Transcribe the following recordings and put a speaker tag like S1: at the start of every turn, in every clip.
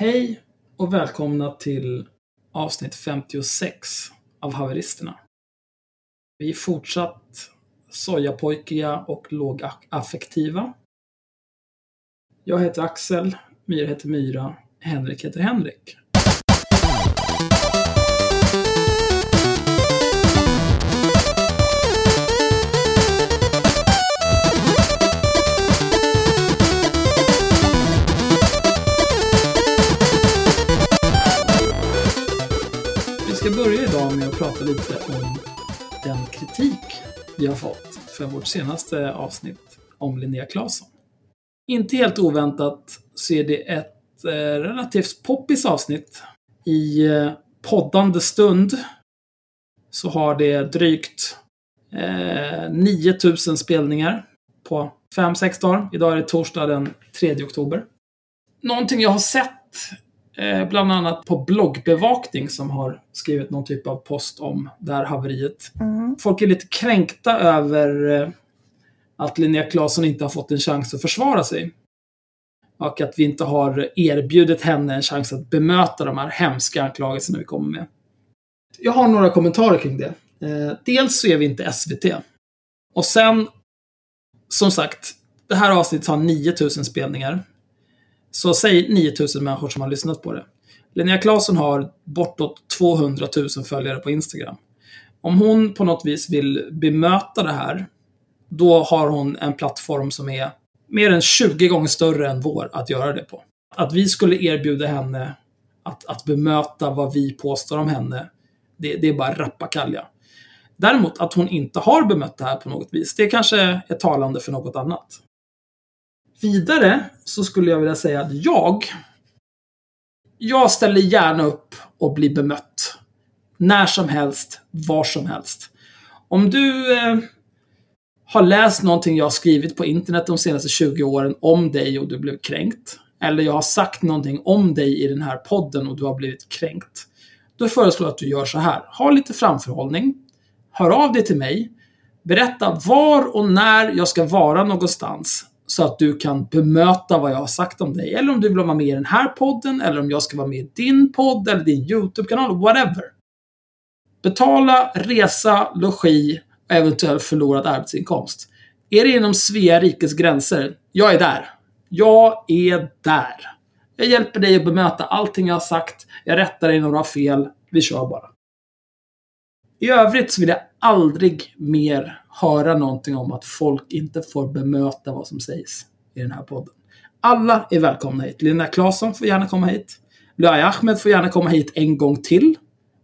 S1: Hej och välkomna till avsnitt 56 av Haveristerna. Vi är fortsatt sojapojkiga och lågaffektiva. Jag heter Axel, Myra heter Myra, Henrik heter Henrik. Vi ska börja idag med att prata lite om den kritik vi har fått för vårt senaste avsnitt om Linnea Claesson. Inte helt oväntat så är det ett eh, relativt poppis avsnitt. I eh, poddande stund så har det drygt eh, 9000 spelningar på 5-6 dagar. Idag är det torsdag den 3 oktober. Någonting jag har sett Eh, bland annat på bloggbevakning som har skrivit någon typ av post om det här haveriet.
S2: Mm.
S1: Folk är lite kränkta över eh, att Linnea Claesson inte har fått en chans att försvara sig. Och att vi inte har erbjudit henne en chans att bemöta de här hemska anklagelserna vi kommer med. Jag har några kommentarer kring det. Eh, dels så är vi inte SVT. Och sen, som sagt, det här avsnittet har 9000 spelningar. Så säg 9000 människor som har lyssnat på det. Linnea Claesson har bortåt 200 000 följare på Instagram. Om hon på något vis vill bemöta det här, då har hon en plattform som är mer än 20 gånger större än vår att göra det på. Att vi skulle erbjuda henne att, att bemöta vad vi påstår om henne, det, det är bara rappakalja. Däremot att hon inte har bemött det här på något vis, det kanske är talande för något annat. Vidare så skulle jag vilja säga att jag, jag ställer gärna upp och blir bemött. När som helst, var som helst. Om du eh, har läst någonting jag har skrivit på internet de senaste 20 åren om dig och du blev kränkt, eller jag har sagt någonting om dig i den här podden och du har blivit kränkt, då föreslår jag att du gör så här. Ha lite framförhållning, hör av dig till mig, berätta var och när jag ska vara någonstans så att du kan bemöta vad jag har sagt om dig. Eller om du vill vara med i den här podden, eller om jag ska vara med i din podd, eller din YouTube-kanal, whatever. Betala resa, logi och eventuellt förlorad arbetsinkomst. Är det inom Svea rikes gränser? Jag är där. Jag är där. Jag hjälper dig att bemöta allting jag har sagt. Jag rättar dig om du har fel. Vi kör bara. I övrigt så vill jag aldrig mer höra någonting om att folk inte får bemöta vad som sägs i den här podden. Alla är välkomna hit. Lina Claesson får gärna komma hit. Luai Ahmed får gärna komma hit en gång till.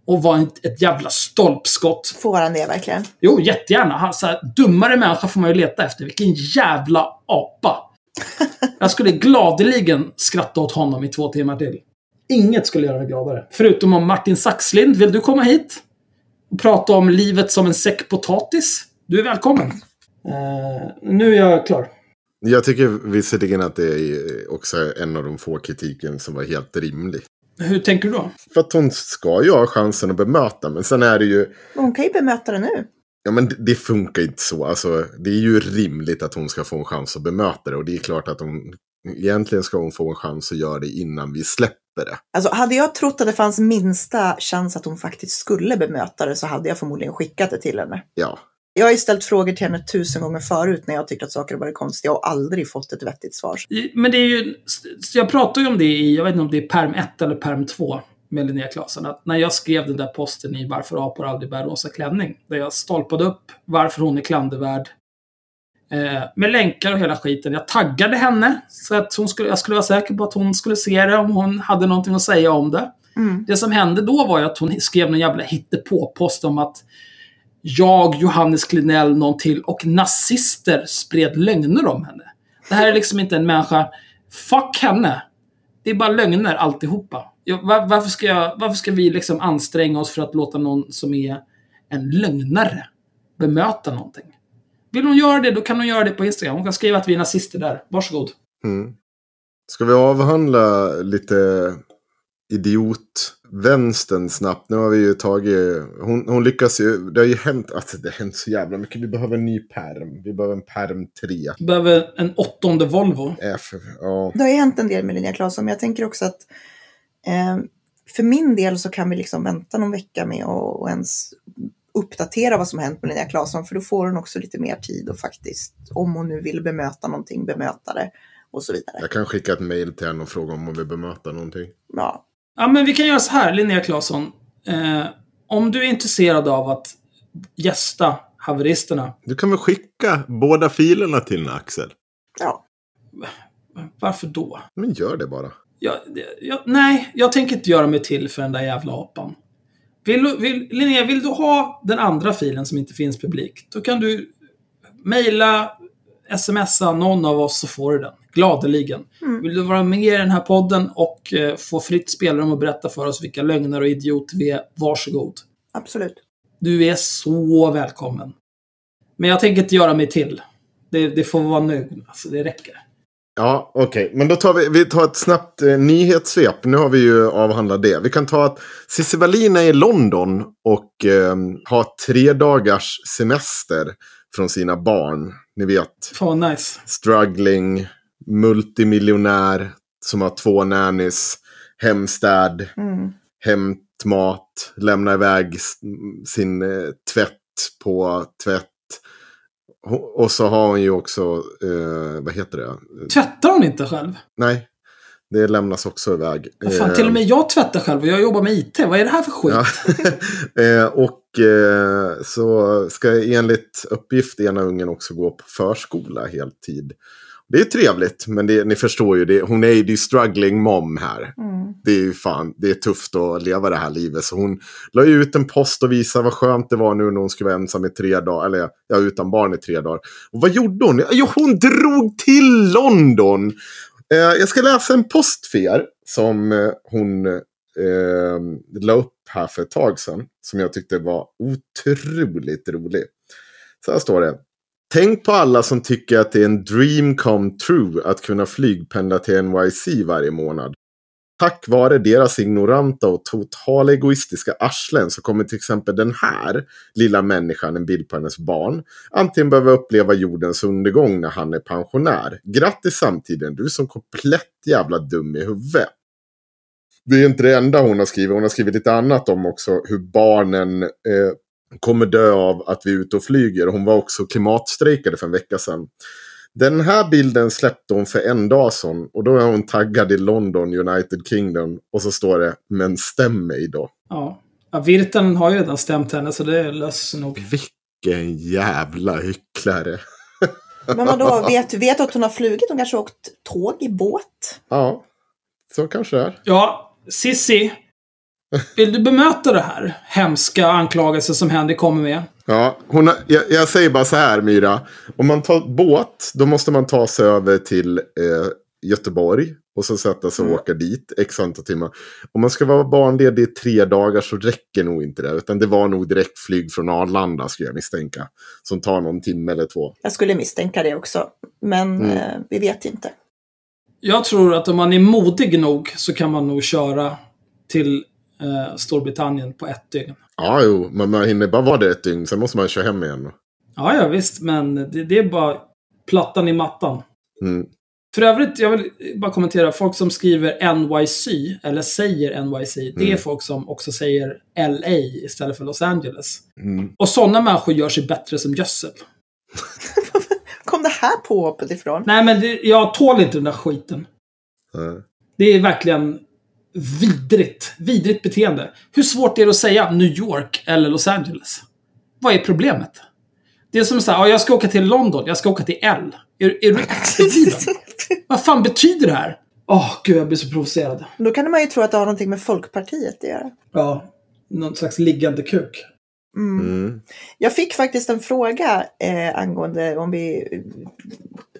S1: Och vara ett, ett jävla stolpskott.
S2: Får han det verkligen?
S1: Jo, jättegärna. Han, så här, dummare människa får man ju leta efter. Vilken jävla apa. Jag skulle gladeligen skratta åt honom i två timmar till. Inget skulle göra mig gladare. Förutom om Martin Saxlind. Vill du komma hit? Och prata om livet som en säck potatis? Du är välkommen. Eh, nu är jag klar.
S3: Jag tycker visserligen att det är också en av de få kritiken som var helt rimlig.
S1: Hur tänker du då?
S3: För att hon ska ju ha chansen att bemöta, men sen är det ju...
S2: Men hon kan ju bemöta det nu.
S3: Ja, men det, det funkar inte så. Alltså, det är ju rimligt att hon ska få en chans att bemöta det. Och det är klart att hon... Egentligen ska hon få en chans att göra det innan vi släpper det.
S2: Alltså hade jag trott att det fanns minsta chans att hon faktiskt skulle bemöta det så hade jag förmodligen skickat det till henne.
S3: Ja.
S2: Jag har ju ställt frågor till henne tusen gånger förut när jag tyckt att saker har varit konstiga och aldrig fått ett vettigt svar.
S1: Men det är ju... Jag pratar ju om det i, jag vet inte om det är perm 1 eller perm 2 med Linnea Claesson. Att när jag skrev den där posten i Varför apor aldrig bär rosa klänning. Där jag stolpade upp varför hon är klandervärd. Eh, med länkar och hela skiten. Jag taggade henne. Så att hon skulle, jag skulle vara säker på att hon skulle se det om hon hade någonting att säga om det.
S2: Mm.
S1: Det som hände då var ju att hon skrev någon jävla hittepå-post om att jag, Johannes Klinell, någon till och nazister spred lögner om henne. Det här är liksom inte en människa. Fuck henne. Det är bara lögner alltihopa. Jag, var, varför, ska jag, varför ska vi liksom anstränga oss för att låta någon som är en lögnare bemöta någonting? Vill hon göra det, då kan hon göra det på Instagram. Hon kan skriva att vi är nazister där. Varsågod.
S3: Mm. Ska vi avhandla lite idiotvänstern snabbt? Nu har vi ju tagit... Hon, hon lyckas ju... Det har ju hänt... Alltså det har hänt så jävla mycket. Vi behöver en ny perm. Vi behöver en perm 3.
S1: Vi behöver en åttonde Volvo.
S3: F, ja.
S2: Det har ju hänt en del med Linnea Claesson, men jag tänker också att Eh, för min del så kan vi liksom vänta någon vecka med att och ens uppdatera vad som hänt med Linnea Claesson, för då får hon också lite mer tid och faktiskt, om hon nu vill bemöta någonting, bemöta det och så vidare.
S3: Jag kan skicka ett mail till henne och fråga om hon vill bemöta någonting.
S2: Ja,
S1: Ja, men vi kan göra så här, Linnea Claesson. Eh, om du är intresserad av att gästa haveristerna,
S3: Du kan väl skicka båda filerna till henne, Axel?
S2: ja.
S1: varför då?
S3: Men gör det bara.
S1: Jag, jag, nej, jag tänker inte göra mig till för den där jävla apan. Vill, vill, Linnea, vill du ha den andra filen som inte finns publik, då kan du mejla, smsa någon av oss så får du den. Gladeligen. Vill du vara med i den här podden och eh, få fritt spelrum och berätta för oss vilka lögner och idioter vi är, varsågod.
S2: Absolut.
S1: Du är så välkommen. Men jag tänker inte göra mig till. Det, det får vara nu. Alltså, det räcker.
S3: Ja, okej. Men då tar vi, vi tar ett snabbt eh, nyhetssvep. Nu har vi ju avhandlat det. Vi kan ta att Cissi Wallin är i London och eh, har tre dagars semester från sina barn. Ni vet,
S1: Fan nice.
S3: struggling, multimiljonär som har två nannies, hemstäd,
S2: Mm.
S3: hämtmat, lämna iväg sin eh, tvätt på tvätt. Och så har hon ju också, eh, vad heter det?
S1: Tvättar hon inte själv?
S3: Nej, det lämnas också iväg.
S1: Vad fan,
S3: Eh,
S1: till och med jag tvättar själv och jag jobbar med IT. Vad är det här för skit?
S3: Ja. Eh, och eh, så ska enligt uppgift ena ungen också gå på förskola heltid. Det är trevligt, men det, ni förstår ju, det, hon är ju det struggling mom här.
S2: Mm.
S3: Det är ju fan, det är tufft att leva det här livet. Så hon la ut en post och visade vad skönt det var nu när hon skulle vara ensam i tre dagar. Eller ja, utan barn i tre dagar. Och vad gjorde hon? Jo, hon drog till London! Eh, jag ska läsa en post för er som eh, hon eh, la upp här för ett tag sedan. Som jag tyckte var otroligt rolig. Så här står det. Tänk på alla som tycker att det är en dream come true att kunna flygpendla till NYC varje månad. Tack vare deras ignoranta och totala egoistiska arslen så kommer till exempel den här lilla människan, en bild på hennes barn, antingen behöva uppleva jordens undergång när han är pensionär. Grattis samtiden, du är som komplett jävla dum i huvudet. Det är inte det enda hon har skrivit. Hon har skrivit lite annat om också hur barnen eh, kommer dö av att vi är ute och flyger. Hon var också klimatstrejkade för en vecka sedan. Den här bilden släppte hon för en dag sedan. Och då är hon taggad i London, United Kingdom. Och så står det, men stäm mig då.
S1: Ja. ja Virtanen har ju redan stämt henne så det löser nog.
S3: Vilken jävla hycklare.
S2: Men vadå, vet, vet att hon har flugit? Hon kanske har åkt tåg i båt?
S3: Ja, så kanske det är.
S1: Ja, Sissi. Vill du bemöta det här hemska anklagelser som Henrik kommer med?
S3: Ja, hon har, jag, jag säger bara så här Myra. Om man tar båt, då måste man ta sig över till eh, Göteborg. Och så sätta sig och
S2: Mm.
S3: åka dit x antal timmar. Om man ska vara barnledig i tre dagar så räcker nog inte det. Utan det var nog direktflyg från Arlanda skulle jag misstänka. Som tar någon timme eller två.
S2: Jag skulle misstänka det också. Men
S3: Mm.
S2: eh, vi vet inte.
S1: Jag tror att om man är modig nog så kan man nog köra till eh, Storbritannien på ett dygn.
S3: Ja, jo, men man hinner bara vara där ett dygn. Sen måste man köra hem igen.
S1: Ja, ja visst, men det, det är bara plattan i mattan.
S3: Mm.
S1: För övrigt, jag vill bara kommentera. Folk som skriver NYC, eller säger NYC, det är
S3: Mm.
S1: folk som också säger LA istället för Los Angeles.
S3: Mm.
S1: Och sådana människor gör sig bättre som gödsel.
S2: Kom det här påhoppet ifrån?
S1: Nej, men det, jag tål inte den där skiten.
S3: Ja.
S1: Det är verkligen vidrigt. Vidrigt beteende. Hur svårt är det att säga New York eller Los Angeles? Vad är problemet? Det är som så här, ja, jag ska åka till London, jag ska åka till L. Är, är du efterbliven? Vad fan betyder det här? Åh, gud, jag blir så provocerad.
S2: Då kan man ju tro att det har någonting med Folkpartiet att göra.
S1: Ja, någon slags liggande kuk.
S2: Mm.
S3: Mm.
S2: Jag fick faktiskt en fråga eh, angående, om vi,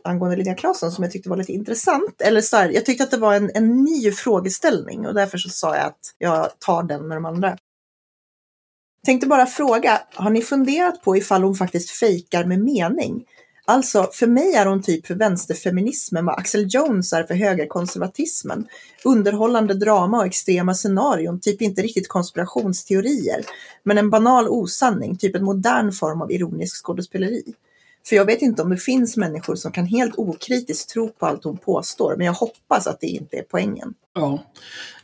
S2: angående Linnea Claesson som jag tyckte var lite intressant. Eller så här, jag tyckte att det var en, en ny frågeställning och därför så sa jag att jag tar den med de andra. Tänkte bara fråga, har ni funderat på ifall hon faktiskt fejkar med mening? Alltså, för mig är hon typ för vänsterfeminismen vad Axel Jones är för högerkonservatismen. Underhållande drama och extrema scenarion, typ inte riktigt konspirationsteorier, men en banal osanning, typ en modern form av ironisk skådespeleri. För jag vet inte om det finns människor som kan helt okritiskt tro på allt hon påstår. Men jag hoppas att det inte är poängen.
S1: Ja.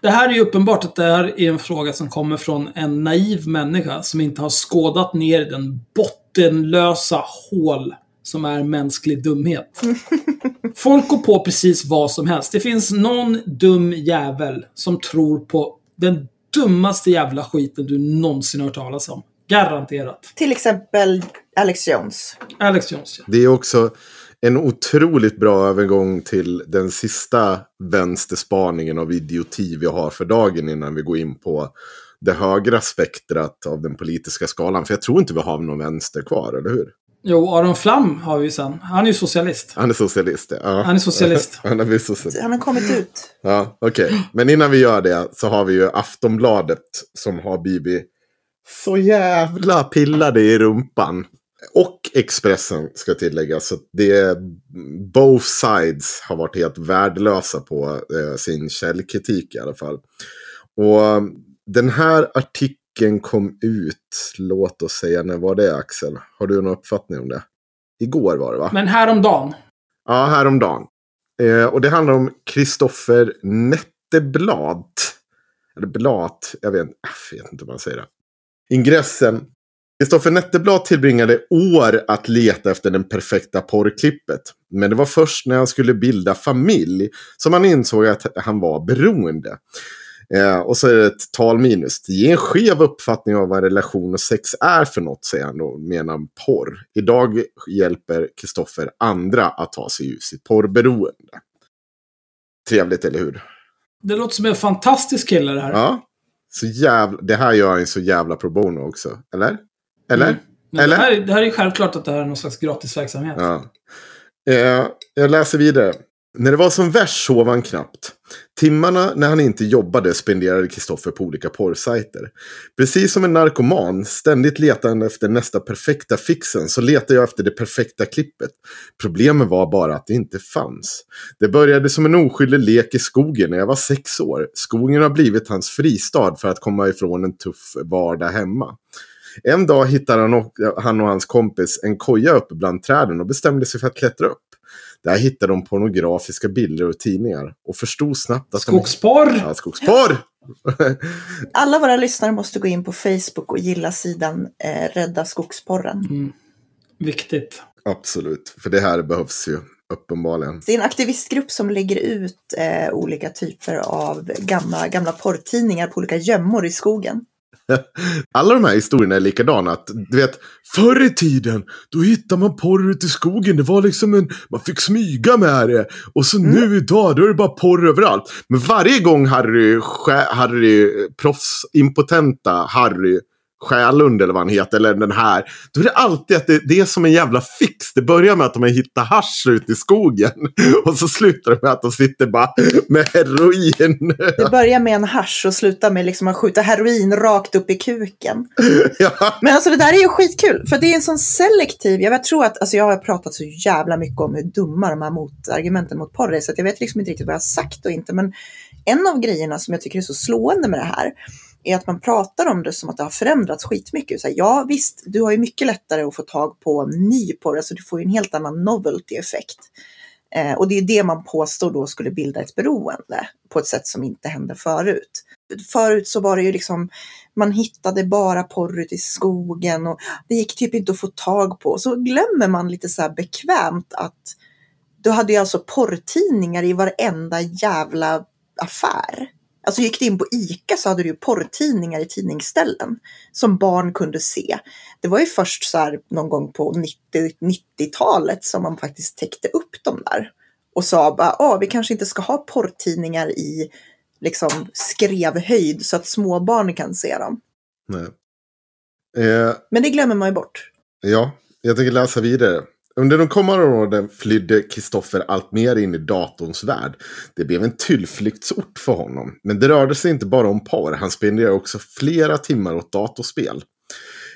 S1: Det här är ju uppenbart att det här är en fråga som kommer från en naiv människa som inte har skådat ner den bottenlösa hål som är mänsklig dumhet. Folk går på precis vad som helst. Det finns någon dum jävel som tror på den dummaste jävla skiten du någonsin har hört talas om. Garanterat.
S2: Till exempel Alex Jones.
S1: Alex Jones, ja.
S3: Det är också en otroligt bra övergång till den sista vänsterspaningen av idioti vi har för dagen innan vi går in på det högra spektrat av den politiska skalan. För jag tror inte vi har någon vänster kvar, eller hur?
S1: Jo, Aron Flam har vi ju sen. Han är ju socialist.
S3: Han är socialist, ja.
S1: Han är socialist.
S3: Han har socialist.
S2: Han har kommit ut.
S3: Ja, okej. Men innan vi gör det så har vi ju Aftonbladet som har blivit så jävla pillade i rumpan. Och Expressen ska tilläggas. Så det är both sides har varit helt värdelösa på eh, sin källkritik i alla fall. Och eh, den här artikeln kom ut, låt oss säga, när var det Axel? Har du någon uppfattning om det? Igår var det va?
S1: Men häromdagen.
S3: Ja, häromdagen. Eh, och det handlar om Kristoffer Netteblad. Eller Blat, jag vet, jag vet inte hur man säger det. Ingressen. Kristoffer Netteblad tillbringade år att leta efter den perfekta porrklippet. Men det var först när han skulle bilda familj som han insåg att han var beroende. Eh, och så är det ett talminus. Det ger en skev uppfattning av vad relation och sex är för något, säger han då, menar porr. Idag hjälper Kristoffer andra att ta sig ur sitt porrberoende. Trevligt, eller hur?
S1: Det låter som en fantastisk kille det här.
S3: Ja. Så jävla, det här gör ju så jävla pro bono också. Eller? Eller?
S1: Mm. Men
S3: Eller?
S1: Det, här, det här är självklart att det här är någon slags gratisverksamhet.
S3: Ja. Eh, jag läser vidare. När det var som värst sov han knappt. Timmarna när han inte jobbade spenderade Kristoffer på olika porrsajter. Precis som en narkoman, ständigt letande efter nästa perfekta fixen, så letade jag efter det perfekta klippet. Problemet var bara att det inte fanns. Det började som en oskyldig lek i skogen när jag var sex år. Skogen har blivit hans fristad för att komma ifrån en tuff vardag hemma. En dag hittade han och, han och hans kompis en koja uppe bland träden och bestämde sig för att klättra upp. Där hittade de pornografiska bilder och tidningar och förstod snabbt att
S1: Skogsporr!
S3: de... Ja, skogsporr!
S2: Alla våra lyssnare måste gå in på Facebook och gilla sidan eh, Rädda skogsporren.
S1: Mm. Viktigt.
S3: Absolut, för det här behövs ju uppenbarligen.
S2: Det är en aktivistgrupp som lägger ut eh, olika typer av gamla, gamla porrtidningar på olika gömmor i skogen.
S3: Alla de här historierna är likadana. Att, du vet, förr i tiden, då hittade man porr ute i skogen. Det var liksom en, man fick smyga med det. Och så nu idag, då är det bara porr överallt. Men varje gång Harry, Harry proffsimpotenta Harry Själund eller vad han heter, eller den här. Då är det alltid att det, det är som en jävla fix. Det börjar med att de har hittat hasch ute i skogen. Och så slutar det med att de sitter bara med heroin.
S2: Det börjar med en hasch och slutar med liksom att skjuta heroin rakt upp i kuken.
S3: ja.
S2: Men alltså det där är ju skitkul, för det är en sån selektiv, jag tror att, alltså jag har pratat så jävla mycket om hur dumma de här motargumenten mot porr är, så att jag vet liksom inte riktigt vad jag har sagt och inte, men en av grejerna som jag tycker är så slående med det här, är att man pratar om det som att det har förändrats skitmycket. Så här, ja visst, du har ju mycket lättare att få tag på ny porr, alltså du får ju en helt annan novelty-effekt. Eh, och det är det man påstår då skulle bilda ett beroende på ett sätt som inte hände förut. Förut så var det ju liksom, man hittade bara porr ute i skogen och det gick typ inte att få tag på. Så glömmer man lite så här bekvämt att du hade ju alltså porrtidningar i varenda jävla affär. Alltså gick du in på ICA så hade du ju porrtidningar i tidningsställen som barn kunde se. Det var ju först så här någon gång på 90 90-talet som man faktiskt täckte upp dem där. Och sa bara, ah, vi kanske inte ska ha porrtidningar i liksom skrevhöjd så att småbarn kan se dem.
S3: Nej. Eh,
S2: Men det glömmer man ju bort.
S3: Ja, jag tänker läsa vidare. Under de kommande åren flydde Kristoffer allt mer in i datorns värld. Det blev en tillflyktsort för honom. Men det rörde sig inte bara om porr. Han spenderade också flera timmar åt datorspel.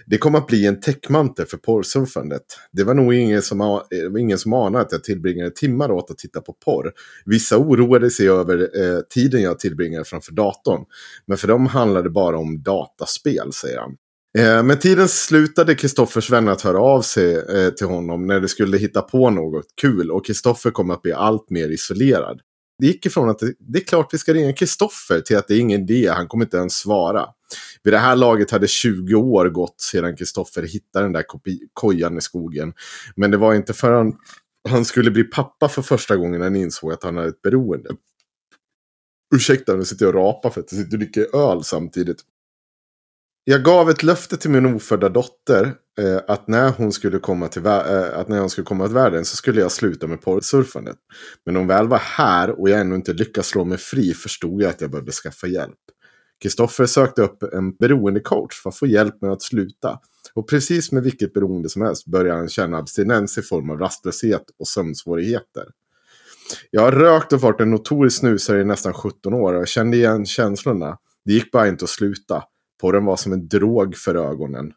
S3: Det kom att bli en täckmantel för porrsurfandet. Det var nog ingen som, eh, ingen som anade att jag tillbringade timmar åt att titta på porr. Vissa oroade sig över eh, tiden jag tillbringade framför datorn. Men för dem handlade det bara om dataspel, säger han. Eh, tiden slutade Kristoffers vänner att höra av sig eh, till honom när de skulle hitta på något kul och Kristoffer kom att bli allt mer isolerad. Det gick ifrån att det, det är klart vi ska ringa Kristoffer till att det är ingen idé, han kommer inte ens svara. Vid det här laget hade 20 år gått sedan Kristoffer hittade den där kopi- kojan i skogen. Men det var inte förrän han skulle bli pappa för första gången han insåg att han hade ett beroende. Ursäkta, nu sitter jag och rapar för att jag sitter och dricker öl samtidigt. Jag gav ett löfte till min ofödda dotter eh, att, när hon skulle komma till eh, att när hon skulle komma till världen så skulle jag sluta med porrsurfandet. Men när hon väl var här och jag ännu inte lyckats slå mig fri förstod jag att jag behövde skaffa hjälp. Kristoffer sökte upp en beroendecoach för att få hjälp med att sluta. Och precis med vilket beroende som helst började han känna abstinens i form av rastlöshet och sömnsvårigheter. Jag har rökt och varit en notorisk snusare i nästan 17 år och jag kände igen känslorna. Det gick bara inte att sluta. Porren var som en drog för ögonen.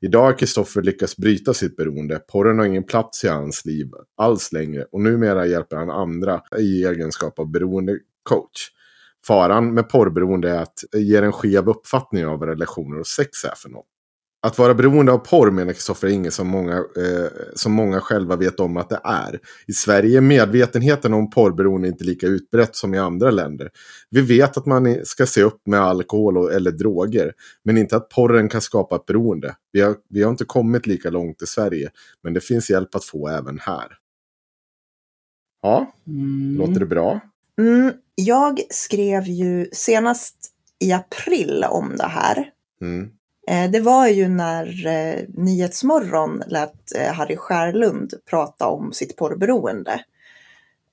S3: Idag har Kristoffer lyckats bryta sitt beroende. Porren har ingen plats i hans liv alls längre och numera hjälper han andra i egenskap av beroendecoach. Faran med porrberoende är att ge en skev uppfattning av vad relationer och sex är för något. Att vara beroende av porr menar Kristoffer är inget som många, eh, som många själva vet om att det är. I Sverige är medvetenheten om porrberoende inte lika utbrett som i andra länder. Vi vet att man ska se upp med alkohol och, eller droger, men inte att porren kan skapa ett beroende. Vi har, vi har inte kommit lika långt i Sverige, men det finns hjälp att få även här. Ja,
S1: Mm.
S3: låter det bra?
S2: Mm, jag skrev ju senast i april om det här.
S3: Mm.
S2: Eh, Det var ju när eh, Nyhetsmorgon lät eh, Harry Skärlund prata om sitt porrberoende.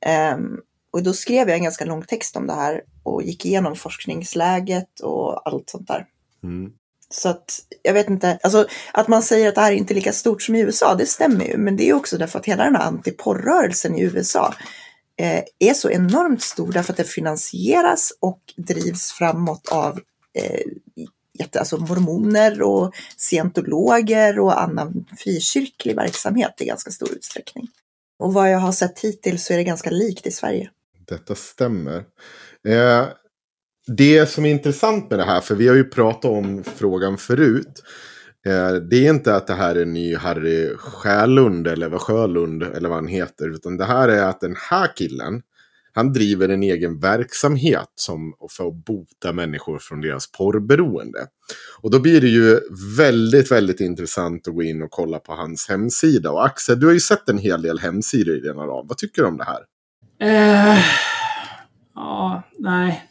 S2: Ehm, och då skrev jag en ganska lång text om det här och gick igenom forskningsläget och allt sånt där.
S3: Mm.
S2: Så att jag vet inte, alltså att man säger att det här är inte lika stort som i USA, det stämmer ju. Men det är också därför att hela den här antiporrrörelsen i USA eh, är så enormt stor därför att det finansieras och drivs framåt av eh, jätte, alltså mormoner och scientologer och annan frikyrklig verksamhet i ganska stor utsträckning. Och vad jag har sett hittills så är det ganska likt i Sverige.
S3: Detta stämmer. Eh, det som är intressant med det här, för vi har ju pratat om frågan förut. Eh, det är inte att det här är en ny Harry Sjölund eller vad Sjölund eller vad han heter. Utan det här är att den här killen, han driver en egen verksamhet som, för att bota människor från deras porrberoende. Och då blir det ju väldigt, väldigt intressant att gå in och kolla på hans hemsida. Och Axel, du har ju sett en hel del hemsidor i dina rad. Vad tycker du om det här?
S1: Eh, ja, nej.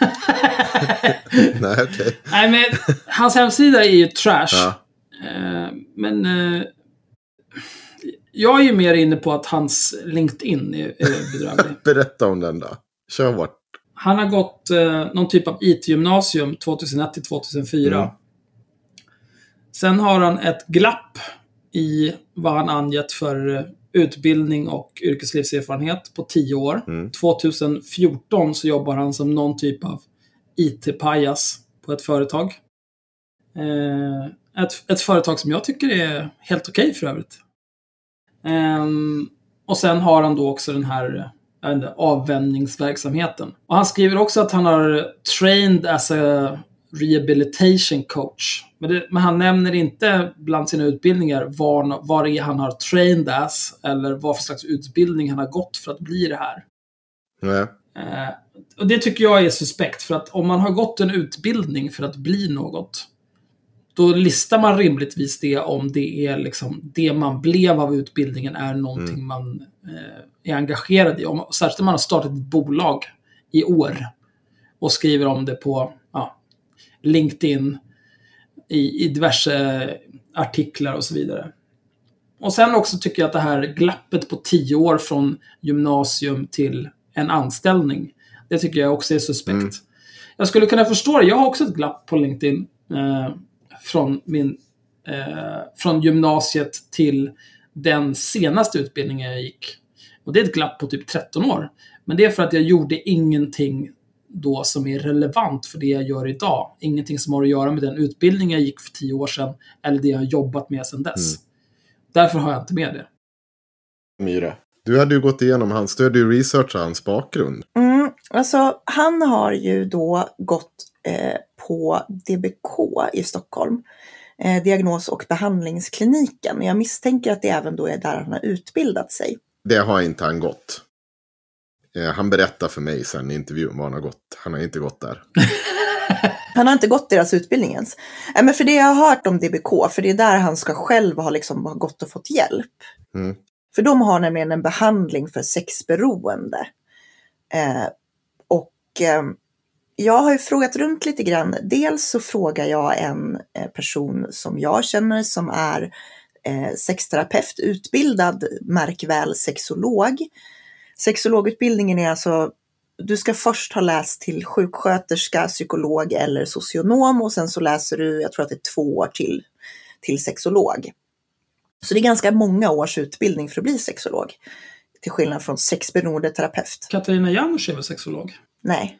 S3: Nej, okej.
S1: nej, men hans hemsida är ju trash.
S3: Ja.
S1: Eh, men eh, jag är ju mer inne på att hans LinkedIn är, är bedrövlig.
S3: Berätta om den då. Kör hårt.
S1: Han har gått eh, någon typ av IT-gymnasium 2001 till 2004.
S3: Mm.
S1: Sen har han ett glapp i vad han angett för eh, utbildning och yrkeslivserfarenhet på 10 år.
S3: Mm.
S1: 2014 så jobbar han som någon typ av IT-pajas på ett företag. Eh, ett, ett företag som jag tycker är helt okej för övrigt. Ehm, och sen har han då också den här jag inte, avvänjningsverksamheten. Och han skriver också att han har trained as a rehabilitation coach. Men, det, men han nämner inte bland sina utbildningar var, var det är han har trained as eller vad för slags utbildning han har gått för att bli det här.
S3: Nej.
S1: Eh, och det tycker jag är suspekt, för att om man har gått en utbildning för att bli något, då listar man rimligtvis det om det är liksom det man blev av utbildningen är någonting man eh, är engagerad i. Om, särskilt om man har startat ett bolag i år och skriver om det på ja, LinkedIn, i, i diverse artiklar och så vidare. Och sen också tycker jag att det här glappet på tio år från gymnasium till en anställning, det tycker jag också är suspekt.
S3: Mm.
S1: Jag skulle kunna förstå det. Jag har också ett glapp på LinkedIn eh, från, min, eh, från gymnasiet till den senaste utbildningen jag gick. Och det är ett glapp på typ 13 år. Men det är för att jag gjorde ingenting då som är relevant för det jag gör idag. Ingenting som har att göra med den utbildning jag gick för 10 år sedan eller det jag har jobbat med sedan dess. Därför har jag inte med det.
S3: Myra. Du hade ju gått igenom hans, du hade ju researchat hans bakgrund.
S2: Mm, alltså, han har ju då gått på DBK i Stockholm. eh, diagnos och behandlingskliniken. Jag misstänker att det även då är där han har utbildat sig.
S3: Det har inte han gått. Eh, Han berättar för mig sen i intervjun vad han har gått. Han har inte gått där.
S2: Han har inte gått deras utbildning ens. Nej, men för det jag har hört om DBK, för det är där han ska själv ha, liksom, ha gått och fått hjälp.
S3: Mm.
S2: För de har nämligen en behandling för sexberoende. Eh, och eh, jag har ju frågat runt lite grann. Dels så frågar jag en eh, person som jag känner som är eh, sexterapeut, utbildad, märk väl, sexolog. Sexologutbildningen är alltså, du ska först ha läst till sjuksköterska, psykolog eller socionom och sen så läser du, jag tror att det är två år till, till sexolog. Så det är ganska många års utbildning för att bli sexolog. Till skillnad från sexberoende terapeut.
S1: Katarina Janouch är väl sexolog?
S2: Nej,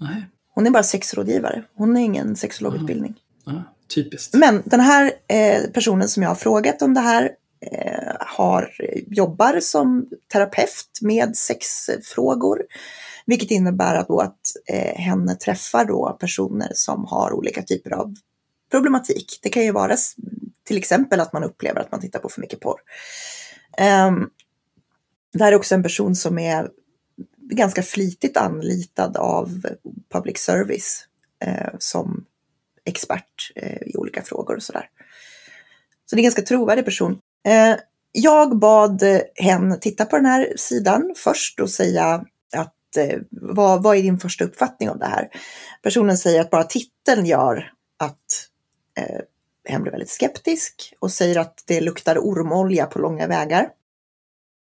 S1: Nej.
S2: hon är bara sexrådgivare. Hon har ingen sexologutbildning.
S1: Ja, typiskt.
S2: Men den här eh, personen som jag har frågat om det här eh, har, jobbar som terapeut med sexfrågor. Vilket innebär att, då att eh, henne träffar då personer som har olika typer av problematik. Det kan ju vara till exempel att man upplever att man tittar på för mycket porr. Um, det här är också en person som är ganska flitigt anlitad av public service eh, som expert eh, i olika frågor och sådär. Så det är en ganska trovärdig person. Eh, jag bad hen titta på den här sidan först och säga att eh, vad, vad är din första uppfattning om det här? Personen säger att bara titeln gör att eh, hen blir väldigt skeptisk och säger att det luktar ormolja på långa vägar.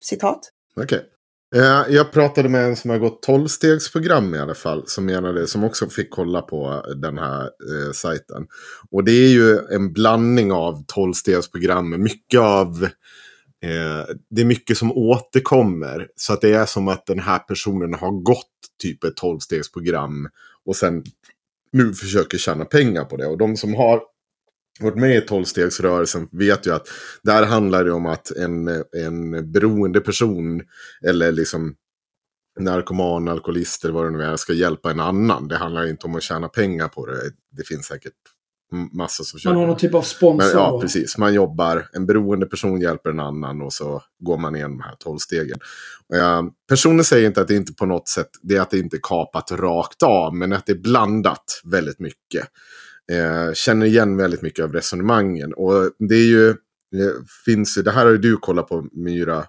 S2: Citat.
S3: Okej. Okay. Eh, jag pratade med en som har gått tolvstegsprogram i alla fall. Som, menade, som också fick kolla på den här eh, sajten. Och det är ju en blandning av tolvstegsprogram. mycket av... Eh, det är mycket som återkommer. Så att det är som att den här personen har gått typ ett tolvstegsprogram. Och sen nu försöker tjäna pengar på det. Och de som har varit med i tolvstegsrörelsen vet ju att där handlar det om att en, en beroende person eller liksom narkoman, alkoholist eller vad det nu är ska hjälpa en annan. Det handlar inte om att tjäna pengar på det. Det finns säkert massor som
S1: Man har
S3: köper.
S1: någon typ av
S3: Men,
S1: sponsor.
S3: ja,
S1: då.
S3: precis. Man jobbar, en beroende person hjälper en annan och så går man igenom de här tolvstegen. Eh, personen säger inte att det inte på något sätt, det är att det inte är kapat rakt av, men att det är blandat väldigt mycket. Eh, känner igen väldigt mycket av resonemangen. Och det är ju, det finns ju, det här har ju du kollat på Myra.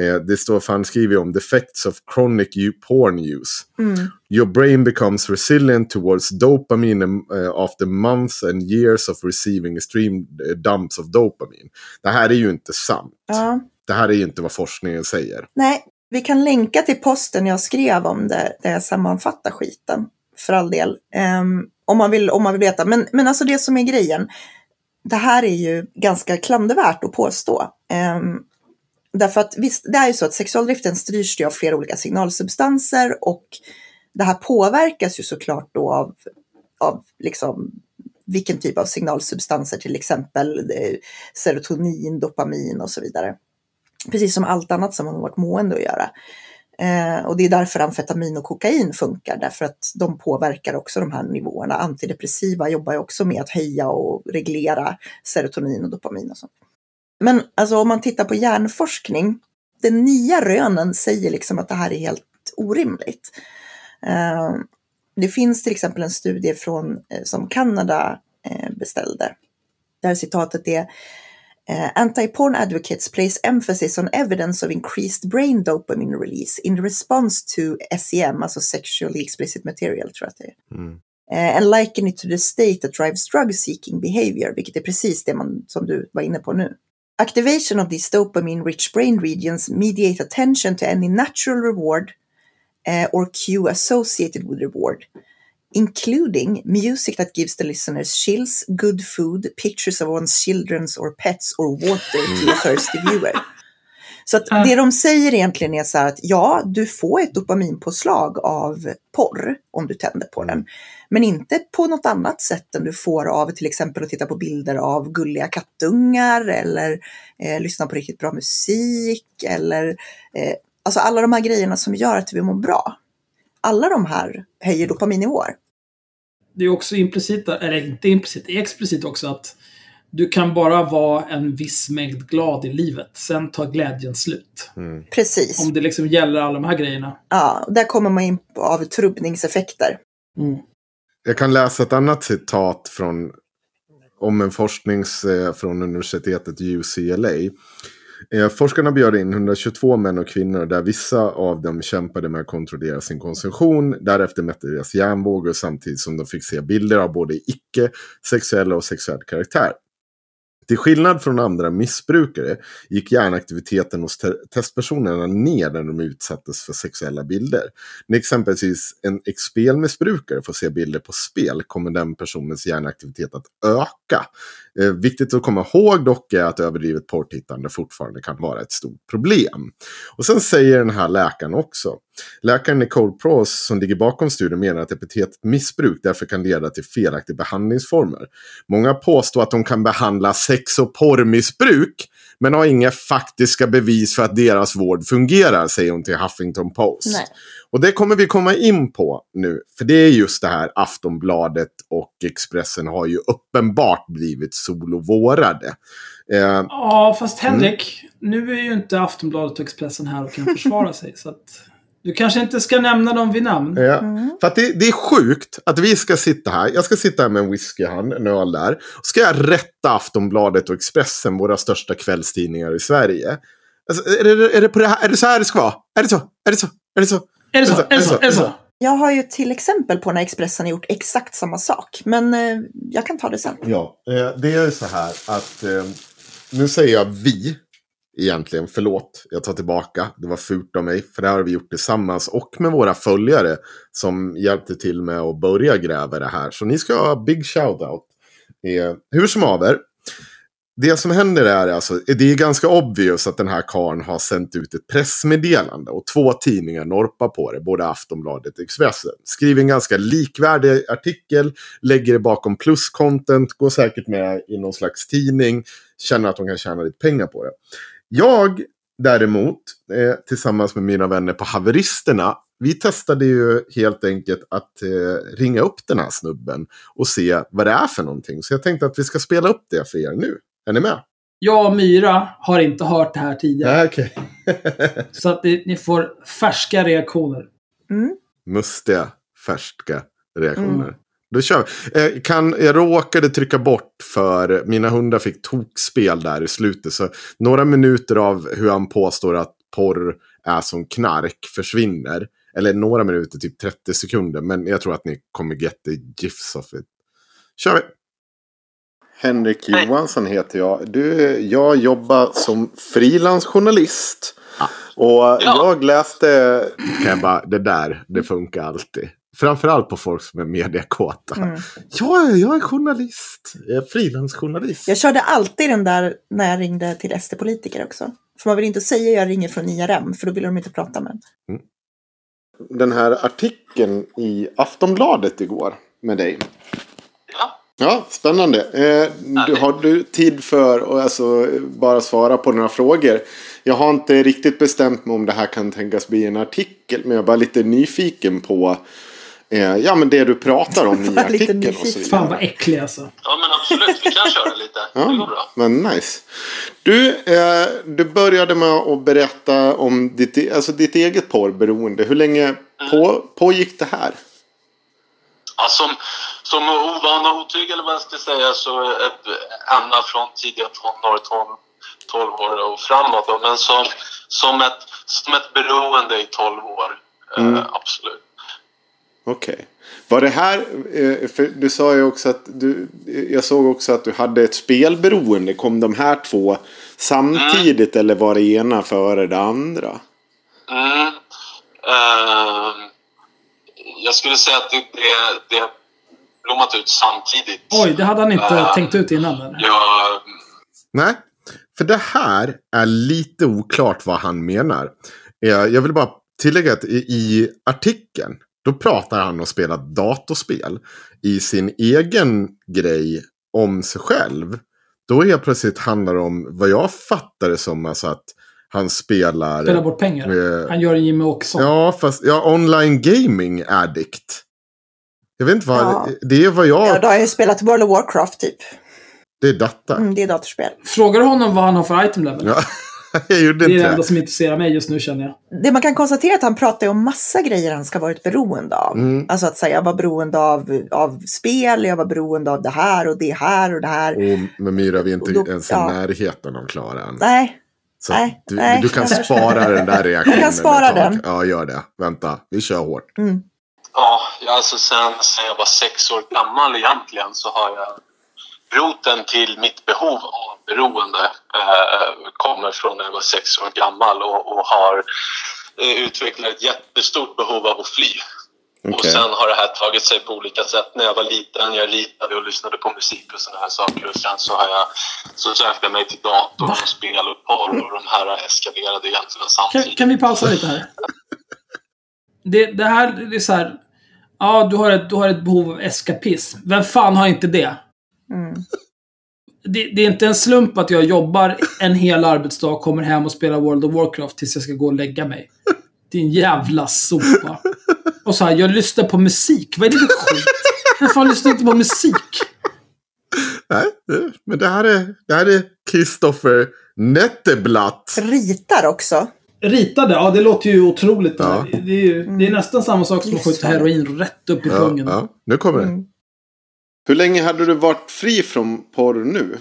S3: Eh, det står, han skriver om the effects of chronic porn use.
S2: Mm.
S3: Your brain becomes resilient towards dopamine uh, after months and years of receiving extreme dumps of dopamine. Det här är ju inte sant.
S2: Ja.
S3: Det här är ju inte vad forskningen säger.
S2: Nej, vi kan länka till posten jag skrev om det, där jag sammanfattar skiten. För all del. Ehm, om, man vill, om man vill veta. Men, men alltså det som är grejen. Det här är ju ganska klandervärt att påstå. Um, därför att visst, det är ju så att sexualdriften styrs ju av flera olika signalsubstanser och det här påverkas ju såklart då av, av liksom vilken typ av signalsubstanser, till exempel eh, serotonin, dopamin och så vidare. Precis som allt annat som har med vårt mående att göra. Eh, och det är därför amfetamin och kokain funkar, därför att de påverkar också de här nivåerna. Antidepressiva jobbar ju också med att höja och reglera serotonin och dopamin och sånt. Men alltså om man tittar på hjärnforskning, den nya rönen säger liksom att det här är helt orimligt. Eh, det finns till exempel en studie från, eh, som Kanada eh, beställde, där citatet är Uh, anti-porn advocates place emphasis on evidence of increased brain dopamine release in response to SEM, alltså sexually explicit material tror jag det.
S3: Mm.
S2: Uh, and liken it to the state that drives drug seeking behavior, vilket är precis det man, som du var inne på nu. Activation of these dopamine-rich brain regions mediate attention to any natural reward uh, or cue associated with reward, including music that gives the listeners chills, good food, pictures of one's children's or pets or water to a thirsty viewer. Så att det de säger egentligen är så här att ja, du får ett dopaminpåslag av porr om du tänder på den. Men inte på något annat sätt än du får av till exempel att titta på bilder av gulliga kattungar eller eh, lyssna på riktigt bra musik eller eh, alltså alla de här grejerna som gör att vi mår bra. Alla de här höjer dopaminnivåer.
S1: Det är också implicit, eller inte implicit, det är explicit också att Du kan bara vara en viss mängd glad i livet. Sen tar glädjen slut.
S3: Mm.
S2: Precis.
S1: Om det liksom gäller alla de här grejerna.
S2: Ja, och där kommer man in på av trubbningseffekter.
S1: Mm.
S3: Jag kan läsa ett annat citat från om en forsknings eh, från universitetet UCLA. Eh, forskarna bjöd in 122 män och kvinnor där vissa av dem kämpade med att kontrollera sin konsumtion. Därefter mätte deras hjärnvågor samtidigt som de fick se bilder av både icke-sexuella och sexuell karaktär. Till skillnad från andra missbrukare gick hjärnaktiviteten hos te- testpersonerna ner när de utsattes för sexuella bilder. När exempelvis en spelmissbrukare får se bilder på spel kommer den personens hjärnaktivitet att öka. Eh, viktigt att komma ihåg dock är att överdrivet porrtittande fortfarande kan vara ett stort problem. Och sen säger den här läkaren också. Läkaren Nicole Pross som ligger bakom studien menar att epitetet missbruk därför kan leda till felaktiga behandlingsformer. Många påstår att de kan behandla sex och porrmissbruk men har inga faktiska bevis för att deras vård fungerar, säger hon till Huffington Post.
S2: Nej.
S3: Och det kommer vi komma in på nu. För det är just det här Aftonbladet och Expressen har ju uppenbart blivit solovårade. Eh,
S1: Ja, fast Henrik. Nu är ju inte Aftonbladet och Expressen här och kan försvara sig. Så att du kanske inte ska nämna dem vid namn.
S3: Ja.
S2: Mm.
S3: För att det, det är sjukt att vi ska sitta här. Jag ska sitta här med en whisky i hand, en öl där. Och ska jag rätta Aftonbladet och Expressen, våra största kvällstidningar i Sverige. Alltså, är, det, är, det på det här, är det så här det ska vara? Är det så? Är det så? Är det så?
S1: Är det så? Är det så? Är det så?
S2: Jag har ju till exempel på när Expressen har gjort exakt samma sak. Men eh, jag kan ta det sen.
S3: Ja, eh, det är så här att eh, nu säger jag vi egentligen. Förlåt, jag tar tillbaka. Det var fult av mig. För det här har vi gjort tillsammans och med våra följare som hjälpte till med att börja gräva det här. Så ni ska ha big shout-out. Eh, hur som haver. Det som händer är alltså, det är ganska obvious att den här karln har sänt ut ett pressmeddelande och två tidningar norpar på det, både Aftonbladet och Expressen. Skriver en ganska likvärdig artikel, lägger det bakom plus-content, går säkert med i någon slags tidning, känner att de kan tjäna lite pengar på det. Jag däremot, eh, tillsammans med mina vänner på Haveristerna, vi testade ju helt enkelt att eh, ringa upp den här snubben och se vad det är för någonting. Så jag tänkte att vi ska spela upp det för er nu. Är ni med?
S1: Jag och Myra har inte hört det här tidigare.
S3: Nej, okej.
S1: Så att ni, ni får färska reaktioner.
S2: Mm.
S3: Mustiga, färska reaktioner.
S2: Mm.
S3: Då kör vi. Eh, kan, jag råkade trycka bort för mina hundar fick tokspel där i slutet. Så några minuter av hur han påstår att porr är som knark försvinner. Eller några minuter, typ 30 sekunder. Men jag tror att ni kommer get the gifs of it. Kör vi! Henrik. Johansson heter jag. Du, jag jobbar som frilansjournalist. Och jag läste... Kan jag bara, det där, det funkar alltid. Framförallt på folk som är mediakåta.
S2: Mm.
S3: Ja, jag är journalist. Jag är frilansjournalist.
S2: Jag körde alltid den där när jag ringde till SD-politiker också. För man vill inte säga jag ringer från IRM, för då vill de inte prata med en.
S3: Den här artikeln i Aftonbladet igår med dig.
S4: Ja.
S3: Ja, spännande. Eh, du, har du tid för att alltså, bara svara på några frågor? Jag har inte riktigt bestämt mig om det här kan tänkas bli en artikel. Men jag är bara lite nyfiken på eh, ja, men det du pratar om i artikeln. Och så
S2: nyfiken.
S1: Fan vad äcklig alltså.
S4: Ja, men absolut. Vi kan köra lite. Det går
S3: Ja,
S4: bra.
S3: men nice. Du, eh, du började med att berätta om ditt, alltså ditt eget porrberoende. Hur länge på, pågick det här?
S4: Ja, som, som ovana otyg eller vad jag ska säga så ända från tidiga tonår, 12, 12 år och framåt. Då. Men som, som, ett, som ett beroende i 12 år.
S3: Mm.
S4: Eh, absolut.
S3: Okej. Var det här, eh, för du sa ju också att du, jag såg också att du hade ett spelberoende. Kom de här två samtidigt eller var det ena före det andra?
S4: Mm. Eh, jag skulle säga att det, det, det blommat ut samtidigt.
S1: Oj, det hade han inte
S4: Ja.
S1: tänkt ut innan. Eller?
S4: Jag,
S3: Nej, för det här är lite oklart vad han menar. Eh, Jag vill bara tillägga att i, i artikeln, då pratar han om att spela datorspel. I sin egen grej om sig själv, då helt plötsligt handlar det om vad jag fattar det som, alltså att han spelar...
S1: Spela bort pengar.
S3: Eh,
S1: Han gör en Jimmy Åkesson.
S3: Ja, fast ja, online gaming addict. Jag vet inte vad,
S2: Ja.
S3: det är vad jag...
S2: Ja, då har jag spelat World of Warcraft typ.
S3: Det är data.
S2: Mm, det är datorspel.
S1: Frågar du honom vad han har för item level?
S3: Ja, jag gjorde
S1: Det är det
S3: inte
S1: enda
S3: det.
S1: som intresserar mig just nu känner jag.
S2: Det man kan konstatera är att han pratar om massa grejer han ska ha varit beroende av.
S3: Mm.
S2: Alltså att säga jag var beroende av, av spel, jag var beroende av det här och det här och det här.
S3: Och med Myra är vi inte
S2: Och då-
S3: ens i
S2: ja.
S3: närheten av Klara än.
S2: Nej,
S3: Så
S2: nej,
S3: du,
S2: nej,
S3: du kan spara den där reaktionen.
S2: Jag kan spara den.
S3: Ja, gör det. Vänta, vi kör hårt.
S2: mm.
S4: Ja, alltså sen, sen jag var sex år gammal egentligen så har jag roten till mitt behov av beroende eh, kommer från när jag var sex år gammal och, och har eh, utvecklat ett jättestort behov av att fly. Och
S3: Okej.
S4: sen har det här tagit sig på olika sätt. När jag var liten, jag ritade och lyssnade på musik och sådana här saker. Och sen så har jag, så sökte jag mig till datorn och spel och porr och de här eskalerade egentligen
S1: Kan,
S4: samtidigt.
S1: kan vi pausa lite här? Det, det här det är så här. Ja, du har, ett, du har ett behov av eskapism. Vem fan har inte det?
S2: Mm.
S1: det? Det är inte en slump att jag jobbar en hel arbetsdag, kommer hem och spelar World of Warcraft tills jag ska gå och lägga mig. Din jävla sopa. Och så här, jag lyssnar på musik. Vad är det för skit? Vem fan lyssnar inte på musik?
S3: Nej, det- men det här är, det här är Kristoffer Netteblatt.
S2: Ritar också.
S1: Ritade, ja det låter ju otroligt.
S3: Ja.
S1: Det, är ju, det är nästan samma sak som att skjuta heroin rätt upp i
S3: Ja,
S1: pungen.
S3: ja, nu kommer det.
S2: Mm.
S5: Hur länge hade du varit fri från porr nu?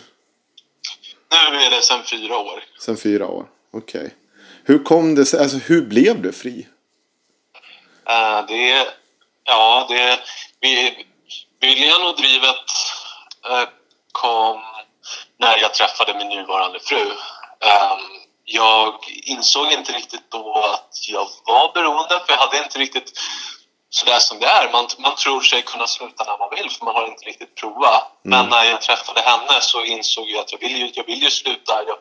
S4: Nu är det sedan fyra år.
S5: Sen fyra år. Okej. Hur kom det sig? Alltså hur blev du fri?
S4: Eh, det, ja, det, vi, viljan och drivet eh, kom när jag träffade min nuvarande fru. Ehm, jag insåg inte riktigt då att jag var beroende, för jag hade inte riktigt sådär som det är. Man, man tror sig kunna sluta när man vill, för man har inte riktigt provat. Men när jag träffade henne så insåg jag att jag vill ju, jag vill ju sluta. Jag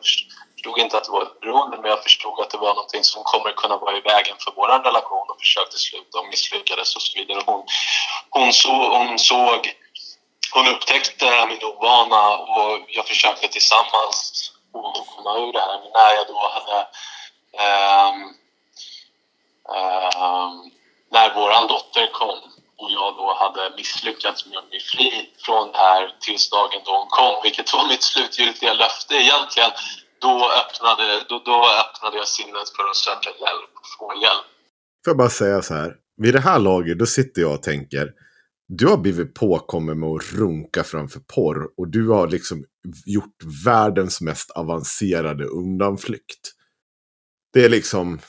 S4: förstod inte att det var ett beroende, men jag förstod att det var någonting som kommer kunna vara i vägen för vår relation och försökte sluta och misslyckades och så vidare. Hon, hon, så, hon såg, hon upptäckte min ovana och jag försökte tillsammans komma ur det här. Men när jag då hade um, um, när våran dotter kom och jag då hade misslyckats med att bli fri från det här tills dagen då hon kom, vilket var mitt slutgiltiga löfte egentligen, då öppnade, då, då öppnade jag sinnet för att söka hjälp och få hjälp.
S3: Får jag bara säga så här. Vid det här laget, då sitter jag och tänker. Du har blivit påkommen med att runka framför porr. Och du har liksom gjort världens mest avancerade undanflykt. Det är liksom.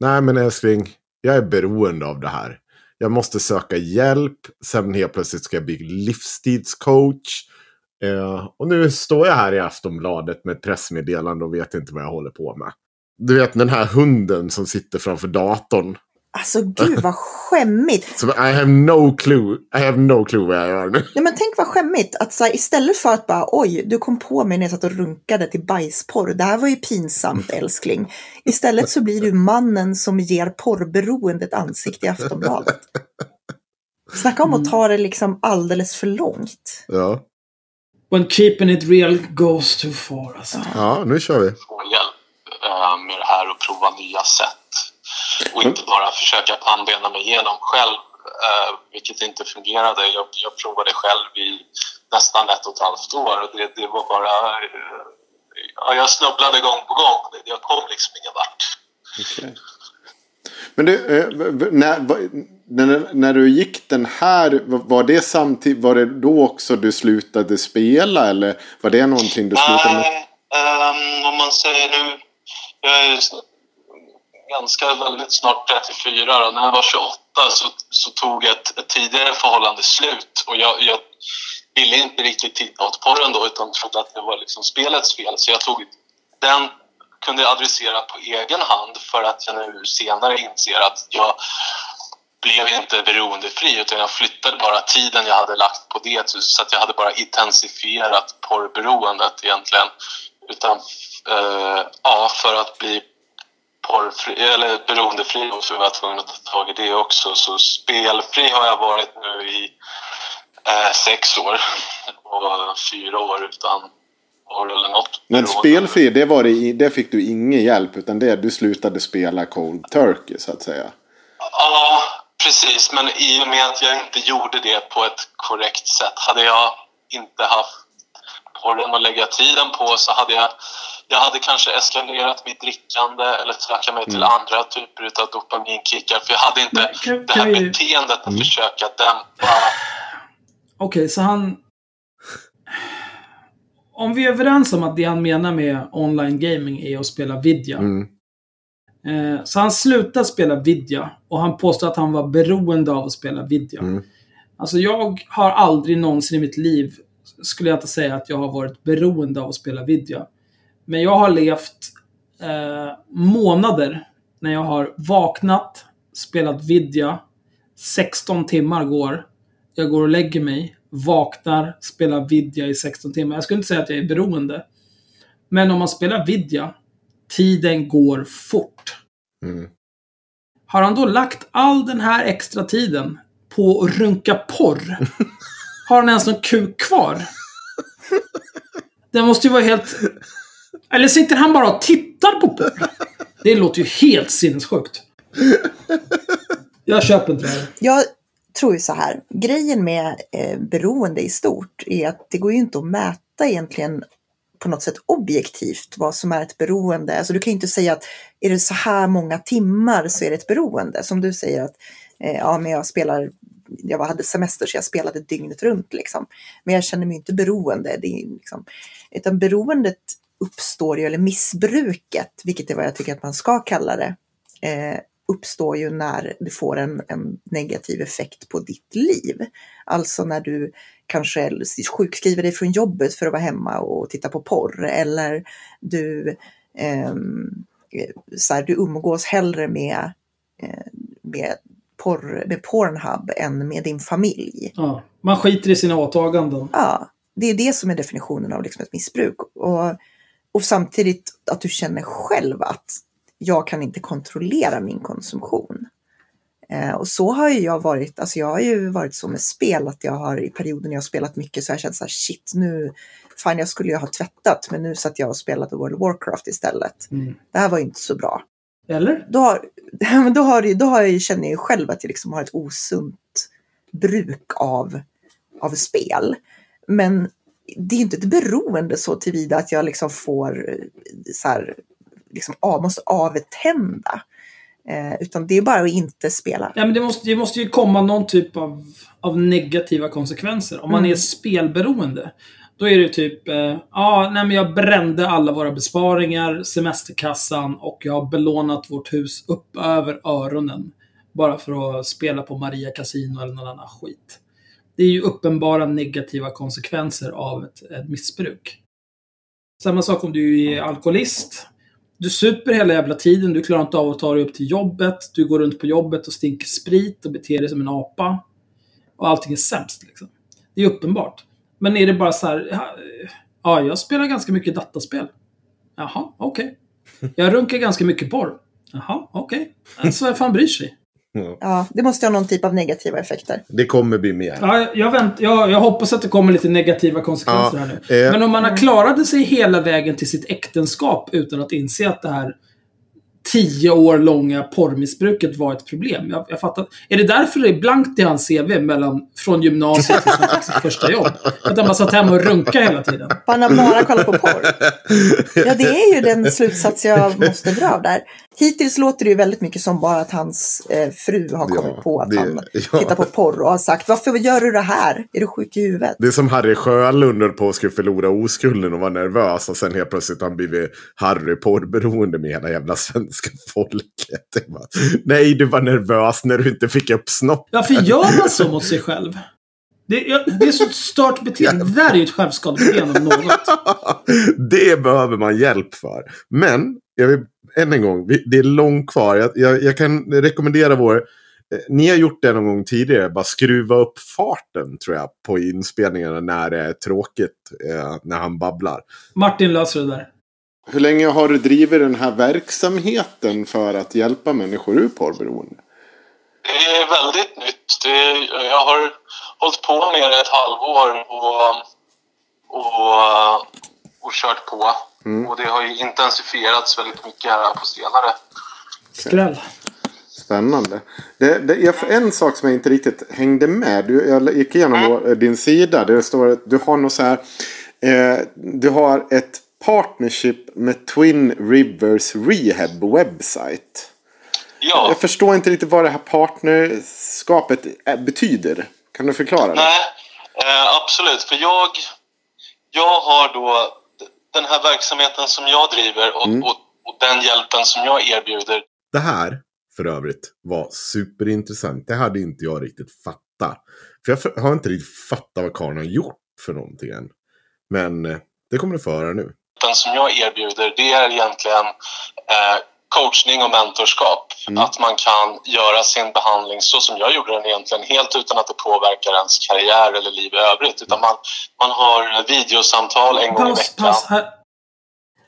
S3: Nej men älskling. Jag är beroende av det här. Jag måste söka hjälp. Sen helt plötsligt ska jag bli livstidscoach. Eh, och nu står jag här i Aftonbladet med ett pressmeddelande och vet inte vad jag håller på med. Du vet den här hunden som sitter framför datorn.
S2: Alltså gud vad skämmigt.
S3: Så I have no clue. I have no clue vad jag gör nu.
S2: Nej, men tänk vad skämmigt att så här, istället för att bara oj, du kom på mig när jag satt och runkade till bajsporr. Det här var ju pinsamt älskling. Istället så blir du mannen som ger porrberoende ett ansikte i Aftonbladet. Snacka om att ta det liksom alldeles för långt.
S3: Ja,
S1: When keeping it real goes too far alltså.
S3: ja nu kör vi.
S4: få hjälp eh, med det här och prova nya sätt. Och inte bara försöka pannbena mig igenom själv, eh, vilket inte fungerade. Jag, jag provade själv i nästan ett och ett halvt år och det, det var bara... Ja, jag snubblade gång på gång. Jag kom liksom ingen vart.
S5: Okej. Men du, eh, när, när, när du gick den här, var det samtidigt, var det då också du slutade spela eller var det någonting du slutade med?
S4: Nej, um, om man säger nu... Jag är ganska väldigt snart 34. Då. När jag var 28 så, så tog ett, ett tidigare förhållande slut. Och jag, jag ville inte riktigt titta åt porren då utan trodde att det var liksom spelets fel. Så jag tog den kunde jag adressera på egen hand för att jag nu senare inser att jag blev inte beroendefri utan jag flyttade bara tiden jag hade lagt på det så att jag hade bara intensifierat porrberoendet egentligen. Utan eh, ja, för att bli porrfri, eller beroendefri så var jag tvungen att ta tag i det också. Så spelfri har jag varit nu i eh, sex år och fyra år utan porr eller något.
S5: Men spelfri, det, var det, i- det fick du ingen hjälp utan det du slutade spela Cold Turkey så att säga.
S4: Ja, precis. Men i och med att jag inte gjorde det på ett korrekt sätt. Hade jag inte haft porren och lägga tiden på så hade jag, jag hade kanske eskalerat mitt drickande eller söka mig till andra typer av dopaminkickar. För jag hade inte
S1: Men kan-
S4: det här
S1: kan vi-
S4: beteendet att försöka dämpa.
S1: Okej, så han... Om vi är överens om att det han menar med online gaming är att spela vidja.
S3: Mm.
S1: Eh, så han slutade spela vidja och han påstår att han var beroende av att spela vidja.
S3: Mm.
S1: Alltså jag har aldrig någonsin i mitt liv, skulle jag inte säga att jag har varit beroende av att spela vidja. Men jag har levt eh, månader när jag har vaknat, spelat vidja, 16 timmar går, jag går och lägger mig, vaknar, spelar vidja i 16 timmar. Jag skulle inte säga att jag är beroende. Men om man spelar vidja, tiden går fort.
S3: Mm.
S1: Har han då lagt all den här extra tiden på att runka porr? Har han ens någon kuk kvar? Det måste ju vara helt... Eller sitter han bara och tittar på porr? Det låter ju helt sinnessjukt. Jag köper inte det här.
S2: Jag tror ju så här, grejen med eh, beroende i stort är att det går ju inte att mäta egentligen på något sätt objektivt vad som är ett beroende. Alltså du kan ju inte säga att är det så här många timmar så är det ett beroende. Som du säger att eh, ja, men jag spelar, jag hade semester så jag spelade dygnet runt liksom. Men jag känner mig inte beroende. Det är liksom, utan beroendet uppstår ju, eller missbruket, vilket är vad jag tycker att man ska kalla det, eh, uppstår ju när du får en, en negativ effekt på ditt liv. Alltså när du kanske sjukskriver dig från jobbet för att vara hemma och titta på porr eller du, ehm, så här, du umgås hellre med, eh, med, porr, med Pornhub än med din familj.
S1: Ja, man skiter i sina åtaganden.
S2: Ja, det är det som är definitionen av liksom ett missbruk. Och, och samtidigt att du känner själv att jag kan inte kontrollera min konsumtion. Eh, och så har ju jag varit, alltså jag har ju varit så med spel att jag har i perioden jag har spelat mycket så har jag känt så här shit nu, fan jag skulle ju ha tvättat men nu satt jag och spelade World of Warcraft istället.
S1: Mm.
S2: Det här var ju inte så bra.
S1: Eller?
S2: Då, har, då, har, då har jag, känner jag ju själv att jag liksom har ett osunt bruk av, av spel. Men det är ju inte ett beroende så tillvida att jag liksom får eh, så här, liksom, av, måste avtända. Eh, utan det är bara att inte spela.
S1: Ja, men det, måste, det måste ju komma någon typ av, av negativa konsekvenser. Om man
S2: Mm.
S1: är spelberoende. Då är det typ, eh, ja, nej men jag brände alla våra besparingar, semesterkassan och jag har belånat vårt hus upp över öronen. Bara för att spela på Maria Casino eller någon annan skit. Det är ju uppenbara negativa konsekvenser av ett, ett missbruk. Samma sak om du är alkoholist. Du super hela jävla tiden, du klarar inte av att ta dig upp till jobbet, du går runt på jobbet och stinker sprit och beter dig som en apa. Och allting är sämst liksom. Det är uppenbart. Men är det bara så här, ja, jag spelar ganska mycket dataspel. Jaha, okej. Jag runkar ganska mycket porr. Jaha, okej. Alltså, vem fan bryr sig?
S3: Ja.
S2: Ja, det måste ha någon typ av negativa effekter.
S3: Det kommer bli mer.
S1: Ja, jag, vänt, jag, jag hoppas att det kommer lite negativa konsekvenser
S3: Ja,
S1: här nu.
S3: eh.
S1: Men om man har klarat sig hela vägen till sitt äktenskap utan att inse att det här tio år långa porrmissbruket var ett problem. Jag, jag fattar. Är det därför det är blankt i hans CV mellan, från gymnasiet fick sitt första jobb? Att han bara satt hemma och runkade hela tiden?
S2: Han har bara kollat på porr. Ja, det är ju den slutsats jag måste dra av där. Hittills låter det ju väldigt mycket som bara att hans eh, fru har kommit
S3: Ja,
S2: på att
S3: det-
S2: han
S3: ja.
S2: tittar på porr och har sagt varför gör du det här? Är du sjuk i huvudet?
S3: Det är som Harry Sjölund höll på att skulle förlora oskulden och var nervös. Och sen helt plötsligt har han blivit Harry porrberoende med hela jävla svenska folket. Bara, Nej, du var nervös när du inte fick upp snopp.
S1: Varför gör man så mot sig själv? Det, det är så ett stört beteende. Det där är ju ett självskadebeteende om något.
S3: det behöver man hjälp för. Men, jag vill, än en gång, det är långt kvar. Jag, jag, jag kan rekommendera vår... eh, Ni har gjort det någon gång tidigare, bara skruva upp farten tror jag på inspelningarna när det är tråkigt, eh, när han babblar.
S1: Martin löser det där.
S5: Hur länge har du drivit den här verksamheten för att hjälpa människor ur porrberoende?
S4: Det är väldigt nytt. Det är, jag har hållit på med det ett halvår och, och, och kört på. Och det har ju intensifierats väldigt mycket här på senare.
S1: Skräll.
S5: Spännande. Det, det, jag, en sak som jag inte riktigt hängde med. Du, jag gick igenom vår, din sida. Där det står att du har något så här. Eh, du har ett partnership med Twin Rivers Rehab website.
S4: Ja.
S5: Jag förstår inte riktigt vad det här partnerskapet eh, betyder. Kan du förklara det?
S4: Nej, eh, absolut. För jag, jag har då den här verksamheten som jag driver och,
S5: Mm.
S4: och, och den hjälpen som jag erbjuder.
S3: Det här, för övrigt, var superintressant. Det hade inte jag riktigt fattat. För jag har inte riktigt fattat vad karln har gjort för någonting än. Men eh, det kommer du få höra nu.
S4: Den som jag erbjuder, det är egentligen eh, coachning och mentorskap.
S5: Mm.
S4: Att man kan göra sin behandling så som jag gjorde den egentligen, helt utan att det påverkar ens karriär eller liv i övrigt. Utan man, man har videosamtal en gång i
S1: Paus,
S4: veckan.
S1: Här.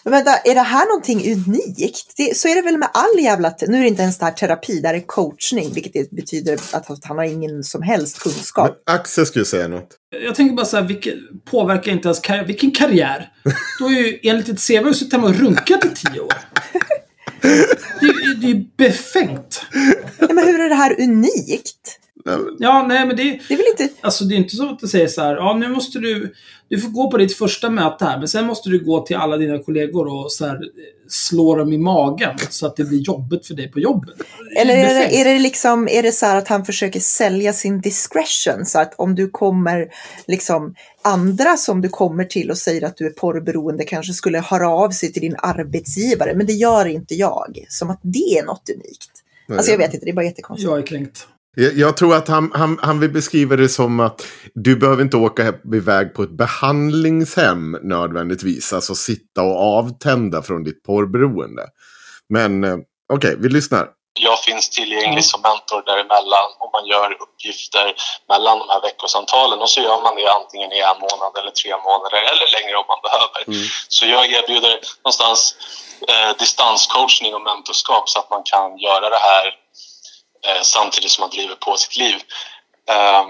S2: Men vänta, är det här någonting unikt? Det, så är det väl med all jävla... te- Nu är det inte ens det här terapi, det här är coachning, vilket det betyder att han har ingen som helst kunskap.
S3: Men Axel skulle säga något.
S1: Jag tänker bara så här, vilken, påverkar inte ens karriär. Vilken karriär? Du har ju enligt ditt CV suttit hemma och runkat i tio år. Det, är- det är ju befängt.
S2: Ja, men hur är det här unikt?
S1: Ja, nej men det,
S2: Det är väl inte...
S1: alltså, det är inte så att du säger så här, ja nu måste du, du får gå på ditt första möte här, men sen måste du gå till alla dina kollegor och så här, slå dem i magen så att det blir jobbigt för dig på jobbet.
S2: Eller är det, är det liksom, är det så här att han försöker sälja sin discretion? Så att om du kommer, liksom andra som du kommer till och säger att du är porrberoende kanske skulle höra av sig till din arbetsgivare, men det gör inte jag. Som att det är något unikt. Alltså jag vet inte, det är bara jättekonstigt.
S1: Jag är kränkt.
S3: Jag, tror att han, han, han vill beskriva det som att du behöver inte åka iväg på ett behandlingshem nödvändigtvis. Alltså sitta och avtända från ditt porrberoende. Men eh, okej, vi lyssnar.
S4: Jag finns tillgänglig som mentor däremellan och man gör uppgifter mellan de här veckosamtalen och så gör man det antingen i en månad eller tre månader eller längre om man behöver. Så jag erbjuder någonstans eh, distanscoachning och mentorskap så att man kan göra det här samtidigt som man driver på sitt liv. Ehm,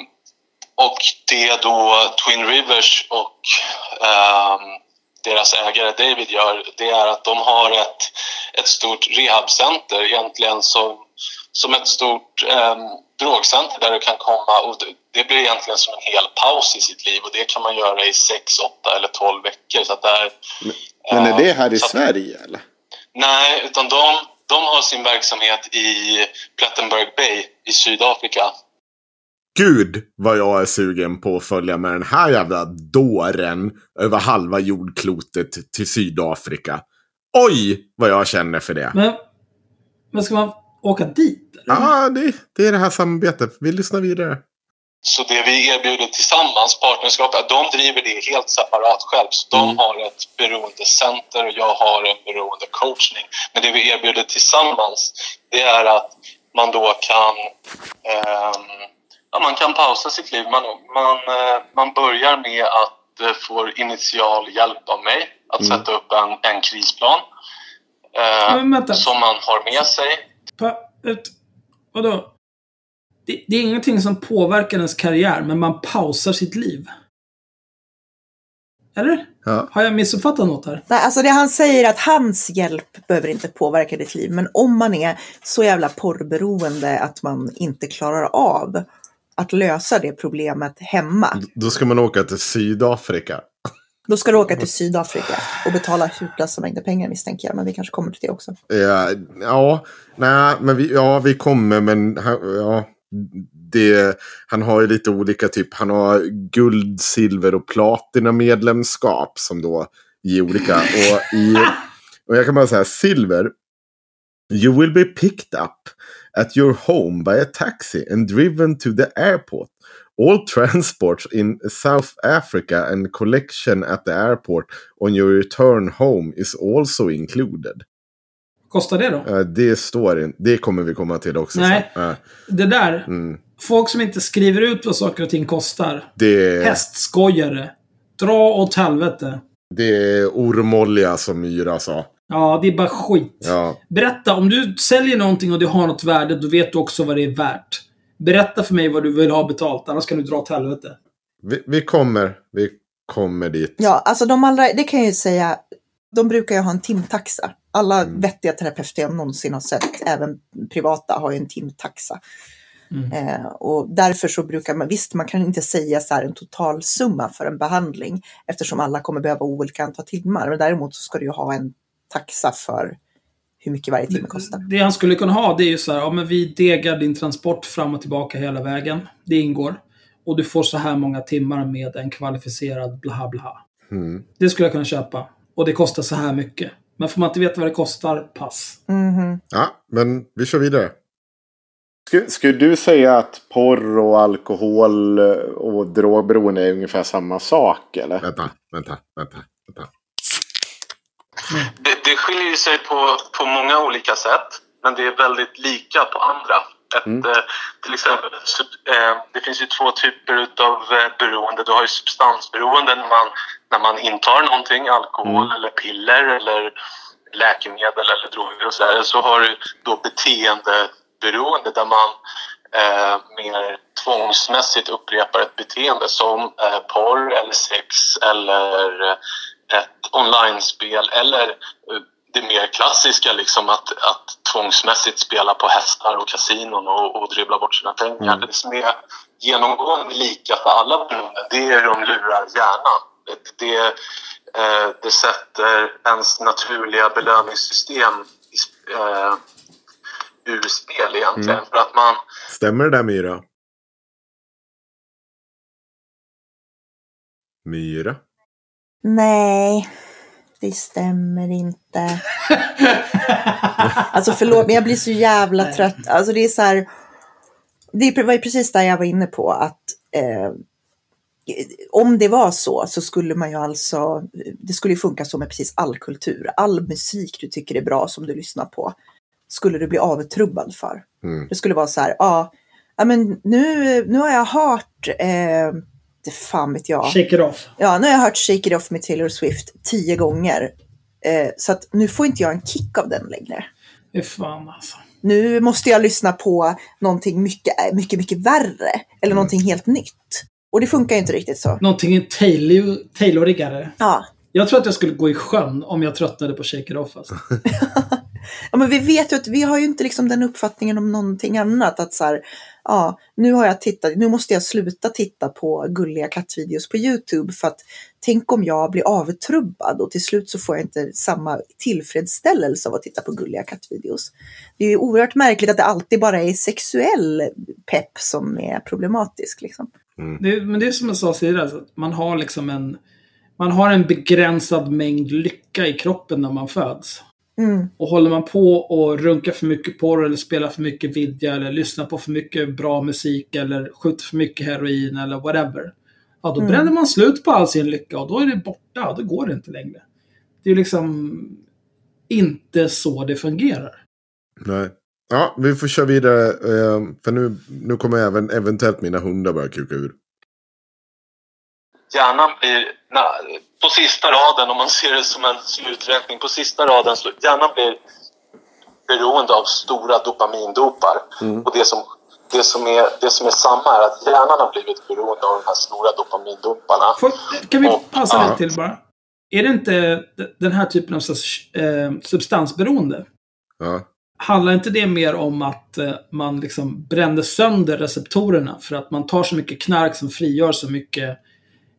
S4: och det då Twin Rivers och ehm, deras ägare David gör, det är att de har ett, ett stort rehabcenter egentligen som, som ett stort eh, drogcenter där du kan komma och det, blir egentligen som en hel paus i sitt liv och det kan man göra i 6, 8 eller 12 veckor. Så att det är,
S5: Men är
S4: eh,
S5: det här i
S4: att-
S5: Sverige eller?
S4: Nej, utan de, de har sin verksamhet i Plettenberg Bay i Sydafrika.
S3: Gud vad jag är sugen på att följa med den här jävla dåren över halva jordklotet till Sydafrika. Oj vad jag känner för det.
S1: Men, men ska man åka dit?
S3: Ja, det, det är det här samarbetet. Vi lyssnar vidare.
S4: Så det vi erbjuder tillsammans, partnerskap, de driver det helt separat själv. Så de
S3: Mm.
S4: har ett beroendecenter och jag har en beroendecoachning. Men det vi erbjuder tillsammans, det är att man då kan, ehm, ja, man kan pausa sitt liv. Man, man, eh, man börjar med att eh, få initial hjälp av mig att
S3: Mm.
S4: sätta upp en, en krisplan. eh, som man har med sig.
S1: Pa, ett, vadå? Det, det är ingenting som påverkar ens karriär, men man pausar sitt liv. Eller?
S3: Ja.
S1: Har jag missuppfattat något här?
S2: Nej, alltså det han säger är att hans hjälp behöver inte påverka ditt liv. Men om man är så jävla porrberoende att man inte klarar av att lösa det problemet hemma.
S3: Då ska man åka till Sydafrika.
S2: Då ska du åka till Sydafrika och betala hutlösa mängder pengar misstänker jag. Men vi kanske kommer till det också.
S3: Ja, ja, nej, men vi, ja, vi kommer, men ja, det, han har ju lite olika typ. Han har guld, silver och platina medlemskap som då ger olika. Och, i, och jag kan bara säga silver. You will be picked up at your home by a taxi and driven to the airport. All transports in South Africa and collection at the airport on your return home is also included.
S1: Kostar det då?
S3: Ja, det står inte. Det kommer vi komma till också.
S1: Nej.
S3: Ja,
S1: Det där.
S3: mm.
S1: Folk som inte skriver ut vad saker och ting kostar.
S3: det,
S1: Hästskojare. Dra åt helvete.
S3: det är ormolja som Myra sa.
S1: Ja, det är bara skit.
S3: Ja.
S1: Berätta, om du säljer någonting och det har något värde, då vet du också vad det är värt. Berätta för mig vad du vill ha betalt, annars kan du dra åt helvete.
S3: Vi, vi kommer. Vi kommer dit.
S2: Ja, alltså de allra, det kan jag ju säga, de brukar ju ha en timtaxa. Alla vettiga terapeuter jag någonsin har sett, även privata, har ju en timtaxa.
S1: Mm.
S2: Eh, och därför så brukar man, visst man kan inte säga så här en totalsumma för en behandling eftersom alla kommer behöva olika antal timmar. Men däremot så ska du ju ha en taxa för hur mycket varje timme kostar.
S1: Det han skulle kunna ha det är ju så här, ja men vi degar din transport fram och tillbaka hela vägen. Det ingår. Och du får så här många timmar med en kvalificerad bla bla.
S3: Mm.
S1: Det skulle jag kunna köpa. Och det kostar så här mycket. Men får man inte veta vad det kostar, pass.
S2: Mhm.
S3: Ja, men vi kör vidare.
S5: Skulle, skulle du säga att porr och alkohol eh, och drogberoende är ungefär samma sak eller?
S3: Vänta, vänta, vänta. vänta.
S4: Det, det skiljer ju sig på, på många olika sätt, men det är väldigt lika på andra. Ett,
S5: Mm.
S4: eh, till exempel, eh, det finns ju två typer av beroende. Du har ju substansberoende när man, när man intar någonting, alkohol
S5: Mm.
S4: eller piller eller läkemedel eller droger och så där. Så har du då beteendeberoende där man eh, mer tvångsmässigt upprepar ett beteende som eh, porr eller sex eller eh, ett online-spel eller eh, det mer klassiska liksom att, att tvångsmässigt spela på hästar och kasinon och, och dribbla bort sina pengar. Det som är genomgående lika för alla beroende, det är hur de lurar hjärnan. Det, det, eh, det sätter ens naturliga belöningssystem i, eh, ur spel egentligen. För att man,
S3: Stämmer det där Myra? Myra?
S2: Nej, det stämmer inte. Alltså förlåt, men jag blir så jävla trött. Alltså det är så här. Det var ju precis där jag var inne på att eh, om det var så så skulle man ju alltså, det skulle ju funka så med precis all kultur. All musik du tycker är bra som du lyssnar på skulle du bli avtrubbad för.
S3: Mm.
S2: Det skulle vara så här, ja, ja men nu, nu har jag hört, eh, det fan vet jag.
S1: Shake it off.
S2: Ja, nu har jag hört Shake It Off med Taylor Swift tio gånger. Eh, så att nu får inte jag en kick av den längre.
S1: Det fan alltså.
S2: Nu måste jag lyssna på någonting mycket, mycket, mycket värre. Eller någonting helt nytt. Och det funkar ju inte riktigt så.
S1: Någonting Taylor, Taylorigare.
S2: Ja.
S1: Jag tror att jag skulle gå i sjön om jag tröttnade på Shake it off. Alltså.
S2: ja, men vi vet ju att vi har ju inte liksom den uppfattningen om någonting annat. Att så här, ja, nu har jag tittat, nu måste jag sluta titta på gulliga kattvideos på YouTube för att tänk om jag blir avtrubbad och till slut så får jag inte samma tillfredsställelse av att titta på gulliga kattvideos. Det är ju oerhört märkligt att det alltid bara är sexuell pepp som är problematisk. Liksom.
S1: Det, men det är som jag sa tidigare, alltså, att man har liksom en... Man har en begränsad mängd lycka i kroppen när man föds.
S2: Mm.
S1: Och håller man på och runkar för mycket porr eller spelar för mycket vidja eller lyssnar på för mycket bra musik eller skjuter för mycket heroin eller whatever. Ja, då
S2: Mm.
S1: bränner man slut på all sin lycka och då är det borta och då går det inte längre. Det är liksom inte så det fungerar.
S3: Nej. Ja, vi får köra vidare. eh, För nu, nu kommer även eventuellt mina hundar börja kuka ur.
S4: hjärnan blir, på sista raden, om man ser det som en sluträkning, på sista raden, så hjärnan blir beroende av stora dopamindopar. Och det som, det, som är, det som är samma är att hjärnan har blivit beroende av de här stora dopamindoparna.
S1: Får, kan vi
S4: Och-
S1: passa
S4: ja.
S1: lite till bara? Är det inte den här typen av eh, substansberoende?
S3: Ja.
S1: Handlar inte det mer om att eh, man liksom brände sönder receptorerna för att man tar så mycket knark som frigör så mycket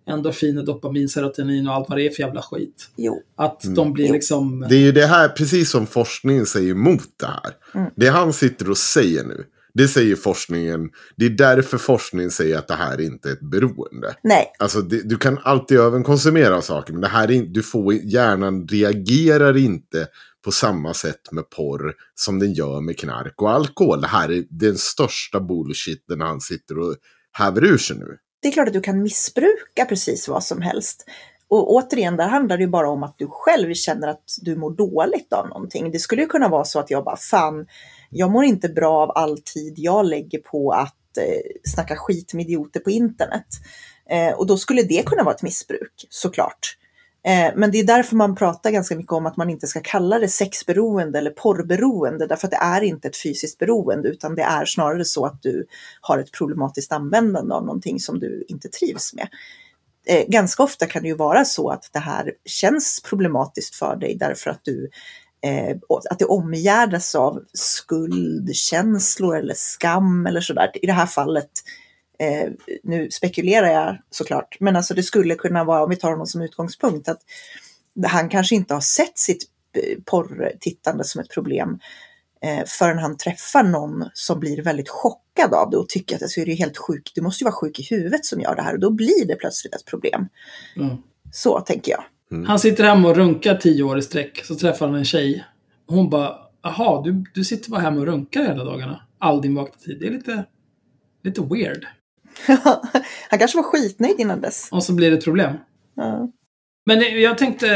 S1: endorfiner, dopamin, serotonin och allt vad det är för jävla skit?
S2: Jo.
S1: Att de blir liksom...
S3: Det är ju det här, precis som forskningen säger emot det här.
S2: Mm.
S3: Det han sitter och säger nu, det säger forskningen. Det är därför forskningen säger att det här inte är ett beroende.
S2: Nej,
S3: Alltså, det, du kan alltid överkonsumera saker, men det här är, du får, hjärnan reagerar inte på samma sätt med porr som den gör med knark och alkohol. Det här är den största bullshiten han sitter och häver ur sig nu
S2: det är klart att du kan missbruka precis vad som helst. Och återigen, där handlar det ju bara om att du själv känner att du mår dåligt av någonting. Det skulle ju kunna vara så att jag bara, fan, jag mår inte bra av all tid jag lägger på att eh, snacka skit med idioter på internet. Eh, och då skulle det kunna vara ett missbruk, såklart. Eh, men det är därför man pratar ganska mycket om att man inte ska kalla det sexberoende eller porrberoende, därför att det är inte ett fysiskt beroende, utan det är snarare så att du har ett problematiskt användande av någonting som du inte trivs med. Eh, ganska ofta kan det ju vara så att det här känns problematiskt för dig därför att du eh, att det omgärdas av skuldkänslor eller skam eller sådär. I det här fallet, eh, nu spekulerar jag såklart, men alltså det skulle kunna vara, om vi tar honom som utgångspunkt, att han kanske inte har sett sitt eh, porrtittande som ett problem eh, förrän han träffar någon som blir väldigt chockad av det och tycker att alltså, är det helt sjukt, du måste ju vara sjuk i huvudet som gör det här och då blir det plötsligt ett problem.
S1: Mm.
S2: Så tänker jag.
S1: Han sitter hemma och runkar tio år i sträck. Så träffar han en tjej. Och hon bara, jaha, du, du sitter bara hemma och runkar hela dagarna. All din vakna tid. Det är lite, lite weird.
S2: han kanske var skitnöjd innan dess.
S1: Och så blir det problem.
S2: Ja.
S1: Men eh, jag tänkte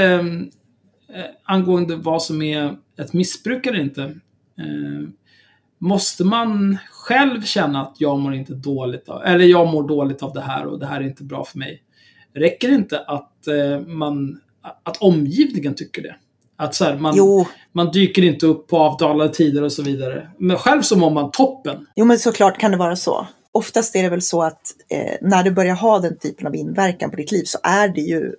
S1: eh, angående vad som är ett missbruk eller inte. Eh, måste man själv känna att jag mår inte dåligt av, eller jag mår dåligt av det här och det här är inte bra för mig. Räcker det inte att eh, man, att omgivningen tycker det? Att så här, man,
S2: Jo,
S1: man dyker inte upp på avdalade tider och så vidare. Men själv så mår man toppen.
S2: jo, men såklart kan det vara så. Oftast är det väl så att eh, när du börjar ha den typen av inverkan på ditt liv så är det ju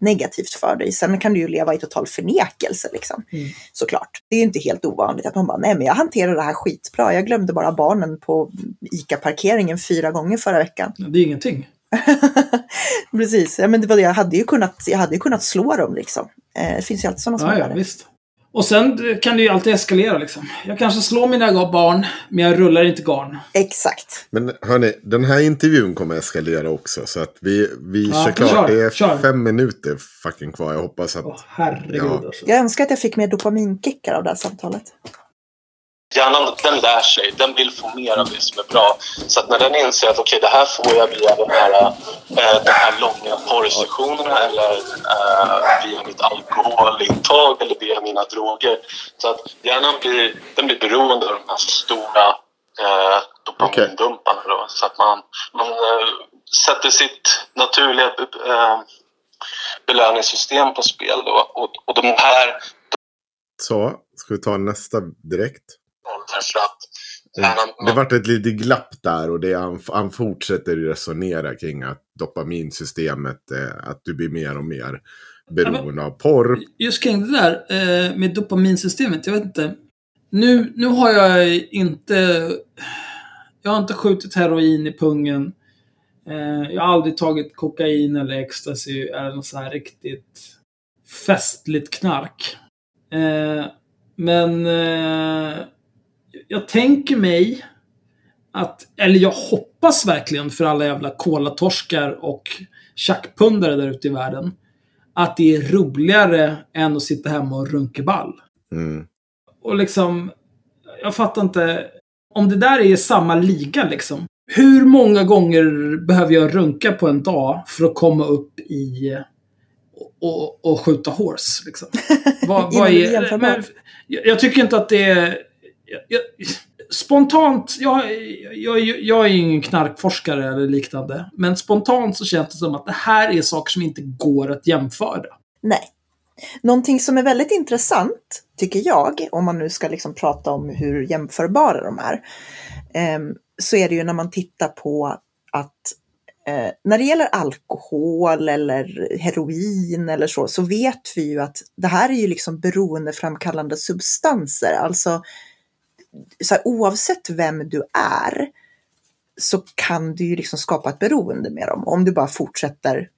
S2: negativt för dig. Sen kan du ju leva i total förnekelse liksom.
S1: Mm.
S2: Såklart. Det är ju inte helt ovanligt att man bara, nej men jag hanterar det här skitbra. Jag glömde bara barnen på ICA-parkeringen fyra gånger förra veckan.
S1: Det är ingenting.
S2: Precis, ja, men det var det. Jag hade ju kunnat, jag hade ju kunnat slå dem liksom. Eh, det finns ju alltid sådana som
S1: Ja,
S2: gör
S1: ja,
S2: det.
S1: visst. Och sen kan det ju alltid eskalera liksom. Jag kanske slår mina barn, men jag rullar inte garn.
S2: Exakt.
S3: Men hörni, den här intervjun kommer eskalera också. Så att vi, vi
S1: Ja,
S3: kör klart.
S1: kör,
S3: det är
S1: kör.
S3: fem minuter fucking kvar. Jag hoppas att...
S1: Åh, herregud
S3: Ja.
S1: alltså.
S2: Jag önskar att jag fick mer dopaminkickar av det här samtalet.
S4: Hjärnan den lär sig, den vill få mer av det som är bra. Så att när den inser att okej, det här får jag via den här, eh, de här långa porrsessionerna eller eh, via mitt alkoholintag eller via mina droger. Så att hjärnan blir, den blir beroende av de här stora eh, dopamindumparna. Då, så att man, man eh, sätter sitt naturliga eh, belöningssystem på spel. Då. Och, och de här
S3: Så, ska vi ta nästa direkt?
S4: Därför att hjärnan...
S3: Det vart ett litet glapp där och det, han, han fortsätter resonera kring att dopaminsystemet, eh, att du blir mer och mer beroende av porr.
S1: Just kring det där eh, med dopaminsystemet, jag vet inte. Nu, nu har jag inte... Jag har inte skjutit heroin i pungen. Eh, jag har aldrig tagit kokain eller ecstasy eller något så här riktigt festligt knark. Eh, men eh, jag tänker mig att, eller jag hoppas verkligen för alla jävla kolatorskar och tjackpundare där ute i världen, att det är roligare än att sitta hemma och runka ball.
S3: Mm.
S1: Och liksom, jag fattar inte. Om det där är samma liga liksom. Hur många gånger behöver jag runka på en dag för att komma upp i och, och, skjuta horse? Liksom? Vad, vad är, men, jag tycker inte att det är... Jag, jag, spontant, jag, jag, jag är ju ingen knarkforskare eller liknande. Men spontant så känns det som att det här är saker som inte går att jämföra.
S2: Nej. Någonting som är väldigt intressant, tycker jag, om man nu ska liksom prata om hur jämförbara de är, ehm, så är det ju när man tittar på att eh, när det gäller alkohol eller heroin eller så, så vet vi ju att det här är ju liksom beroendeframkallande substanser. Alltså, så här, oavsett vem du är så kan du ju liksom skapa ett beroende med dem om du bara fortsätter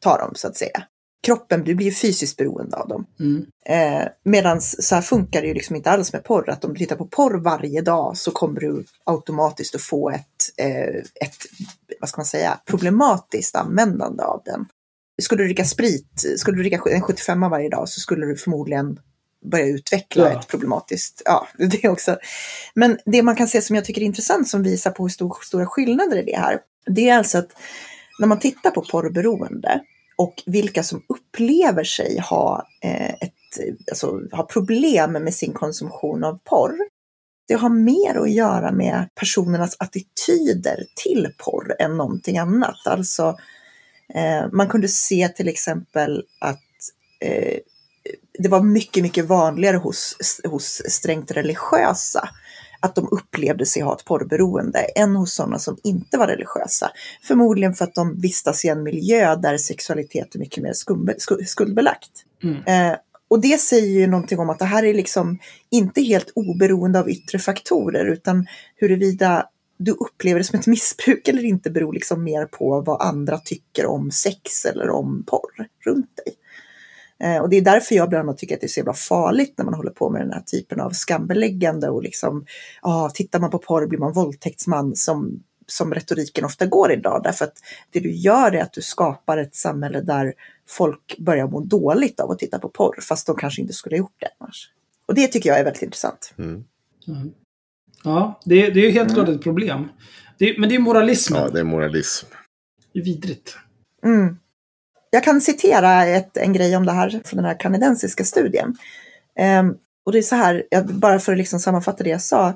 S2: ta dem så att säga. Kroppen, du blir ju fysiskt beroende av dem.
S1: Mm.
S2: Eh, Medan så här funkar det ju liksom inte alls med porr. Att om du tittar på porr varje dag så kommer du automatiskt att få ett, eh, ett vad ska man säga, problematiskt användande av den. Skulle du dricka sprit, skulle du dricka en 75 varje dag så skulle du förmodligen börja utveckla
S1: Ja.
S2: ett problematiskt, ja, det också. Men det man kan se som jag tycker är intressant som visar på hur stor, stora skillnader det här, det är alltså att när man tittar på porrberoende och vilka som upplever sig ha, eh, ett, alltså, ha problem med sin konsumtion av porr. Det har mer att göra med personernas attityder till porr än någonting annat. Alltså, eh, man kunde se till exempel att eh, det var mycket, mycket vanligare hos, hos strängt religiösa att de upplevde sig ha ett porrberoende än hos sådana som inte var religiösa. Förmodligen för att de vistas i en miljö där sexualitet är mycket mer skumbe, sku- skuldbelagt.
S1: Mm.
S2: Eh, Och det säger ju någonting om att det här är liksom inte helt oberoende av yttre faktorer utan huruvida du upplever det som ett missbruk eller inte beror liksom mer på vad andra tycker om sex eller om porr runt dig. Eh, och det är därför jag bland annat tycker att det är så jävla farligt när man håller på med den här typen av skambeläggande och liksom, ja, tittar man på porr blir man våldtäktsman som, som retoriken ofta går idag. Därför att det du gör är att du skapar ett samhälle där folk börjar må dåligt av att titta på porr, fast de kanske inte skulle ha gjort det annars. Och det tycker jag är väldigt intressant.
S3: Mm.
S1: Ja, det, det är ju helt klart ett problem. Det, men det är moralismen.
S3: Ja, det är moralism.
S1: Det är vidrigt.
S2: Mm. Jag kan citera ett, en grej om det här från den här kanadensiska studien. Ehm, och det är så här, bara för att liksom sammanfatta det jag sa.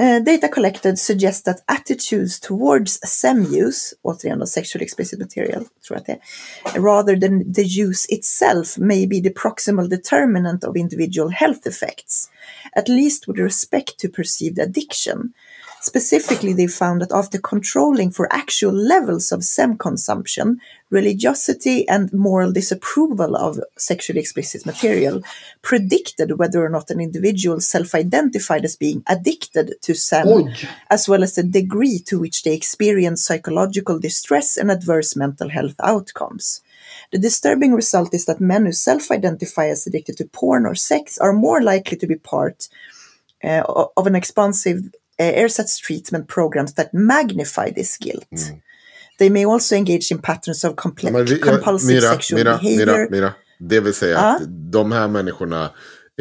S2: Eh, data collected suggests that attitudes towards SEM-use, återigen då sexual explicit material, tror jag att det är, rather than the use itself may be the proximal determinant of individual health effects, at least with respect to perceived addiction. Specifically, they found that after controlling for actual levels of SEM consumption, religiosity and moral disapproval of sexually explicit material predicted whether or not an individual self identified as being addicted to SEM,
S1: Oj!
S2: as well as the degree to which they experience psychological distress and adverse mental health outcomes. The disturbing result is that men who self identify as addicted to porn or sex are more likely to be part uh, of an expansive uh, ersatz treatment programs that magnify this guilt. They may also engage in patterns of comple-
S3: Ja, vi- ja,
S2: compulsive
S3: Mira,
S2: sexual
S3: Mira,
S2: behavior.
S3: Mira, Mira. Det vill säga
S2: Ja.
S3: att de här människorna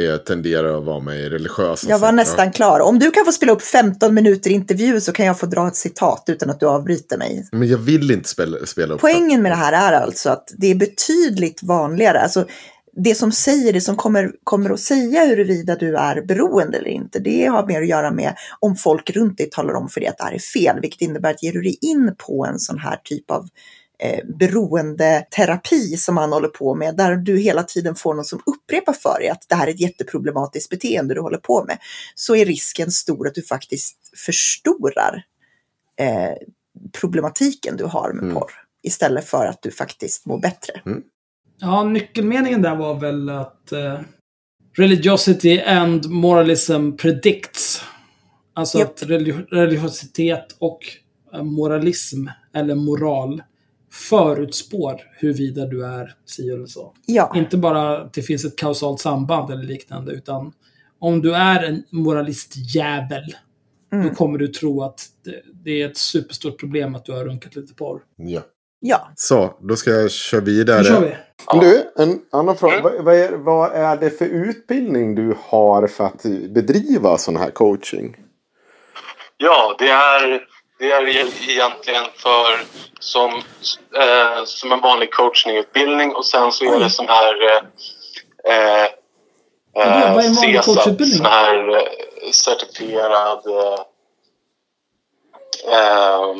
S3: eh, tenderar att vara med i religiösa
S2: Jag var
S3: sekter.
S2: nästan klar. Om du kan få spela upp 15 minuter intervju så kan jag få dra ett citat utan att du avbryter mig.
S3: Men jag vill inte spela, spela upp.
S2: Poängen med det här är alltså att det är betydligt vanligare. Alltså, det som säger, det som kommer, kommer att säga huruvida du är beroende eller inte, det har mer att göra med om folk runt dig talar om för dig att det här är fel, vilket innebär att ger du dig in på en sån här typ av eh, beroendeterapi som man håller på med, där du hela tiden får någon som upprepar för dig att det här är ett jätteproblematiskt beteende du håller på med, så är risken stor att du faktiskt förstorar eh, problematiken du har med
S3: Mm.
S2: porr. Istället för att du faktiskt mår bättre.
S1: Ja, nyckelmeningen där var väl att eh, religiosity and moralism predicts. Alltså
S2: Japp.
S1: att religi- religiositet och eh, moralism, eller moral, förutspår huruvida du är si eller så.
S2: Ja,
S1: Inte bara att det finns ett kausalt samband eller liknande, utan om du är en moralistjävel,
S2: Mm.
S1: då kommer du tro att det, det är ett superstort problem att du har runkat lite porr.
S3: Ja.
S2: Ja.
S3: Så, då ska jag köra
S1: Nu
S3: vidare.
S1: kör vi!
S5: Men Du, en annan fråga.
S4: Mm.
S5: Vad, vad, är, vad är det för utbildning du har för att bedriva sån här coaching?
S4: Ja, det är, det är egentligen för som, eh, som en vanlig coachingutbildning och sen så är det sån här eh, eh,
S1: vad är en
S4: CSAT,
S1: coachutbildning?
S4: sån här eh, certifierad eh, eh,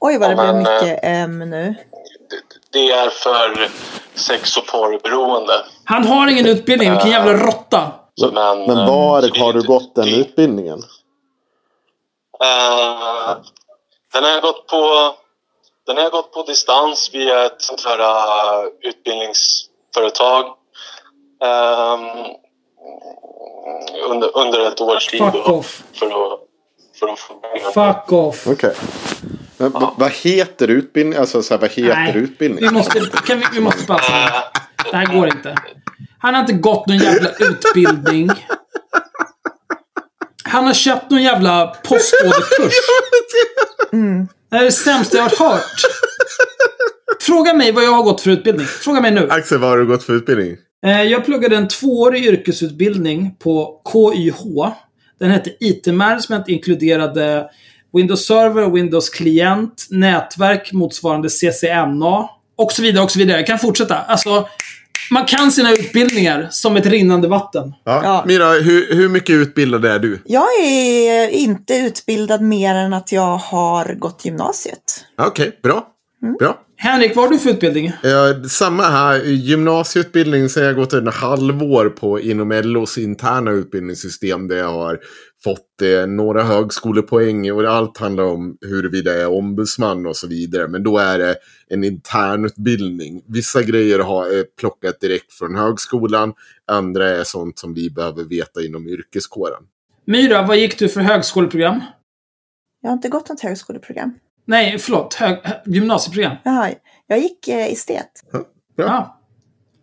S2: Oj vad det
S4: men,
S2: mycket M nu.
S4: det, det är för sex och porrberoende.
S1: Han har ingen utbildning, vilken jävla råtta!
S4: Men,
S5: Men
S4: eh,
S5: var har du gått den utbildningen?
S4: Eh, den har jag gått på den har jag gått på distans via ett sånt här eh, utbildningsföretag. Ehm, under, under ett års tid.
S1: Fuck
S4: då,
S1: off.
S4: För att,
S1: Fuck off.
S5: Okej. Men v- Vad heter utbildningen? Alltså så här, vad heter
S1: Nej,
S5: utbildningen?
S1: Vi måste, kan vi, vi måste.
S4: Eh,
S1: Det här går inte. Han har inte gått någon jävla utbildning. Han har köpt någon jävla postorderkurs.
S2: Mm.
S1: Det här är det sämsta jag har hört. Fråga mig vad jag har gått för utbildning. Fråga mig nu.
S3: Axel, vad har du gått för utbildning?
S1: Eh, Jag pluggade en tvåårig yrkesutbildning på KYH. Den hette IT-management, inkluderade Windows Server, Windows klient, nätverk motsvarande CCNA och så vidare och så vidare. Jag kan fortsätta. Alltså, man kan sina utbildningar som ett rinnande vatten.
S3: Ja.
S2: Ja.
S3: Mira, hur, hur mycket utbildad är du?
S2: Jag är inte utbildad mer än att jag har gått gymnasiet.
S3: Okej, bra. Bra.
S1: Henrik, vad har du för utbildning?
S3: Ja, samma här. Gymnasieutbildning så har jag gått en halvår på inom LOs interna utbildningssystem. Där jag har fått eh, några högskolepoäng. Och allt handlar om huruvida jag är ombudsman och så vidare. Men då är det en internutbildning. Vissa grejer har jag plockat direkt från högskolan. Andra är sånt som vi behöver veta inom yrkeskåren.
S1: Myra, vad gick du för högskoleprogram?
S2: Jag har inte gått något högskoleprogram.
S1: Nej, förlåt. Hög, hö- gymnasieprogram.
S2: Jaha, jag gick eh, estet.
S1: Ja.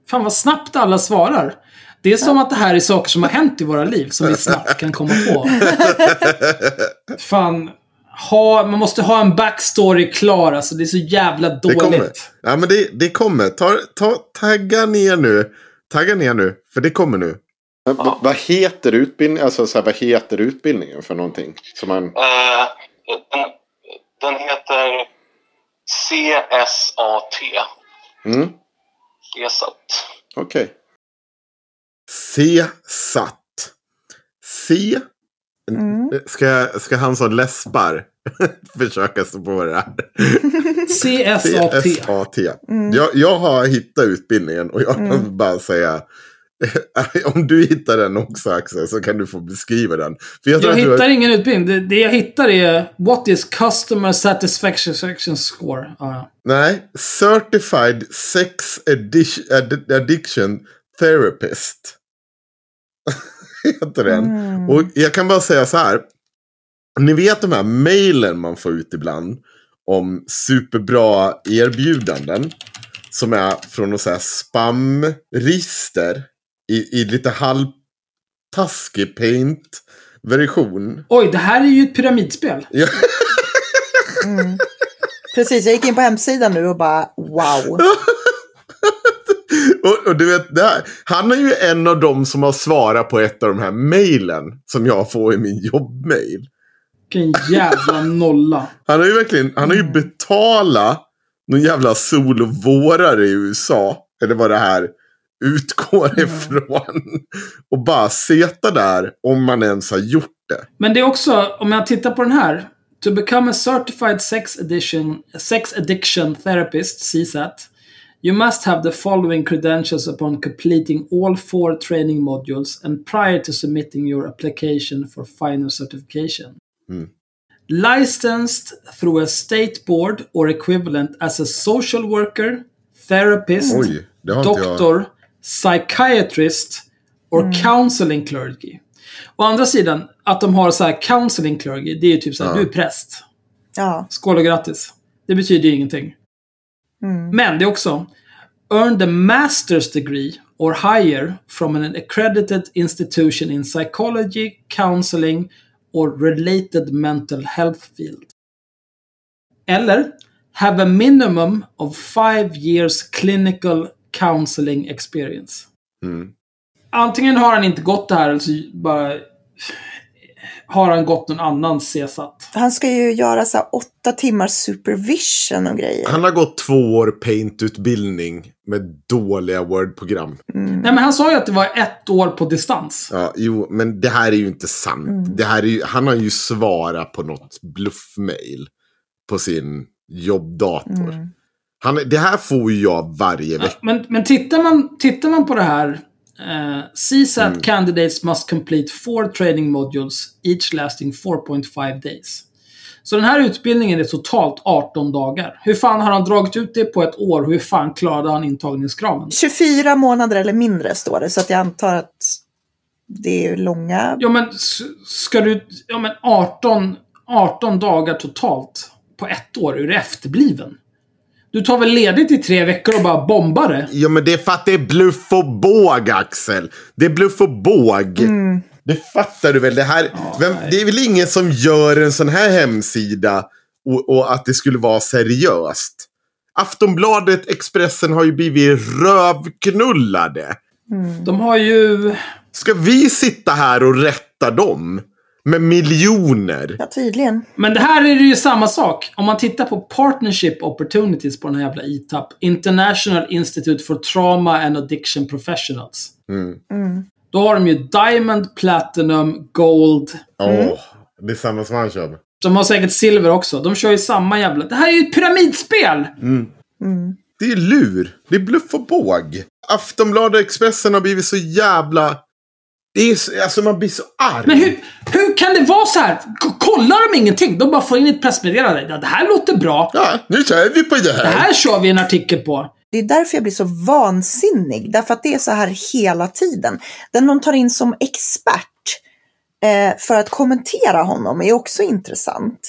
S1: Fan vad snabbt alla svarar. Det är som att det här är saker som har hänt i våra liv som vi snabbt kan komma på. Fan. Ha, man måste ha en backstory klar alltså. Det är så jävla
S3: Det kommer.
S1: dåligt.
S3: Ja, men det, det kommer. Ta, ta, tagga ner nu. Tagga ner nu. För det kommer nu.
S5: Men Vad heter utbildningen? Alltså så här, vad heter utbildningen för någonting? Som man...
S4: Eh, den, heter CSAT.
S5: Mm,
S4: CSAT.
S5: Okej.
S3: C-satt. C.
S2: Mm.
S3: Ska, ska han som läspar försöka stå på det här?
S1: CSAT.
S3: C-S-A-T.
S2: Mm.
S3: Jag, jag har hittat utbildningen och jag kan
S2: Mm.
S3: bara säga. Om du hittar den också Axel så kan du få beskriva den. För jag
S1: Jag hittar
S3: har,
S1: ingen utbildning. Det, det jag hittar är What is Customer Satisfaction Score? Ja.
S3: Nej, Certified Sex Addic- Add- Addiction Therapist. heter den.
S2: Mm.
S3: Och jag kan bara säga så här. Ni vet de här mejlen man får ut ibland. Om superbra erbjudanden. Som är från något så här spamregister. I, I lite halvtaskig paint-version.
S1: Oj, det här är ju ett pyramidspel.
S3: Ja,
S2: Mm. Precis, jag gick in på hemsidan nu och bara wow.
S3: och, och du vet, det här, han är ju en av dem som har svarat på ett av de här mejlen. Som jag får i min jobbmail.
S1: Vilken jävla nolla.
S3: Han har ju verkligen, han har ju betalat någon jävla sol och vårare i USA. Eller vad det här utgår ifrån. Och bara seta där om man ens har gjort det.
S1: Men det är också, om jag tittar på den här. To become a certified sex addiction, sex addiction therapist, CSAT, you must have the following credentials upon completing all four training modules and prior to submitting your application for final certification.
S3: Mm.
S1: Licensed through a state board or equivalent as a social worker, therapist,
S3: Oj,
S1: doctor, psychiatrist or counseling clergy. Å andra sidan, att de har så här counseling clergy, det är ju typ så här,
S3: Ja.
S1: du är präst.
S2: Ja.
S1: Skål och grattis. Det betyder ju ingenting.
S2: Mm.
S1: Men det är också Earn the master's degree or higher from an accredited institution in psychology, counseling or related mental health field. Eller Have a minimum of five years clinical counseling experience.
S3: Mm.
S1: Antingen har han inte gått det här eller så bara har han gått någon annan CSAT.
S2: Han ska ju göra så här åtta timmars supervision och grejer.
S3: Han har gått två år paint-utbildning med dåliga Word-program.
S2: Mm.
S1: Nej men han sa ju att det var ett år på distans.
S3: Ja, jo, men det här är ju inte sant.
S2: Mm.
S3: Det här är ju, han har ju svarat på något bluffmail på sin jobbdator.
S2: Mm.
S3: Han, det här får ju jag varje vecka.
S1: Men, men tittar, man, tittar man på det här. Eh, CSAT candidates must complete four training modules, each lasting 4.5 days. Så den här utbildningen är totalt 18 dagar. Hur fan har han dragit ut det på ett år? Hur fan klarade han intagningskraven?
S2: 24 månader eller mindre står det, så att jag antar att det är långa.
S1: Ja men ska du... Ja men 18, 18 dagar totalt på ett år. Är du efterbliven? Du tar väl ledigt i tre veckor och bara bombar det?
S3: Ja, men det är för att det är bluff och båg, Axel. Det är bluff och båg.
S2: Mm.
S3: Det fattar du väl? Det, här, vem,
S1: nej.
S3: det är väl ingen som gör en sån här hemsida och, och att det skulle vara seriöst. Aftonbladet, Expressen har ju blivit rövknullade.
S1: De har ju...
S3: Ska vi sitta här och rätta dem? Med miljoner?
S2: Ja, tydligen.
S1: Men det här är det ju samma sak. Om man tittar på Partnership Opportunities på den här jävla ITAP. International Institute for Trauma and Addiction Professionals.
S3: Mm.
S2: Mm.
S1: Då har de ju Diamond, Platinum, Gold.
S3: Åh, det är samma som han kör.
S1: De har säkert silver också. De kör ju samma jävla... Det här är ju ett pyramidspel!
S2: Mm.
S3: Det är lur. Det är bluff och båg. Aftonbladet och Expressen har blivit så jävla... Det är så, alltså man blir så arg.
S1: Men hur, hur kan det vara så här? K- kollar de ingenting? De bara får in ett pressmeddelande. Ja, det här låter bra.
S3: Ja, nu kör vi på det här.
S1: Det här kör vi en artikel på.
S2: Det är därför jag blir så vansinnig. Därför att det är så här hela tiden. Den de tar in som expert eh, för att kommentera honom är också intressant.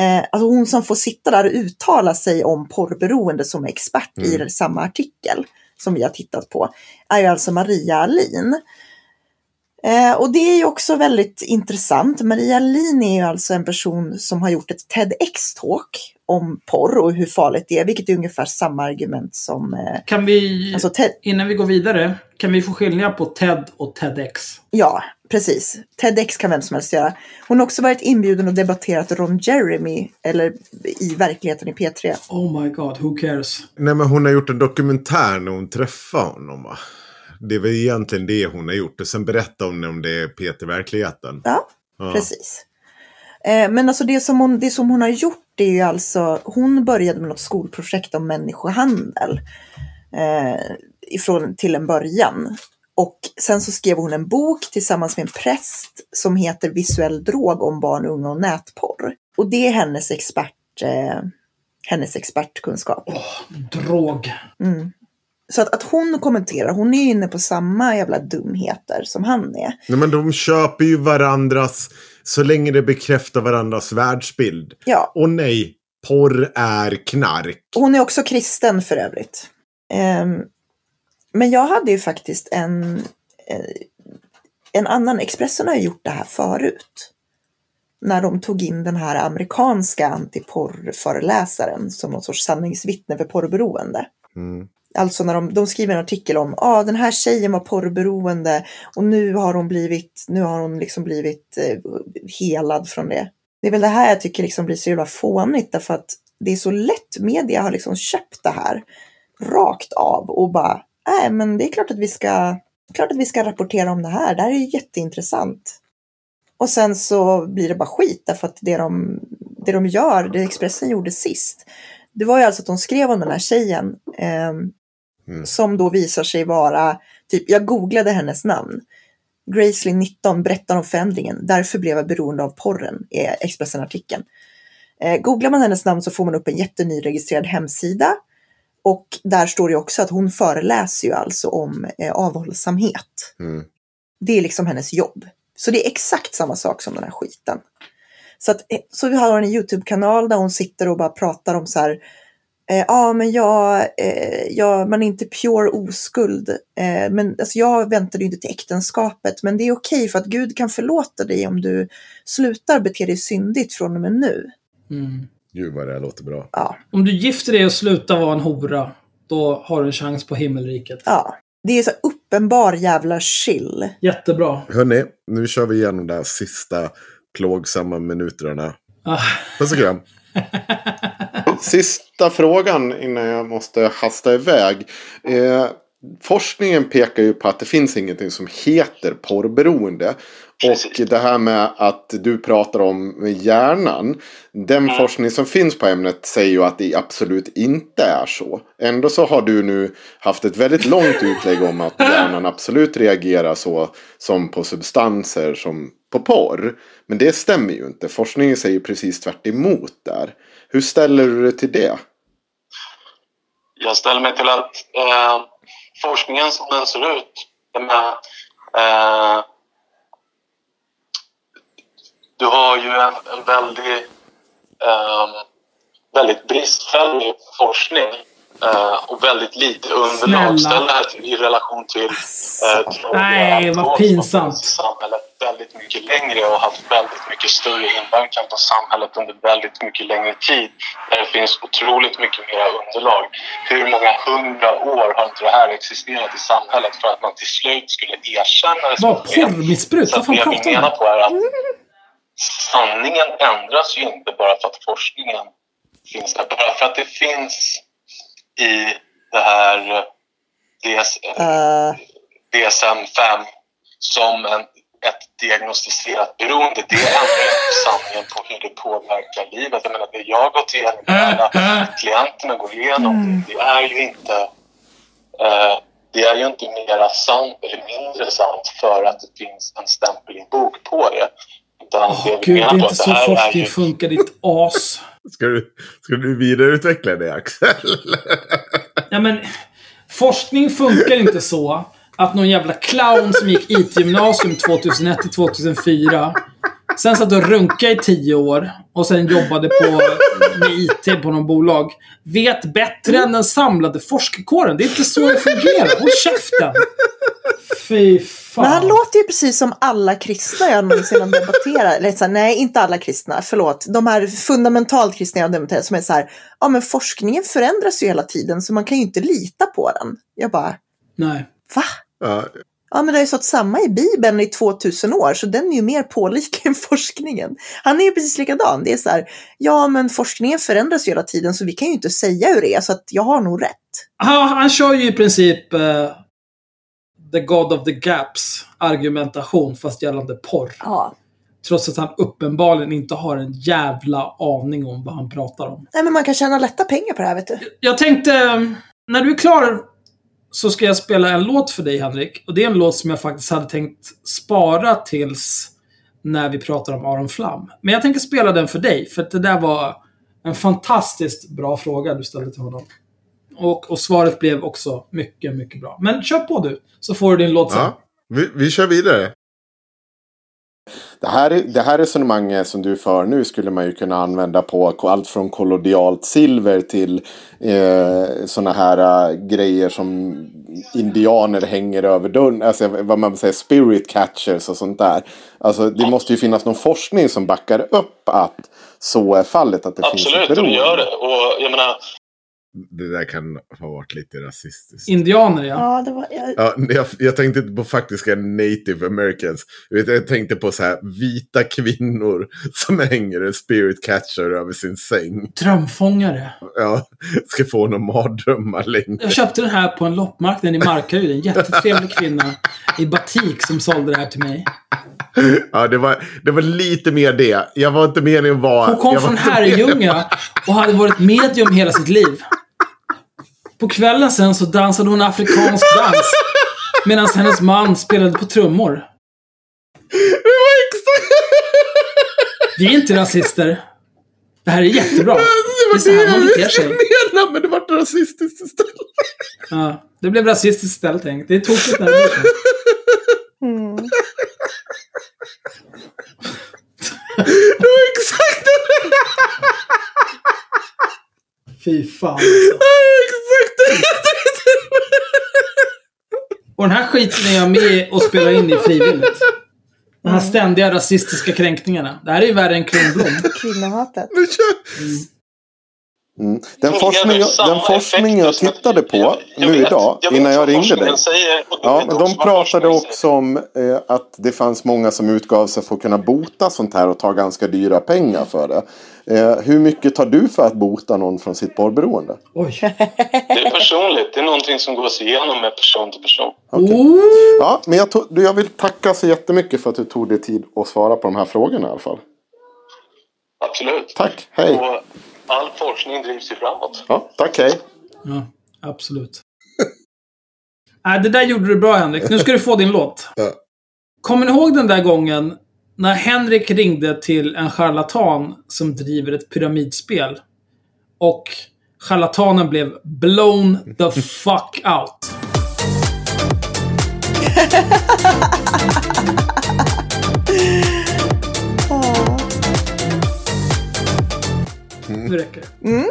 S2: Eh, alltså hon som får sitta där och uttala sig om porrberoende som expert i samma artikel som vi har tittat på är ju alltså Maria Alin. Eh, och det är ju också väldigt intressant. Maria Alin är ju alltså en person som har gjort ett TEDx-talk om porr och hur farligt det är, vilket är ungefär samma argument som eh,
S1: Kan vi,
S2: alltså TED,
S1: innan vi går vidare, kan vi få skilja på TED och TEDx?
S2: Ja, precis. TEDx kan vem som helst göra. Hon har också varit inbjuden och debatterat Ron Jeremy, eller i verkligheten i P3.
S1: Oh my god, who cares?
S3: Nej, men hon har gjort en dokumentär när hon träffade honom. Va? Det är väl egentligen det hon har gjort. Och sen berättar hon om det är Peter Verkligheten.
S2: Ja,
S3: Ja.
S2: precis. Eh, men alltså det som, hon, det som hon har gjort är ju alltså, hon började med något skolprojekt om människohandel. Eh, ifrån till en början. Och sen så skrev hon en bok tillsammans med en präst som heter Visuell drog om barn, unga och nätporr. Och det är hennes expert, eh, hennes expertkunskap.
S1: Drog.
S2: Så att, att hon kommenterar, hon är inne på samma jävla dumheter som han är.
S3: Nej, men de köper ju varandras, så länge det bekräftar varandras världsbild.
S2: Ja,
S3: Och nej, porr är knark.
S2: hon är också kristen för övrigt. Ehm, men jag hade ju faktiskt en, eh, en annan, Expressen har ju gjort det här förut. När de tog in den här amerikanska antiporrföreläsaren som någon sorts sanningsvittne för porrberoende.
S3: Mm.
S2: Alltså när de, de skriver en artikel om, ja ah, den här tjejen var porrberoende och nu har hon blivit, nu har hon liksom blivit eh, helad från det. Det är väl det här jag tycker liksom blir så jävla fånigt därför att det är så lätt, media har liksom köpt det här rakt av och bara, nej men det är klart att vi ska, klart att vi ska rapportera om det här, det här är ju jätteintressant. Och sen så blir det bara skit därför att det de, det de gör, det Expressen gjorde sist, det var ju alltså att de skrev om den här tjejen ehm,
S3: Mm.
S2: som då visar sig vara, typ, jag googlade hennes namn. Gracelyn 19 berättar om förändringen, därför blev jag beroende av porren, är Expressen-artikeln. Eh, googlar man hennes namn så får man upp en jättenyregistrerad hemsida. Och där står det också att hon föreläser ju alltså om eh, avhållsamhet.
S3: Mm.
S2: Det är liksom hennes jobb. Så det är exakt samma sak som den här skiten. Så, att, eh, så vi har en YouTube-kanal där hon sitter och bara pratar om så här. Eh, Ja, men jag, eh, jag, man är inte pure oskuld. Eh, men alltså, jag väntade ju inte till äktenskapet. Men det är okej för att Gud kan förlåta dig om du slutar bete dig syndigt från och med nu.
S1: Mm.
S3: Gud vad det här låter bra.
S2: Ja,
S1: Om du gifter dig och slutar vara en hora, då har du en chans på himmelriket.
S2: ja. Det är så uppenbar jävla chill.
S1: Jättebra.
S3: Hörni, nu kör vi igenom de här sista plågsamma minuterna.
S1: Ah,
S3: Puss och kram.
S5: Sista frågan innan jag måste hasta iväg. Eh, forskningen pekar ju på att det finns ingenting som heter porrberoende.
S4: Precis.
S5: Och det här med att du pratar om hjärnan. Den forskning som finns på ämnet säger ju att det absolut inte är så. Ändå så har du nu haft ett väldigt långt utlägg om att hjärnan absolut reagerar så som på substanser som på porr. Men det stämmer ju inte. Forskningen säger precis tvärt där. Hur ställer du dig till det?
S4: Jag ställer mig till att eh, forskningen som den ser ut, jag eh, du har ju en, en väldigt, eh, väldigt bristfällig forskning eh, och väldigt lite underlag. Ställ det här i relation till till
S1: Nej, vad pinsamt.
S4: samhället väldigt mycket längre och haft väldigt mycket större inverkan på samhället under väldigt mycket längre tid. Där det finns otroligt mycket mer underlag. Hur många hundra år har inte det här existerat i samhället för att man till slut skulle erkänna det
S1: vad porrmissbruk? Vad fan pratar du
S4: menar
S1: om?
S4: på är att sanningen ändras ju inte bara för att forskningen finns där. Bara för att det finns i det här DS,
S2: Eh,
S4: DSM-5 som en ett diagnostiserat beroende, det inte sanningen på hur det påverkar livet. Jag menar, det jag gått igenom, det alla klienterna går igenom, det är ju inte eh, det är ju inte mera sant eller mindre sant för att det finns en stämpel i en bok på det. Vi
S1: gud, det är inte så
S4: här är
S1: forskning
S4: ju
S1: funkar, ditt as.
S3: Ska du, ska du vidareutveckla det Axel?
S1: Ja, men forskning funkar inte så att någon jävla clown som gick IT-gymnasium 2001 till 2004 Sen satt och runkade i tio år och sen jobbade på, med IT på någon bolag. Vet bättre än den samlade forskarkåren. Det är inte så det fungerar. Håll käften! Fy fan.
S2: Men han låter ju precis som alla kristna jag någonsin har debatterat. Eller så här, nej, inte alla kristna, förlåt. De här fundamentalt kristna jag har debatterat som är så här, ja men forskningen förändras ju hela tiden så man kan ju inte lita på den. Jag bara,
S1: Nej.
S2: va?
S3: Ja,
S2: Ja, men det har ju stått samma i Bibeln i 2000 år, så den är ju mer pålitlig än forskningen. Han är ju precis likadan. Det är så här, ja men forskningen förändras ju hela tiden, så vi kan ju inte säga hur det är, så att jag har nog rätt.
S1: Han, han kör ju i princip eh, the God of the Gaps argumentation fast gällande porr.
S2: Ja.
S1: Trots att han uppenbarligen inte har en jävla aning om vad han pratar om.
S2: Nej, men man kan tjäna lätta pengar på det här, vet du.
S1: Jag tänkte, när du är klar så ska jag spela en låt för dig Henrik. Och det är en låt som jag faktiskt hade tänkt spara tills när vi pratar om Aron Flam. Men jag tänker spela den för dig, för att det där var en fantastiskt bra fråga du ställde till honom. Och, och svaret blev också mycket, mycket bra. Men kör på du, så får du din låt sen.
S3: ja. Vi, vi kör vidare.
S5: Det här, det här resonemanget som du för nu skulle man ju kunna använda på allt från kollodialt silver till eh, sådana här eh, grejer som indianer hänger över dörren. Alltså vad man säger spirit catchers och sånt där. Alltså det måste ju finnas någon forskning som backar upp att så är fallet. Att det finns
S4: Absolut,
S5: ett
S4: och det
S5: beroende.
S4: gör det. Och jag menar,
S3: Det där kan ha varit lite rasistiskt.
S1: Indianer ja.
S2: Ja, det var... Jag...
S3: Ja, jag, jag tänkte inte på faktiska native americans. Jag vet, Jag tänkte på så här vita kvinnor som hänger en spirit catcher över sin säng.
S1: Drömfångare.
S3: Ja, ska få några mardrömmar längre.
S1: Jag köpte den här på en loppmarknad i Markaryd. En jättetrevlig kvinna i batik som sålde det här till mig.
S3: Ja, det var, det var lite mer det. Jag var inte meningen att vara...
S1: Hon kom från Herrljunga och hade varit medium hela sitt liv. På kvällen sen så dansade hon afrikansk dans. Medan hennes man spelade på trummor.
S3: Det var exakt...
S1: Vi är inte rasister. Det här är jättebra.
S3: Det
S1: är så här man beter sig.
S3: menade, men det var rasistiskt istället.
S1: Ja, det blev rasistiskt istället tänkt. Det är tokigt det så.
S2: Mm.
S3: Det var exakt det!
S1: Fy fan alltså.
S3: Exakt det!
S1: Och den här skiten är jag med och spelar in i frivilligt. De här ständiga rasistiska kränkningarna. Det här är ju värre än Kronblom.
S2: Kvinnohatet.
S3: Kör-
S5: Mm. Den forskning, den forskning jag tittade på
S4: Jag- jag
S5: nu
S4: vet-
S5: idag,
S4: jag
S5: innan jag ringde dig.
S4: Säger,
S5: Ja, men de pratade också om eh, att det fanns många som utgav sig för att kunna bota sånt här och ta ganska dyra pengar för det. Eh, hur mycket tar du för att bota någon från sitt porrberoende?
S1: Oj.
S4: Det är personligt. Det är någonting som gås igenom med person till person.
S1: Oh.
S5: Ja, men jag, tog, du, jag vill tacka så jättemycket för att du tog dig tid att svara på de här frågorna i alla fall.
S4: Absolut.
S5: Tack, hej.
S4: Och all forskning drivs ju framåt.
S5: Ja, tack, hej.
S1: Ja, absolut. Nej, det där gjorde du bra Henrik. Nu ska du få din låt. Kommer ni ihåg den där gången när Henrik ringde till en charlatan som driver ett pyramidspel? Och charlatanen blev blown the fuck out. Nu räcker det. Mm.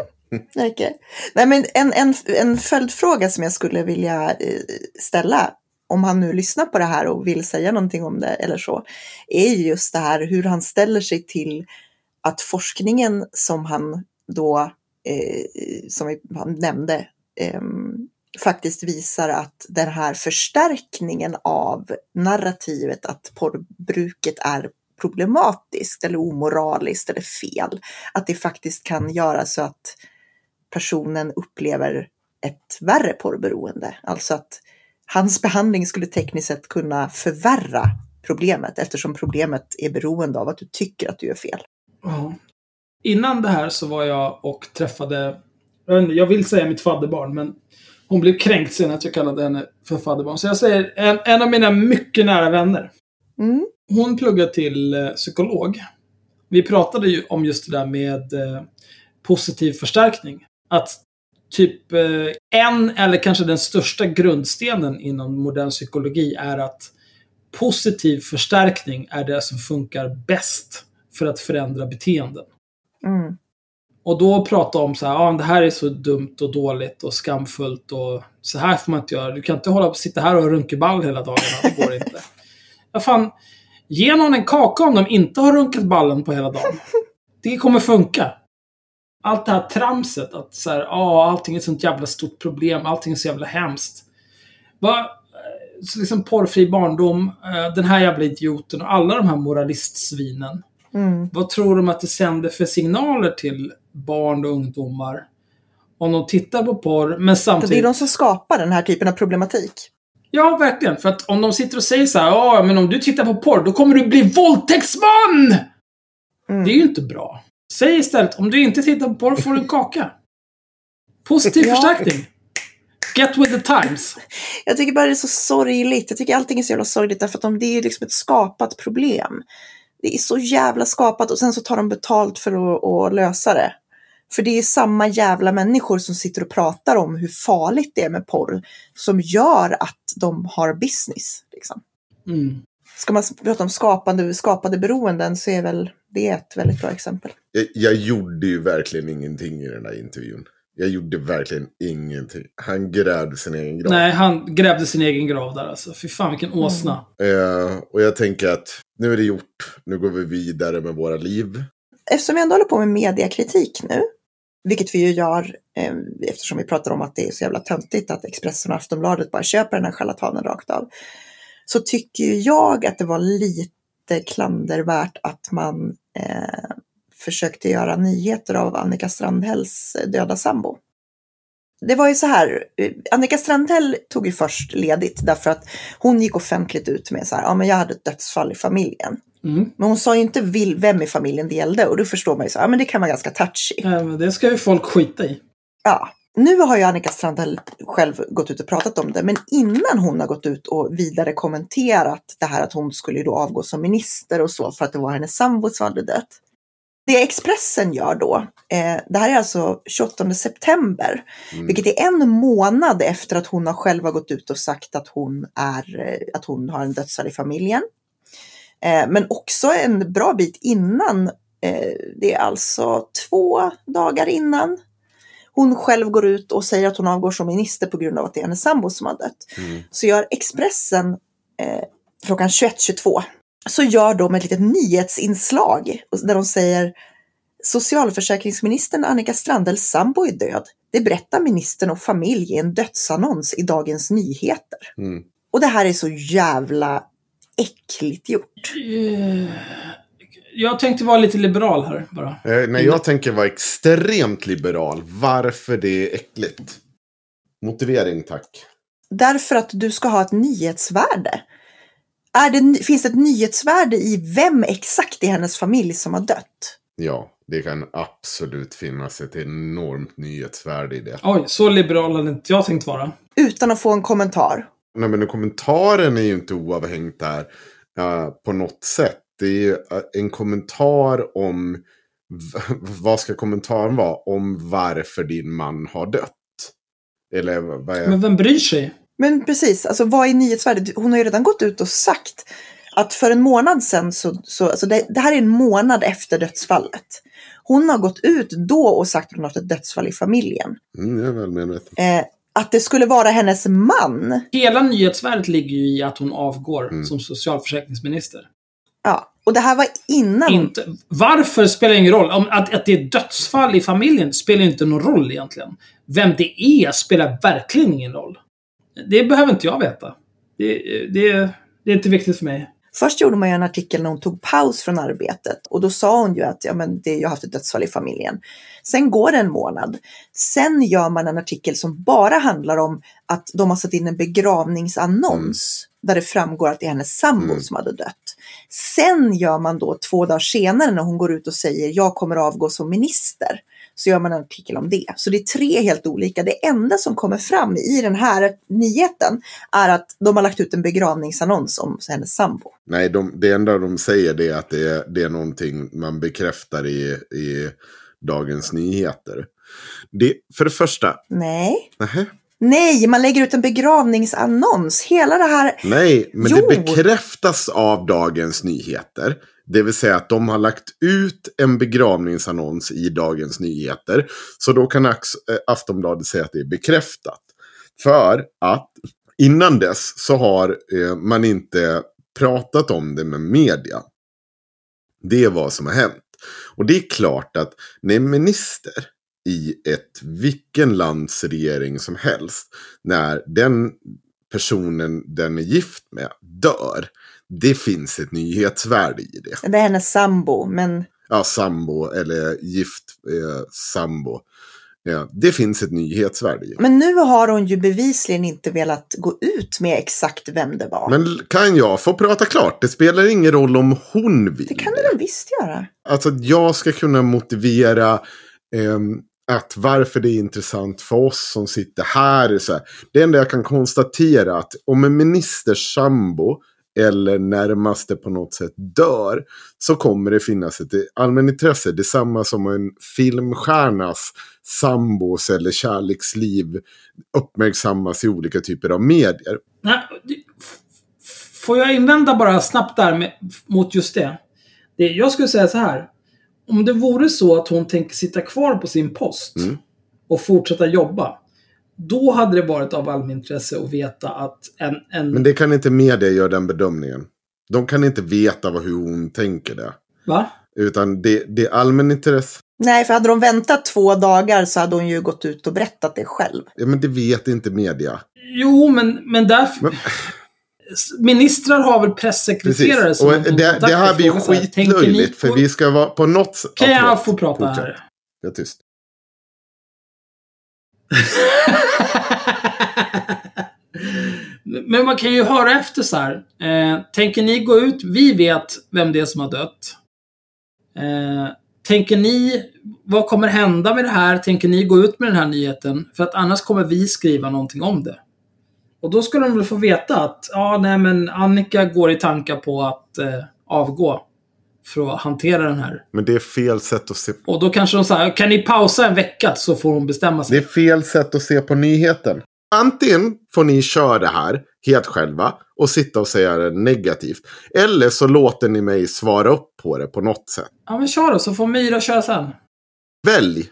S2: det räcker. Nej, men en, en, en följdfråga som jag skulle vilja eh, ställa, om han nu lyssnar på det här och vill säga någonting om det eller så, är just det här hur han ställer sig till att forskningen som han då, eh, som han nämnde, eh, faktiskt visar att den här förstärkningen av narrativet att porrbruket är problematiskt eller omoraliskt eller fel, att det faktiskt kan göra så att personen upplever ett värre porrberoende. Alltså att hans behandling skulle tekniskt sett kunna förvärra problemet eftersom problemet är beroende av att du tycker att du är fel.
S1: Ja. Innan det här så var jag och träffade, jag vill säga mitt fadderbarn, men hon blev kränkt sen att jag kallade henne för fadderbarn. Så jag säger en, en av mina mycket nära vänner.
S2: Mm.
S1: Hon pluggar till eh, psykolog. Vi pratade ju om just det där med eh, positiv förstärkning. Att typ eh, en eller kanske den största grundstenen inom modern psykologi är att positiv förstärkning är det som funkar bäst för att förändra beteenden.
S2: Mm.
S1: Och då prata om så här, ah, det här är så dumt och dåligt och skamfullt och så här får man inte göra. Du kan inte hålla på sitta här och runka ball hela dagarna, det går inte. Ja, fan, ge någon en kaka om de inte har runkat ballen på hela dagen. Det kommer funka. Allt det här tramset att så här, ah, allting är ett sånt jävla stort problem, allting är så jävla hemskt. Va? Så liksom porrfri barndom, eh, den här jävla idioten och alla de här moralistsvinen.
S2: Mm.
S1: Vad tror de att det sänder för signaler till barn och ungdomar? Om de tittar på porr, men
S2: Det är
S1: samtidigt...
S2: de som skapar den här typen av problematik.
S1: Ja, verkligen. För att om de sitter och säger så här, ja, men om du tittar på porr, då kommer du bli våldtäktsman!
S2: Mm.
S1: Det är ju inte bra. Säg istället, om du inte tittar på porr får du en kaka. Positiv
S2: Ja.
S1: förstärkning. Get with the times.
S2: Jag tycker bara det är så sorgligt. Jag tycker allting är så jävla sorgligt därför att de, det är ju liksom ett skapat problem. Det är så jävla skapat och sen så tar de betalt för att, att lösa det. För det är samma jävla människor som sitter och pratar om hur farligt det är med porr som gör att de har business. Liksom.
S1: Mm.
S2: Ska man prata om skapande, skapade beroenden så är väl det ett väldigt bra exempel.
S3: Jag, jag gjorde ju verkligen ingenting i den där intervjun. Jag gjorde verkligen ingenting. Han grävde sin egen grav.
S1: Nej, han grävde sin egen grav där alltså. Fy fan vilken åsna.
S3: Eh, och jag tänker att nu är det gjort. Nu går vi vidare med våra liv.
S2: eftersom vi ändå håller på med mediakritik nu, vilket vi ju gör eh, eftersom vi pratar om att det är så jävla töntigt att Expressen och Aftonbladet bara köper den här charlatanen rakt av, så tycker ju jag att det var lite klandervärt att man eh, försökte göra nyheter av Annika Strandhälls döda sambo. Det var ju så här, eh, Annika Strandhäll tog ju först ledigt därför att hon gick offentligt ut med så här, ja men jag hade ett dödsfall i familjen.
S1: Mm.
S2: Men hon sa ju inte vil- vem i familjen det gällde och då förstår man ju så ja men det kan vara ganska touchy.
S1: Eh, men Det ska ju folk skita i.
S2: Ja. Nu har ju Annika Strandhäll själv gått ut och pratat om det, men innan hon har gått ut och vidare kommenterat det här att hon skulle då avgå som minister och så för att det var hennes sambo som hade dött. Det Expressen gör då, eh, det här är alltså 28 september,
S3: Mm.
S2: vilket är en månad efter att hon har själv har gått ut och sagt att hon, är, eh, att hon har en dödsfall i familjen. Eh, men också en bra bit innan, eh, det är alltså två dagar innan hon själv går ut och säger att hon avgår som minister på grund av att det är hennes sambo som har dött.
S3: Mm.
S2: Så gör Expressen eh, klockan 21.22 så gör de ett litet nyhetsinslag där de säger Socialförsäkringsministern Annika Strandhälls sambo är död. Det berättar ministern och familj i en dödsannons i Dagens Nyheter.
S3: Mm.
S2: Och det här är så jävla äckligt gjort.
S1: Jag tänkte vara lite liberal här bara.
S3: Eh, när jag tänker vara extremt liberal, varför det är äckligt? Motivering tack.
S2: Därför att du ska ha ett nyhetsvärde. Är det, finns det ett nyhetsvärde i vem exakt i hennes familj som har dött?
S3: Ja, det kan absolut finnas ett enormt nyhetsvärde i det.
S1: Oj, så liberal hade inte jag tänkt vara.
S2: Utan att få en kommentar.
S3: Nej, men kommentaren är ju inte oavhängt där eh, på något sätt. Det är ju eh, en kommentar om, vad ska kommentaren vara? Om varför din man har dött. Eller vad är...
S1: Men vem bryr sig?
S2: Men precis, alltså vad är nyhetsvärdet? Hon har ju redan gått ut och sagt att för en månad sedan så, så alltså det, det här är en månad efter dödsfallet. Hon har gått ut då och sagt att hon har haft ett dödsfall i familjen.
S3: Mm, jag är väl medveten.
S2: Eh, att det skulle vara hennes man.
S1: Hela nyhetsvärdet ligger ju i att hon avgår
S3: Mm.
S1: som socialförsäkringsminister.
S2: Ja, och det här var innan.
S1: Inte, varför spelar ingen roll. Om, att, att det är dödsfall i familjen spelar inte någon roll egentligen. Vem det är spelar verkligen ingen roll. Det behöver inte jag veta. Det, det, det är inte viktigt för mig.
S2: Först gjorde man ju en artikel när hon tog paus från arbetet och då sa hon ju att ja, men det, jag har haft ett dödsfall i familjen. Sen går det en månad. Sen gör man en artikel som bara handlar om att de har satt in en begravningsannons där det framgår att det är hennes sambo
S3: Mm.
S2: som hade dött. Sen gör man då två dagar senare när hon går ut och säger jag kommer avgå som minister. Så gör man en artikel om det. Så det är tre helt olika. Det enda som kommer fram i den här nyheten är att de har lagt ut en begravningsannons om hennes sambo.
S3: Nej, de, det enda de säger det är att det är, det är någonting man bekräftar i, i Dagens Nyheter. Det, för det första,
S2: Nej.
S3: nähä,
S2: Nej, man lägger ut en begravningsannons. Hela det här.
S3: nej, men
S2: Jo.
S3: det bekräftas av Dagens Nyheter. Det vill säga att de har lagt ut en begravningsannons i Dagens Nyheter. Så då kan eh, Aftonbladet säga att det är bekräftat. För att innan dess så har eh, man inte pratat om det med media. Det är vad som har hänt. Och det är klart att när en minister i ett vilken lands regering som helst, när den personen den är gift med dör, det finns ett nyhetsvärde i det.
S2: Det är hennes sambo, men
S3: Ja, sambo eller gift eh, sambo. Ja, det finns ett nyhetsvärde i.
S2: Men nu har hon ju bevisligen inte velat gå ut med exakt vem det var.
S3: Men kan jag få prata klart? Det spelar ingen roll om hon vill.
S2: det kan du visst göra?
S3: Alltså att jag ska kunna motivera ehm, att varför det är intressant för oss som sitter här. är Så här. Det enda jag kan konstatera att om en ministers sambo eller närmaste på något sätt dör så kommer det finnas ett allmänintresse. Detsamma som en filmstjärnas sambos eller kärleksliv uppmärksammas i olika typer av medier.
S1: Nej, får jag invända bara snabbt där med, mot just det? det? Jag skulle säga så här. Om det vore så att hon tänker sitta kvar på sin post
S3: Mm.
S1: och fortsätta jobba. Då hade det varit av allmänintresse att veta att en... en
S3: Men det kan inte media göra den bedömningen. De kan inte veta vad, hur hon tänker det.
S1: Va?
S3: Utan det, det är allmänintresse.
S2: Nej, för hade de väntat två dagar så hade hon ju gått ut och berättat det själv.
S3: Ja, men det vet inte media.
S1: Jo, men, men därför...
S3: Men-
S1: Ministrar har väl pressekreterare
S3: Precis.
S1: som
S3: Och det, det här blir
S1: ni
S3: skitlöjligt. För vi ska vara på något sätt...
S1: Kan
S3: Ja,
S1: jag få prata
S3: Fortsätt.
S1: här?
S3: Jag är tyst.
S1: Men man kan ju höra efter så här. Eh, tänker ni gå ut? Vi vet vem det är som har dött. Eh, tänker ni, vad kommer hända med det här? Tänker ni gå ut med den här nyheten? För att annars kommer vi skriva någonting om det. Och då ska de väl få veta att, ja, nej men Annika går i tankar på att eh, avgå. För att hantera den här.
S3: Men det är fel sätt att se
S1: Och då kanske de säger, kan ni pausa en vecka så får hon bestämma
S3: Det
S1: sig.
S3: är fel sätt att se på nyheten. Antingen får ni köra det här helt själva och sitta och säga det negativt. Eller så låter ni mig svara upp på det på något sätt.
S1: Ja men kör då, så får Myra köra sen.
S3: Välj!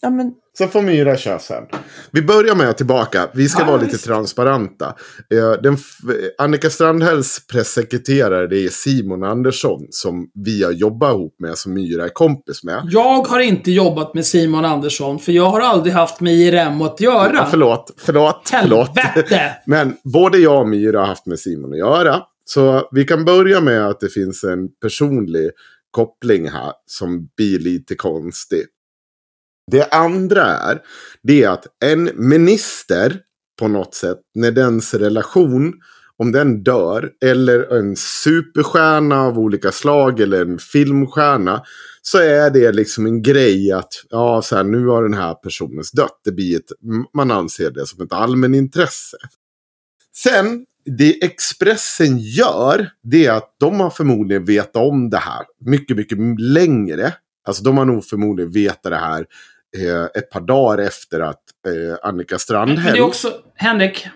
S2: Ja, men
S3: Så får Myra köra sen. Vi börjar med att tillbaka. Vi ska
S1: Ja,
S3: vara lite
S1: visst.
S3: transparenta. Eh, Den f- Annika Strandhälls pressekreterare det är Simon Andersson. Som vi har jobbat ihop med. Som Myra är kompis med.
S1: Jag har inte jobbat med Simon Andersson, för jag har aldrig haft med IRM att göra.
S3: Ja, förlåt, förlåt, förlåt.
S1: Helvete!
S3: Men både jag och Myra har haft med Simon att göra. Så vi kan börja med att det finns en personlig koppling här som blir lite konstig. Det andra är, det är att en minister på något sätt, när dens relation, om den dör, eller en superstjärna av olika slag, eller en filmstjärna, så är det liksom en grej att, ja, så här, nu har den här personens dött. Det blir ett, man anser det som ett allmänintresse. Sen, det Expressen gör, det är att de har förmodligen vetat om det här mycket, mycket längre. Alltså de har nog förmodligen vetat det här ett par dagar efter att eh, Annika
S1: Men
S3: Strandhäll...
S1: det är också, Henrik.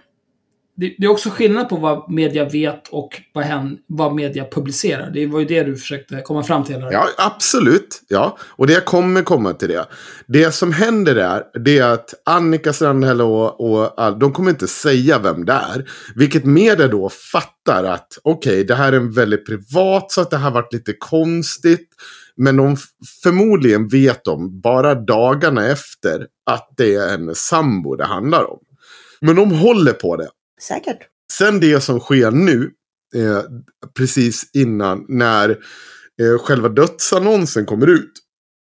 S1: Det, det är också skillnad på vad media vet och vad, hen, vad media publicerar. Det var ju det du försökte komma fram till. Här.
S3: Ja, absolut. Ja, och det kommer komma till det. Det som händer där, det är att Annika Strandhäll och, och de kommer inte säga vem det är. Vilket media då fattar att okej, det här är en väldigt privat, så att det har varit lite konstigt. Men de förmodligen vet de bara dagarna efter att det är en sambo det handlar om. Men de håller på det.
S2: säkert.
S3: Sen det som sker nu, eh, precis innan när eh, själva dödsannonsen kommer ut.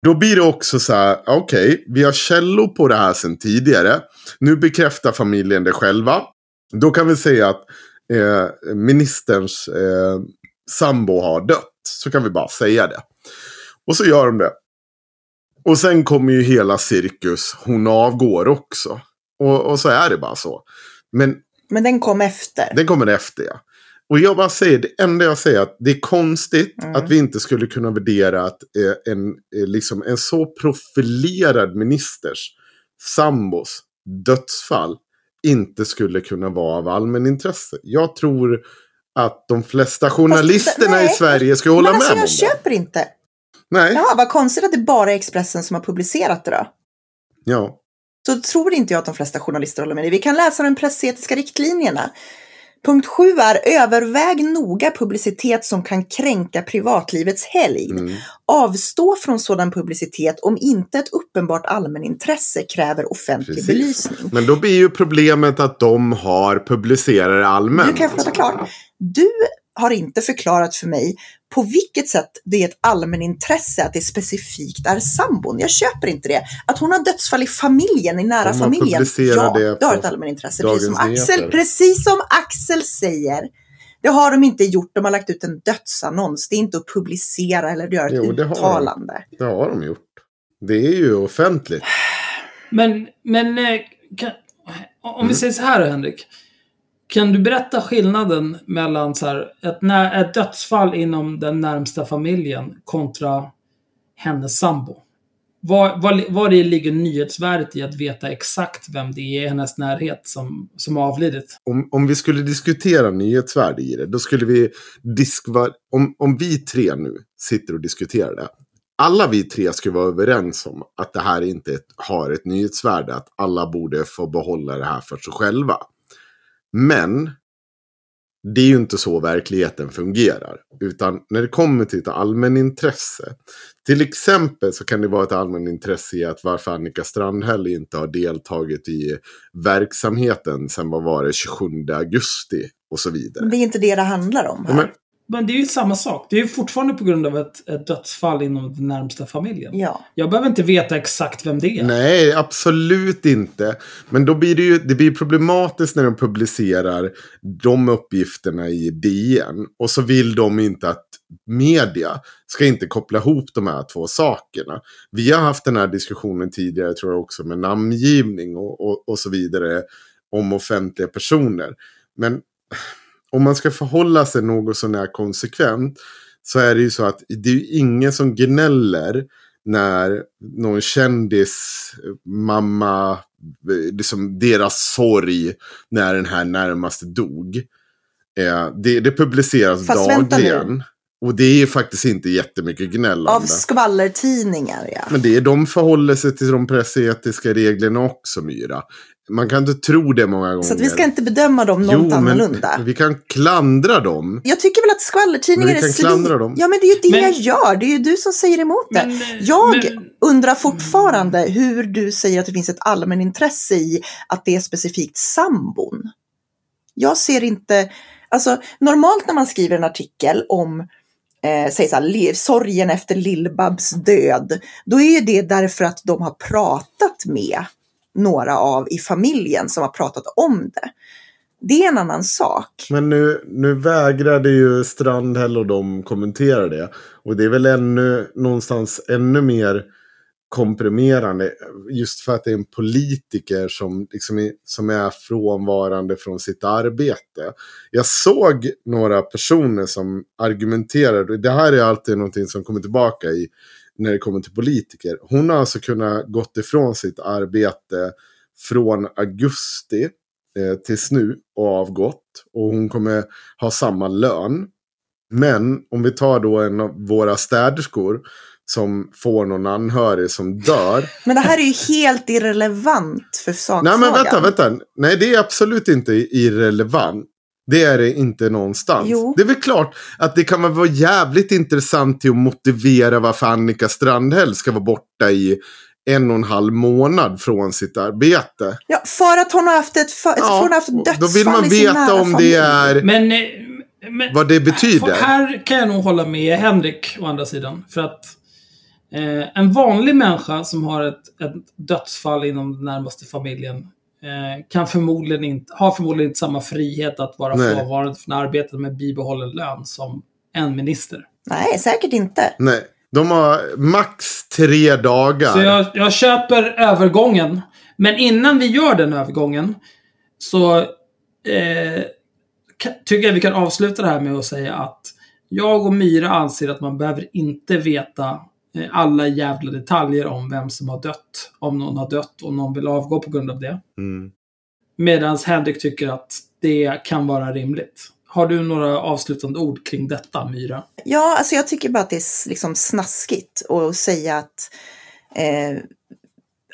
S3: Då blir det också så här, okej, vi har källor på det här sedan tidigare. Nu bekräftar familjen det själva. Då kan vi säga att eh, ministerns eh, sambo har dött. Så kan vi bara säga det. Och så gör de det. Och sen kommer ju hela cirkus, hon avgår också. Och, och så är det bara så. Men
S2: Men den kom efter.
S3: den kommer efter ja. Och jag bara säger, det enda jag säger är att det är konstigt
S2: Mm.
S3: att vi inte skulle kunna värdera att eh, en, eh, liksom en så profilerad ministers sambos dödsfall inte skulle kunna vara av allmänintresse. Jag tror att de flesta journalisterna
S2: nej.
S3: i Sverige skulle hålla
S2: Men alltså
S3: med
S2: jag
S3: om det.
S2: köper inte.
S3: Nej,
S2: Jaha, vad konstigt att det bara är Expressen som har publicerat det då.
S3: ja.
S2: Så tror inte jag att de flesta journalister håller med dig. Vi kan läsa de pressetiska riktlinjerna. Punkt 7 är överväg noga publicitet som kan kränka privatlivets helgd.
S3: Mm.
S2: Avstå från sådan publicitet om inte ett uppenbart allmänintresse kräver offentlig
S3: Precis.
S2: belysning.
S3: Men då blir ju problemet att de har publicerat det allmänt.
S2: Du kan prata klart. Du har inte förklarat för mig på vilket sätt det är ett allmänintresse att det specifikt är sambon. Jag köper inte det. Att hon har dödsfall i familjen, i nära
S3: har
S2: familjen. Ja,
S3: det
S2: det har ett allmänintresse. Precis som, Axel, precis som Axel säger. Det har de inte gjort. De har lagt ut en dödsannons. Det är inte att publicera eller göra ett
S3: Jo, det har de.
S2: uttalande.
S3: Det har de gjort. Det är ju offentligt.
S1: Men, men eh, kan, om
S3: Mm.
S1: vi säger så här Henrik. Kan du berätta skillnaden mellan så här, ett, ett dödsfall inom den närmsta familjen kontra hennes sambo? Var, var, var det ligger nyhetsvärdet i att veta exakt vem det är i hennes närhet som, som har avlidit?
S3: Om, om vi skulle diskutera nyhetsvärde i det, då skulle vi diskva, om, om vi tre nu sitter och diskuterar det. Alla vi tre skulle vara överens om att det här inte ett, har ett nyhetsvärde. Att alla borde få behålla det här för sig själva. Men det är ju inte så verkligheten fungerar. Utan när det kommer till ett allmänintresse. Till exempel så kan det vara ett allmänintresse i att varför Annika Strandhäll inte har deltagit i verksamheten sen vad var det 27 augusti och så vidare.
S2: Men det är inte det det handlar om. Här.
S3: men,
S1: Men det är ju samma sak. Det är ju fortfarande på grund av ett, ett dödsfall inom den närmsta familjen.
S2: Ja.
S1: Jag behöver inte veta exakt vem det är.
S3: nej, absolut inte. Men då blir det ju det blir problematiskt när de publicerar de uppgifterna i DN. Och så vill de inte att media ska inte koppla ihop de här två sakerna. Vi har haft den här diskussionen tidigare, tror jag också, med namngivning och, och, och så vidare. Om offentliga personer. Men om man ska förhålla sig något sånär konsekvent. Så är det ju så att det är ingen som gnäller när någon kändis, mamma, eh, liksom deras sorg när den här närmaste dog. Eh, det, det publiceras
S2: Fast
S3: dagligen. Och det är faktiskt inte jättemycket gnäll
S2: Av skvallertidningar, ja.
S3: Men det är de förhåller sig till de pressetiska reglerna också, Myra. Man kan inte tro det många gånger.
S2: Så att vi ska inte bedöma dem något
S3: Jo,
S2: annorlunda.
S3: men vi kan klandra dem.
S2: Jag tycker väl att skvallertidningar är
S3: kan klandra dem.
S2: Ja, men det är ju det
S1: Men-
S2: jag gör. Det är ju du som säger emot det.
S1: Men, eh,
S2: jag
S1: men-
S2: undrar fortfarande hur du säger att det finns ett allmänintresse i att det är specifikt sambon. Jag ser inte, alltså normalt när man skriver en artikel om eh, säg så här, sorgen efter Lill-Babs död, då är det därför att de har pratat med några av i familjen som har pratat om det. Det är en annan sak.
S3: Men nu, nu vägrade ju Strandhäll och de kommentera det. Och det är väl ännu någonstans ännu mer komprimerande. Just för att det är en politiker som, liksom är, som är frånvarande från sitt arbete. Jag såg några personer som argumenterade. Det här är alltid någonting som kommer tillbaka i när det kommer till politiker. Hon har alltså kunnat gått ifrån sitt arbete från augusti eh, tills nu och avgått. Och hon kommer ha samma lön. Men om vi tar då en av våra städerskor som får någon anhörig som dör.
S2: Men det här är ju helt irrelevant för sakfrågan.
S3: Nej men vänta, vänta. Nej det är absolut inte irrelevant. Det är det inte någonstans.
S2: Jo.
S3: Det är väl klart att det kan vara jävligt intressant till att motivera varför Annika Strandhäll ska vara borta i en och en halv månad från sitt arbete.
S2: Ja, för att hon har haft ett, för, för hon har haft ett
S3: då
S2: dödsfall
S3: vill man
S2: i sin
S3: veta om
S2: familj.
S3: det är...
S1: Men, eh, Men-
S3: vad det betyder.
S1: Här kan jag nog hålla med Henrik, å andra sidan. För att eh, en vanlig människa som har ett, ett dödsfall inom den närmaste familjen kan förmodligen inte, har förmodligen inte samma frihet att vara
S3: Nej.
S1: frånvarande från arbetet med bibehållen lön som en minister.
S2: Nej, säkert inte.
S3: Nej, de har max tre dagar.
S1: Så jag, jag köper övergången. Men innan vi gör den övergången så eh, tycker jag vi kan avsluta det här med att säga att jag och Myra anser att man behöver inte veta eh, alla jävla detaljer om vem som har dött. Om någon har dött och någon vill avgå på grund av det.
S3: Mm.
S1: Medan Henrik tycker att det kan vara rimligt. Har du några avslutande ord kring detta, Myra?
S2: Ja, alltså jag tycker bara att det är liksom snaskigt att säga att eh,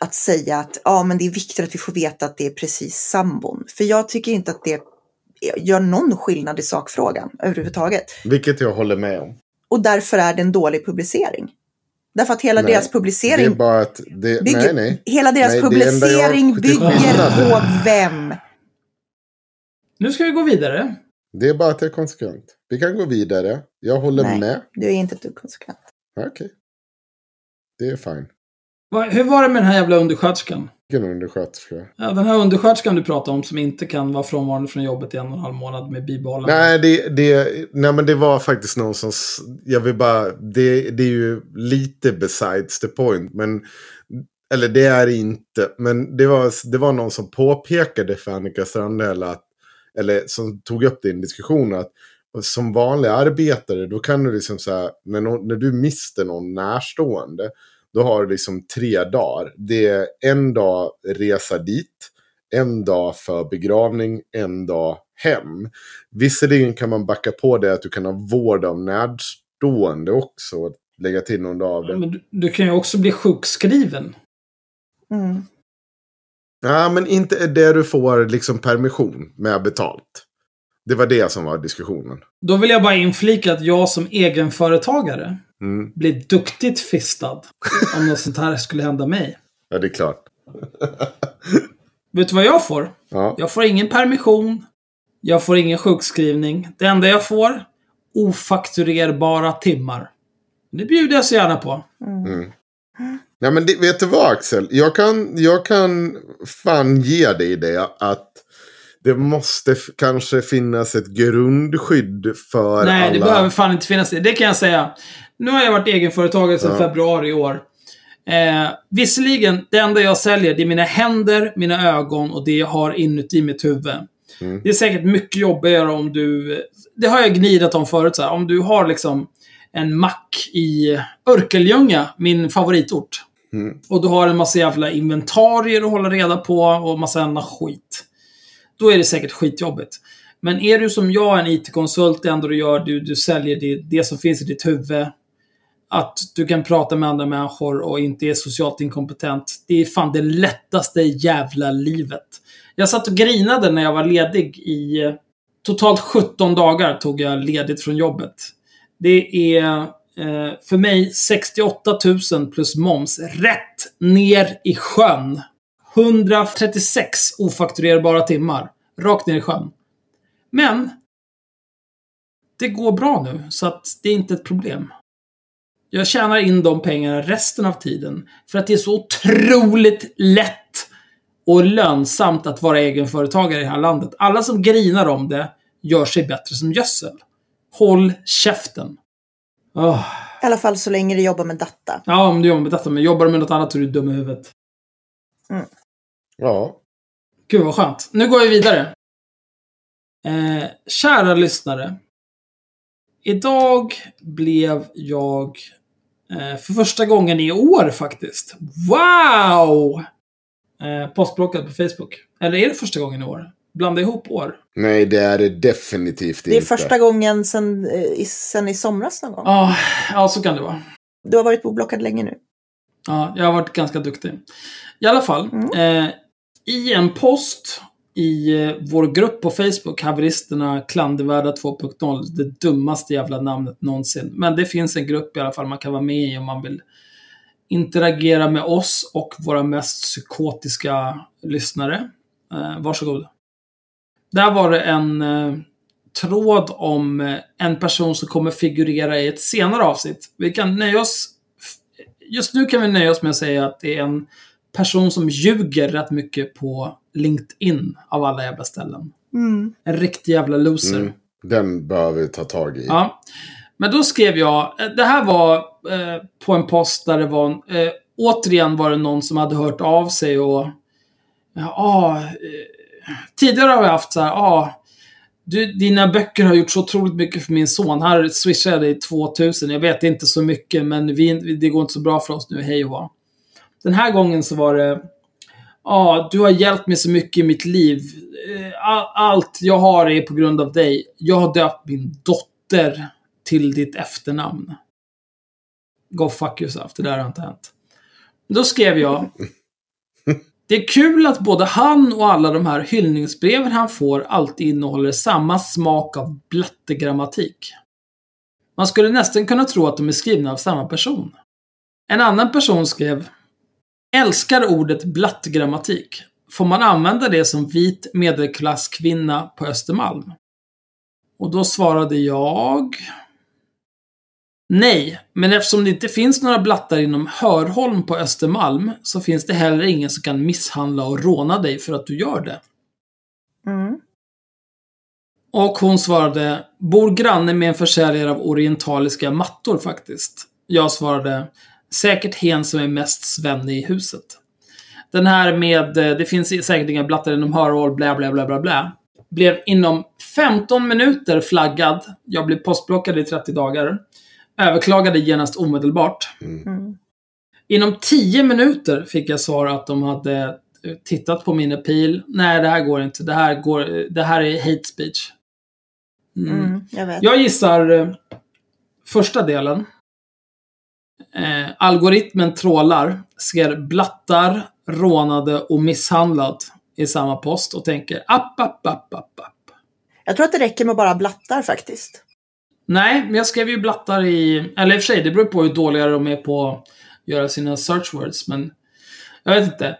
S2: att säga att ja, men det är viktigt att vi får veta att det är precis sambon. För jag tycker inte att det gör någon skillnad i sakfrågan överhuvudtaget.
S3: Vilket jag håller med om.
S2: Och därför är det en dålig publicering. Därför att hela
S3: Nej,
S2: deras
S3: Det är
S2: publicering,
S3: bara att... Det,
S2: bygger,
S3: nej, nej.
S2: hela deras
S3: Nej,
S2: publicering bygger på vem?
S1: Nu ska vi gå vidare.
S3: Det är bara att det är konsekvent. Vi kan gå vidare. Jag håller
S2: Nej.
S3: med.
S2: Du är inte dugg konsekvent.
S3: Okej. Det är fine.
S1: Va- Hur var det med den här jävla undersköterskan?
S3: Vilken undersköterska.
S1: Ja, den här undersköterskan du pratar om som inte kan vara frånvarande från jobbet i en och en halv månad med bibehållen.
S3: Nej, det, det, nej, men det var faktiskt någon som... Jag vill bara... Det, det är ju lite besides the point. Men, eller det är inte. Men det var, det var någon som påpekade för Annika Strandhäll att... Eller som tog upp det i en diskussion att som vanlig arbetare då kan du liksom så här, när, när du mister någon närstående. Då har du liksom tre dagar. Det är en dag resa dit. En dag för begravning, en dag hem. Visserligen kan man backa på det att du kan ha vård av närstående också. och Lägga till någon dag av det.
S1: Men du, du kan ju också bli sjukskriven.
S2: Mm.
S3: Ja, men inte det du får liksom permission med betalt. Det var det som var diskussionen.
S1: Då vill jag bara inflika att jag som egenföretagare
S3: Mm.
S1: blir duktigt fistad om något sånt här skulle hända mig.
S3: Ja, det är klart.
S1: Vet du vad jag får?
S3: Ja.
S1: Jag får ingen permission. Jag får ingen sjukskrivning. Det enda jag får? Ofakturerbara timmar. Det bjuder jag så gärna på.
S3: Mm. Nej, men det, vet du vad Axel? Jag kan, jag kan fan ge dig det att det måste kanske finnas ett grundskydd för
S1: Nej,
S3: alla.
S1: det behöver fan inte finnas det. Det kan jag säga. Nu har jag varit egenföretagare sedan
S3: Ja.
S1: februari i år. Eh, visserligen, det enda jag säljer, det är mina händer, mina ögon och det jag har inuti mitt huvud.
S3: Mm.
S1: Det är säkert mycket jobbigare om du... Det har jag gnidat om förut, så här. Om du har liksom en mack i Örkelljunga, min favoritort.
S3: Mm.
S1: Och du har en massa jävla inventarier att hålla reda på och massa annat skit. Då är det säkert skitjobbigt. Men är du som jag, en IT-konsult, det enda du gör, du, du säljer det, det som finns i ditt huvud. Att du kan prata med andra människor och inte är socialt inkompetent. Det är fan det lättaste jävla livet. Jag satt och grinade när jag var ledig i totalt 17 dagar tog jag ledigt från jobbet. Det är eh, för mig 68 000 plus moms rätt ner i sjön. 136 ofakturerbara timmar. Rakt ner i sjön. Men det går bra nu, så att det är inte ett problem. Jag tjänar in de pengarna resten av tiden. För att det är så otroligt lätt och lönsamt att vara egenföretagare i det här landet. Alla som grinar om det gör sig bättre som gödsel. Håll käften. Åh.
S2: I alla fall så länge du jobbar med data.
S1: Ja, om du jobbar med detta, men jobbar du med något annat så är du dum i huvudet.
S3: Ja.
S1: Gud vad skönt. Nu går vi vidare. Eh, kära lyssnare. Idag blev jag eh, för första gången i år faktiskt. Wow! Eh, postblockad på Facebook. Eller är det första gången i år? Blanda ihop år.
S3: Nej, det är det definitivt
S2: Det är
S3: inte.
S2: första gången sen, eh, i, sen i somras någon gång.
S1: Ja, ja, så kan det vara.
S2: Du har varit oblockad länge nu.
S1: Ja, jag har varit ganska duktig. I alla fall. Eh, i en post i eh, vår grupp på Facebook, Haveristerna klandervärda 2.0, det dummaste jävla namnet någonsin. Men det finns en grupp i alla fall man kan vara med i om man vill interagera med oss och våra mest psykotiska lyssnare. Eh, varsågod. Där var det en eh, tråd om eh, en person som kommer figurera i ett senare avsnitt. Vi kan nöja oss... Just nu kan vi nöja oss med att säga att det är en person som ljuger rätt mycket på LinkedIn av alla jävla ställen.
S2: Mm.
S1: En riktig jävla loser.
S3: Mm. Den bör vi ta tag i.
S1: Ja. Men då skrev jag, eh, det här var eh, på en post där det var, eh, återigen var det någon som hade hört av sig och, ja, ah, eh, tidigare har vi haft så här, ah, du, dina böcker har gjort så otroligt mycket för min son. Här swishar jag dig 2000. Jag vet inte så mycket, men vi, det går inte så bra för oss nu. Hej och. Den här gången så var det, ja, du har hjälpt mig så mycket i mitt liv. Eh, all- Allt jag har är på grund av dig. Jag har döpt min dotter till ditt efternamn. Go fuck yourself, det där har inte hänt. Då skrev jag. Det är kul att både han och alla de här hyllningsbreven han får alltid innehåller samma smak av blattegrammatik. Man skulle nästan kunna tro att de är skrivna av samma person. En annan person skrev Älskar ordet blattgrammatik. Får man använda det som vit medelklasskvinna på Östermalm? Och då svarade jag... Nej, men eftersom det inte finns några blattar inom Hörholm på Östermalm så finns det heller ingen som kan misshandla och råna dig för att du gör det.
S2: Mm.
S1: Och hon svarade, bor granne med en försäljare av orientaliska mattor faktiskt. Jag svarade, säkert hen som är mest svenne i huset. Den här med, eh, det finns säkert inga blattar inom hörhål, bla bla bla bla bla. Blev inom 15 minuter flaggad. Jag blev postblockad i 30 dagar. Överklagade genast omedelbart.
S2: Mm.
S1: Inom 10 minuter fick jag svar att de hade eh, tittat på min appeal. Nej, det här går inte. Det här, går, det här är hate speech. Mm.
S2: Mm. Jag.
S1: Jag gissar eh, första delen. Eh, algoritmen trålar, ser blattar, rånade och misshandlad i samma post och tänker app, app, app, app, app.
S2: Jag tror att det räcker med bara blattar faktiskt.
S1: Nej, men jag skrev ju blattar i... Eller i och för sig, det beror på hur dåliga de är på att göra sina search words, men... Jag vet inte.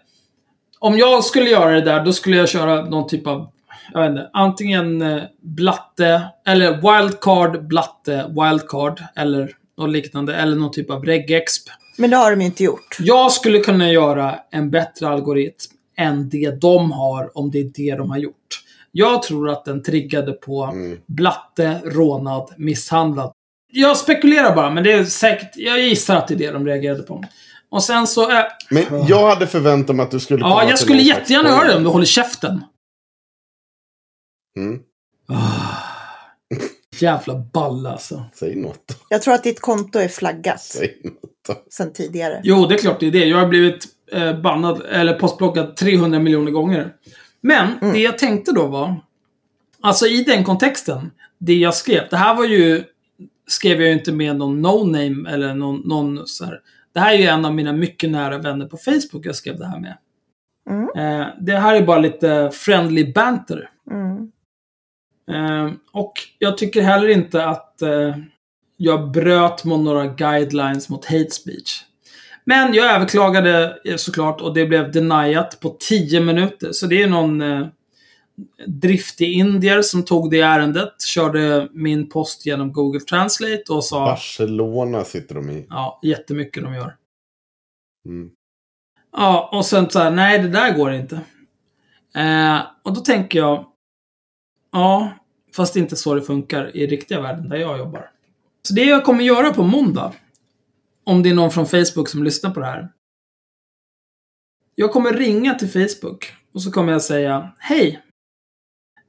S1: Om jag skulle göra det där, då skulle jag köra någon typ av... Jag vet inte. Antingen eh, blatte, eller wildcard, blatte, wildcard, eller något liknande. Eller någon typ av regexp.
S2: Men det har de inte gjort.
S1: Jag skulle kunna göra en bättre algoritm än det de har, om det är det de har gjort. Jag tror att den triggade på blatte, rånad, misshandlad. Jag spekulerar bara, men det är säkert... Jag gissar att det är det de reagerade på. Och sen så... Äh,
S3: Men jag hade förväntat mig att du skulle komma
S1: ja, jag skulle jättegärna göra det om du håller käften.
S3: Mm.
S1: Jävla balla alltså.
S3: Säg något.
S2: Jag tror att ditt konto är flaggat
S3: Säg något.
S2: sedan tidigare.
S1: Jo, det är klart det är det. Jag har blivit eh, bannad, eller postblockad 300 miljoner gånger. Men det jag tänkte då var, alltså i den kontexten, det jag skrev, det här var ju, skrev jag ju inte med någon no-name eller någon, någon så här. Det här är ju en av mina mycket nära vänner på Facebook jag skrev det här med.
S2: Mm.
S1: Eh, det här är bara lite friendly banter.
S2: Mm.
S1: Eh, och jag tycker heller inte att eh, jag bröt mot några guidelines mot hate speech. Men jag överklagade eh, såklart och det blev deniat på 10 minuter. Så det är någon eh, driftig indier som tog det ärendet, körde min post genom Google Translate och sa
S3: Barcelona sitter de i.
S1: ja, jättemycket de gör.
S3: Mm.
S1: Ja, och sen så här, nej det där går inte. Eh, och då tänker jag, ja, fast det är inte så det funkar i riktiga världen där jag jobbar. Så det jag kommer göra på måndag, om det är någon från Facebook som lyssnar på det här. Jag kommer ringa till Facebook och så kommer jag säga, hej!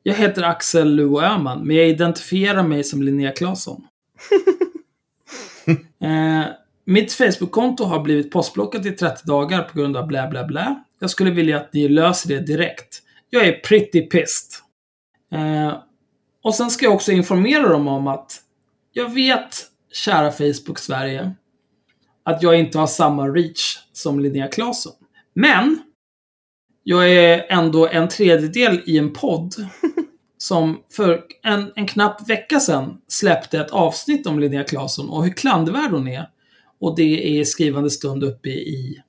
S1: Jag heter Axel Luo Öhman, men jag identifierar mig som Linnea Claesson. eh, mitt Facebook-konto har blivit postblockat i 30 dagar på grund av blä, blä, blä. Jag skulle vilja att ni löser det direkt. Jag är pretty pissed. Eh, och sen ska jag också informera dem om att jag vet, kära Facebook Sverige, att jag inte har samma reach som Linnea Claesson. Men, jag är ändå en tredjedel i en podd som för en, en knapp vecka sedan släppte ett avsnitt om Linnea Claesson och hur klandervärd hon är. Och det är skrivande stund uppe i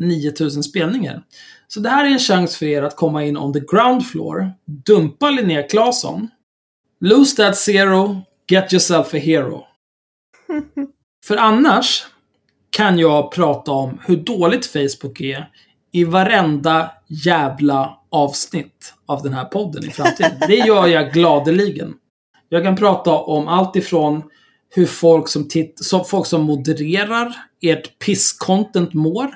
S1: 9000 spelningar. Så det här är en chans för er att komma in on the ground floor, dumpa Linnea Claesson Lose that zero, get yourself a hero. För annars kan jag prata om hur dåligt Facebook är i varenda jävla avsnitt av den här podden i framtiden. Det gör jag gladeligen. Jag kan prata om allt ifrån hur folk som, titt- som, folk som modererar ert piss-content mår.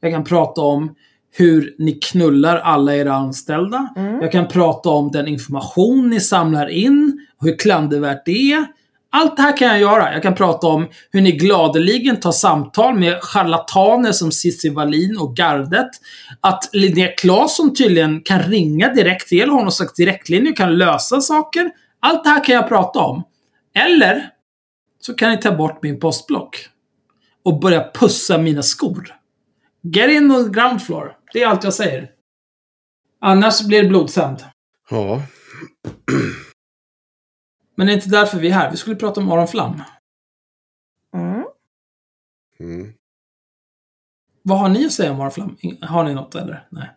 S1: Jag kan prata om hur ni knullar alla era anställda. Jag kan prata om den information ni samlar in, hur klandervärt det är. Allt det här kan jag göra. Jag kan prata om hur ni gladeligen tar samtal med charlataner som Cissi Wallin och gardet. Att Linnea Claesson tydligen kan ringa direkt till er, har någon slags direktlinje, kan lösa saker. Allt det här kan jag prata om. Eller så kan ni ta bort min postblock. Och börja pussa mina skor. Get in on the ground floor. Det är allt jag säger. Annars blir det blodshämnd.
S3: Ja.
S1: Men det är inte därför vi är här. Vi skulle prata om Aron Flam.
S2: Mm.
S3: Mm.
S1: Vad har ni att säga om Aron Flam? Har ni något eller? Nej.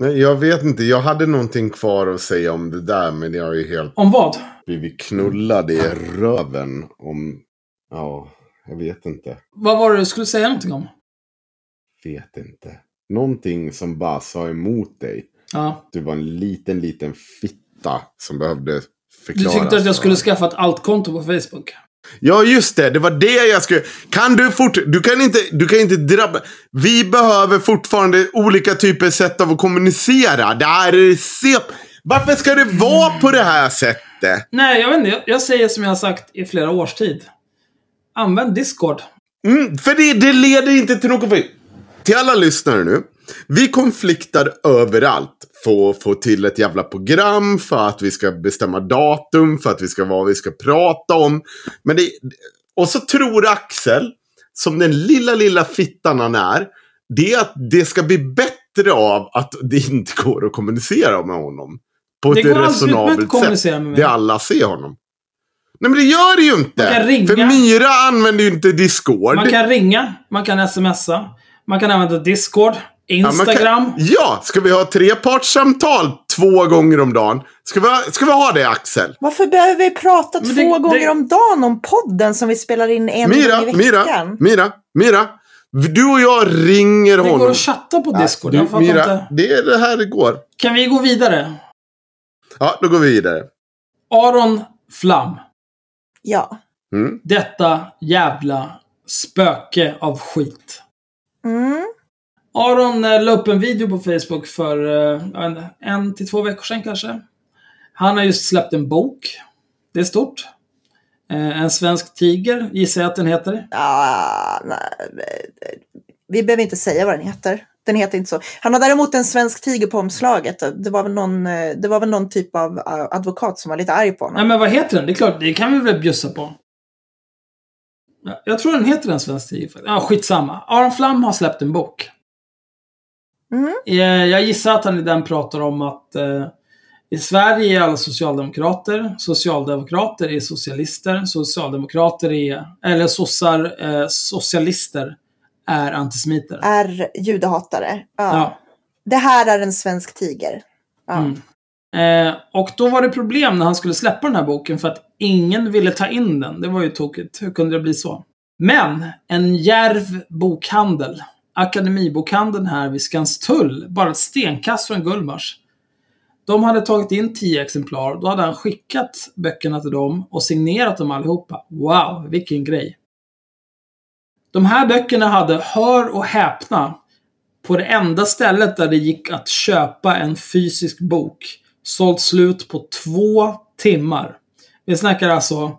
S3: Men jag vet inte, jag hade någonting kvar att säga om det där. Men jag har ju helt
S1: Om vad?
S3: blivit knullad i röven. Om, ja, jag vet inte.
S1: Vad var det du skulle säga någonting om?
S3: Vet inte. Någonting som bara sa emot dig.
S1: Ja.
S3: Du var en liten, liten fitta som behövde
S1: Du
S3: förklaras.
S1: tyckte att jag skulle skaffa ett alt-konto på Facebook?
S3: Ja, just det. Det var det jag skulle... Kan du fort... Du kan inte, du kan inte drabba... Vi behöver fortfarande olika typer sätt av att kommunicera. Det här är sep... Varför ska det vara på det här sättet?
S1: Nej, jag vet inte. Jag- Jag säger som jag har sagt i flera års tid. Använd Discord.
S3: Mm, för det, det leder inte till något... Till alla lyssnare nu. Vi konfliktar överallt. Få få till ett jävla program för att vi ska bestämma datum, för att vi ska vad vi ska prata om. Men det, och så tror Axel, som den lilla, lilla fittan han är, det är att det ska bli bättre av att det inte går att kommunicera med honom. På
S1: Det
S3: ett
S1: går alldeles utmärkt att
S3: resonabelt
S1: kommunicera
S3: sätt.
S1: med mig.
S3: Det alla ser honom. Nej men det gör det ju inte!
S1: Man kan ringa.
S3: För Myra använder ju inte Discord.
S1: Man kan ringa, man kan smsa, man kan använda Discord,
S3: Ja,
S1: Instagram.
S3: Kan, ja, ska vi ha trepartssamtal två gånger om dagen? Ska vi, ha- ska vi ha det Axel?
S2: Varför behöver vi prata
S1: Men
S2: två
S1: det-
S2: gånger
S1: det-
S2: om dagen om podden som vi spelar in en
S3: Mira,
S2: gång i
S3: Mira,
S2: veckan?
S3: Mira, Mira. Du och jag ringer
S1: Det går
S3: honom.
S1: att chatta på Discord.
S3: du,
S1: jag fattar
S3: Mira,
S1: inte.
S3: det är det här det går.
S1: Kan vi gå vidare?
S3: Ja, då går vi vidare.
S1: Aron Flam.
S2: Ja.
S3: Mm.
S1: Detta jävla spöke av skit.
S2: Mm.
S1: Aron eh, la upp en video på Facebook för eh, en, en till två veckor sedan kanske. Han har just släppt en bok. Det är stort. Eh, en svensk tiger, gissar jag att den heter.
S2: Ah, nej, vi behöver inte säga vad den heter. Den heter inte så. Han har däremot en svensk tiger på omslaget. Det var väl någon, det var väl någon typ av advokat som var lite arg på honom.
S1: Nej men vad heter den? Det är klart, det kan vi väl bjussa på. Ja, Jag tror den heter En svensk tiger. faktiskt. Ja, skitsamma. Aron Flam har släppt en bok.
S2: Mm.
S1: Eh, Jag gissar att han i den pratar om att eh, i Sverige är alla socialdemokrater, socialdemokrater är socialister, socialdemokrater är, eller sossar, eh, socialister är antisemiter.
S2: Är judehatare. Ja.
S1: Ja.
S2: Det här är en svensk tiger. Ja.
S1: Mm. Eh, och då var det problem när han skulle släppa den här boken för att ingen ville ta in den. Det var ju tokigt. Hur kunde det bli så? Men en järv bokhandel, Akademibokhandeln här vid Skanstull, bara ett stenkast från Gullmars. De hade tagit in tio exemplar. Då hade han skickat böckerna till dem och signerat dem allihopa. Wow, vilken grej. De här böckerna hade, hör och häpna, på det enda stället där det gick att köpa en fysisk bok sålt slut på två timmar. Vi snackar alltså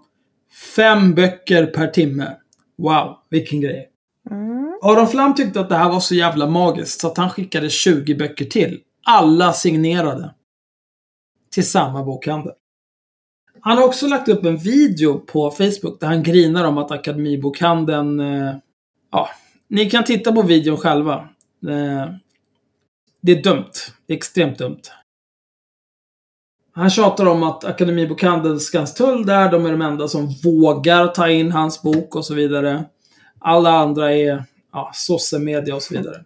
S1: fem böcker per timme. Wow, vilken grej.
S2: Mm.
S1: Aron Flam tyckte att det här var så jävla magiskt så att han skickade 20 böcker till. Alla signerade. Till samma bokhandel. Han har också lagt upp en video på Facebook där han grinar om att Akademibokhandeln... Eh, ja, ni kan titta på videon själva. Eh, det är dumt. Det är extremt dumt. Han tjatar om att Akademibokhandeln tull där, de är de enda som vågar ta in hans bok och så vidare. Alla andra är ja, sossemedia och så vidare.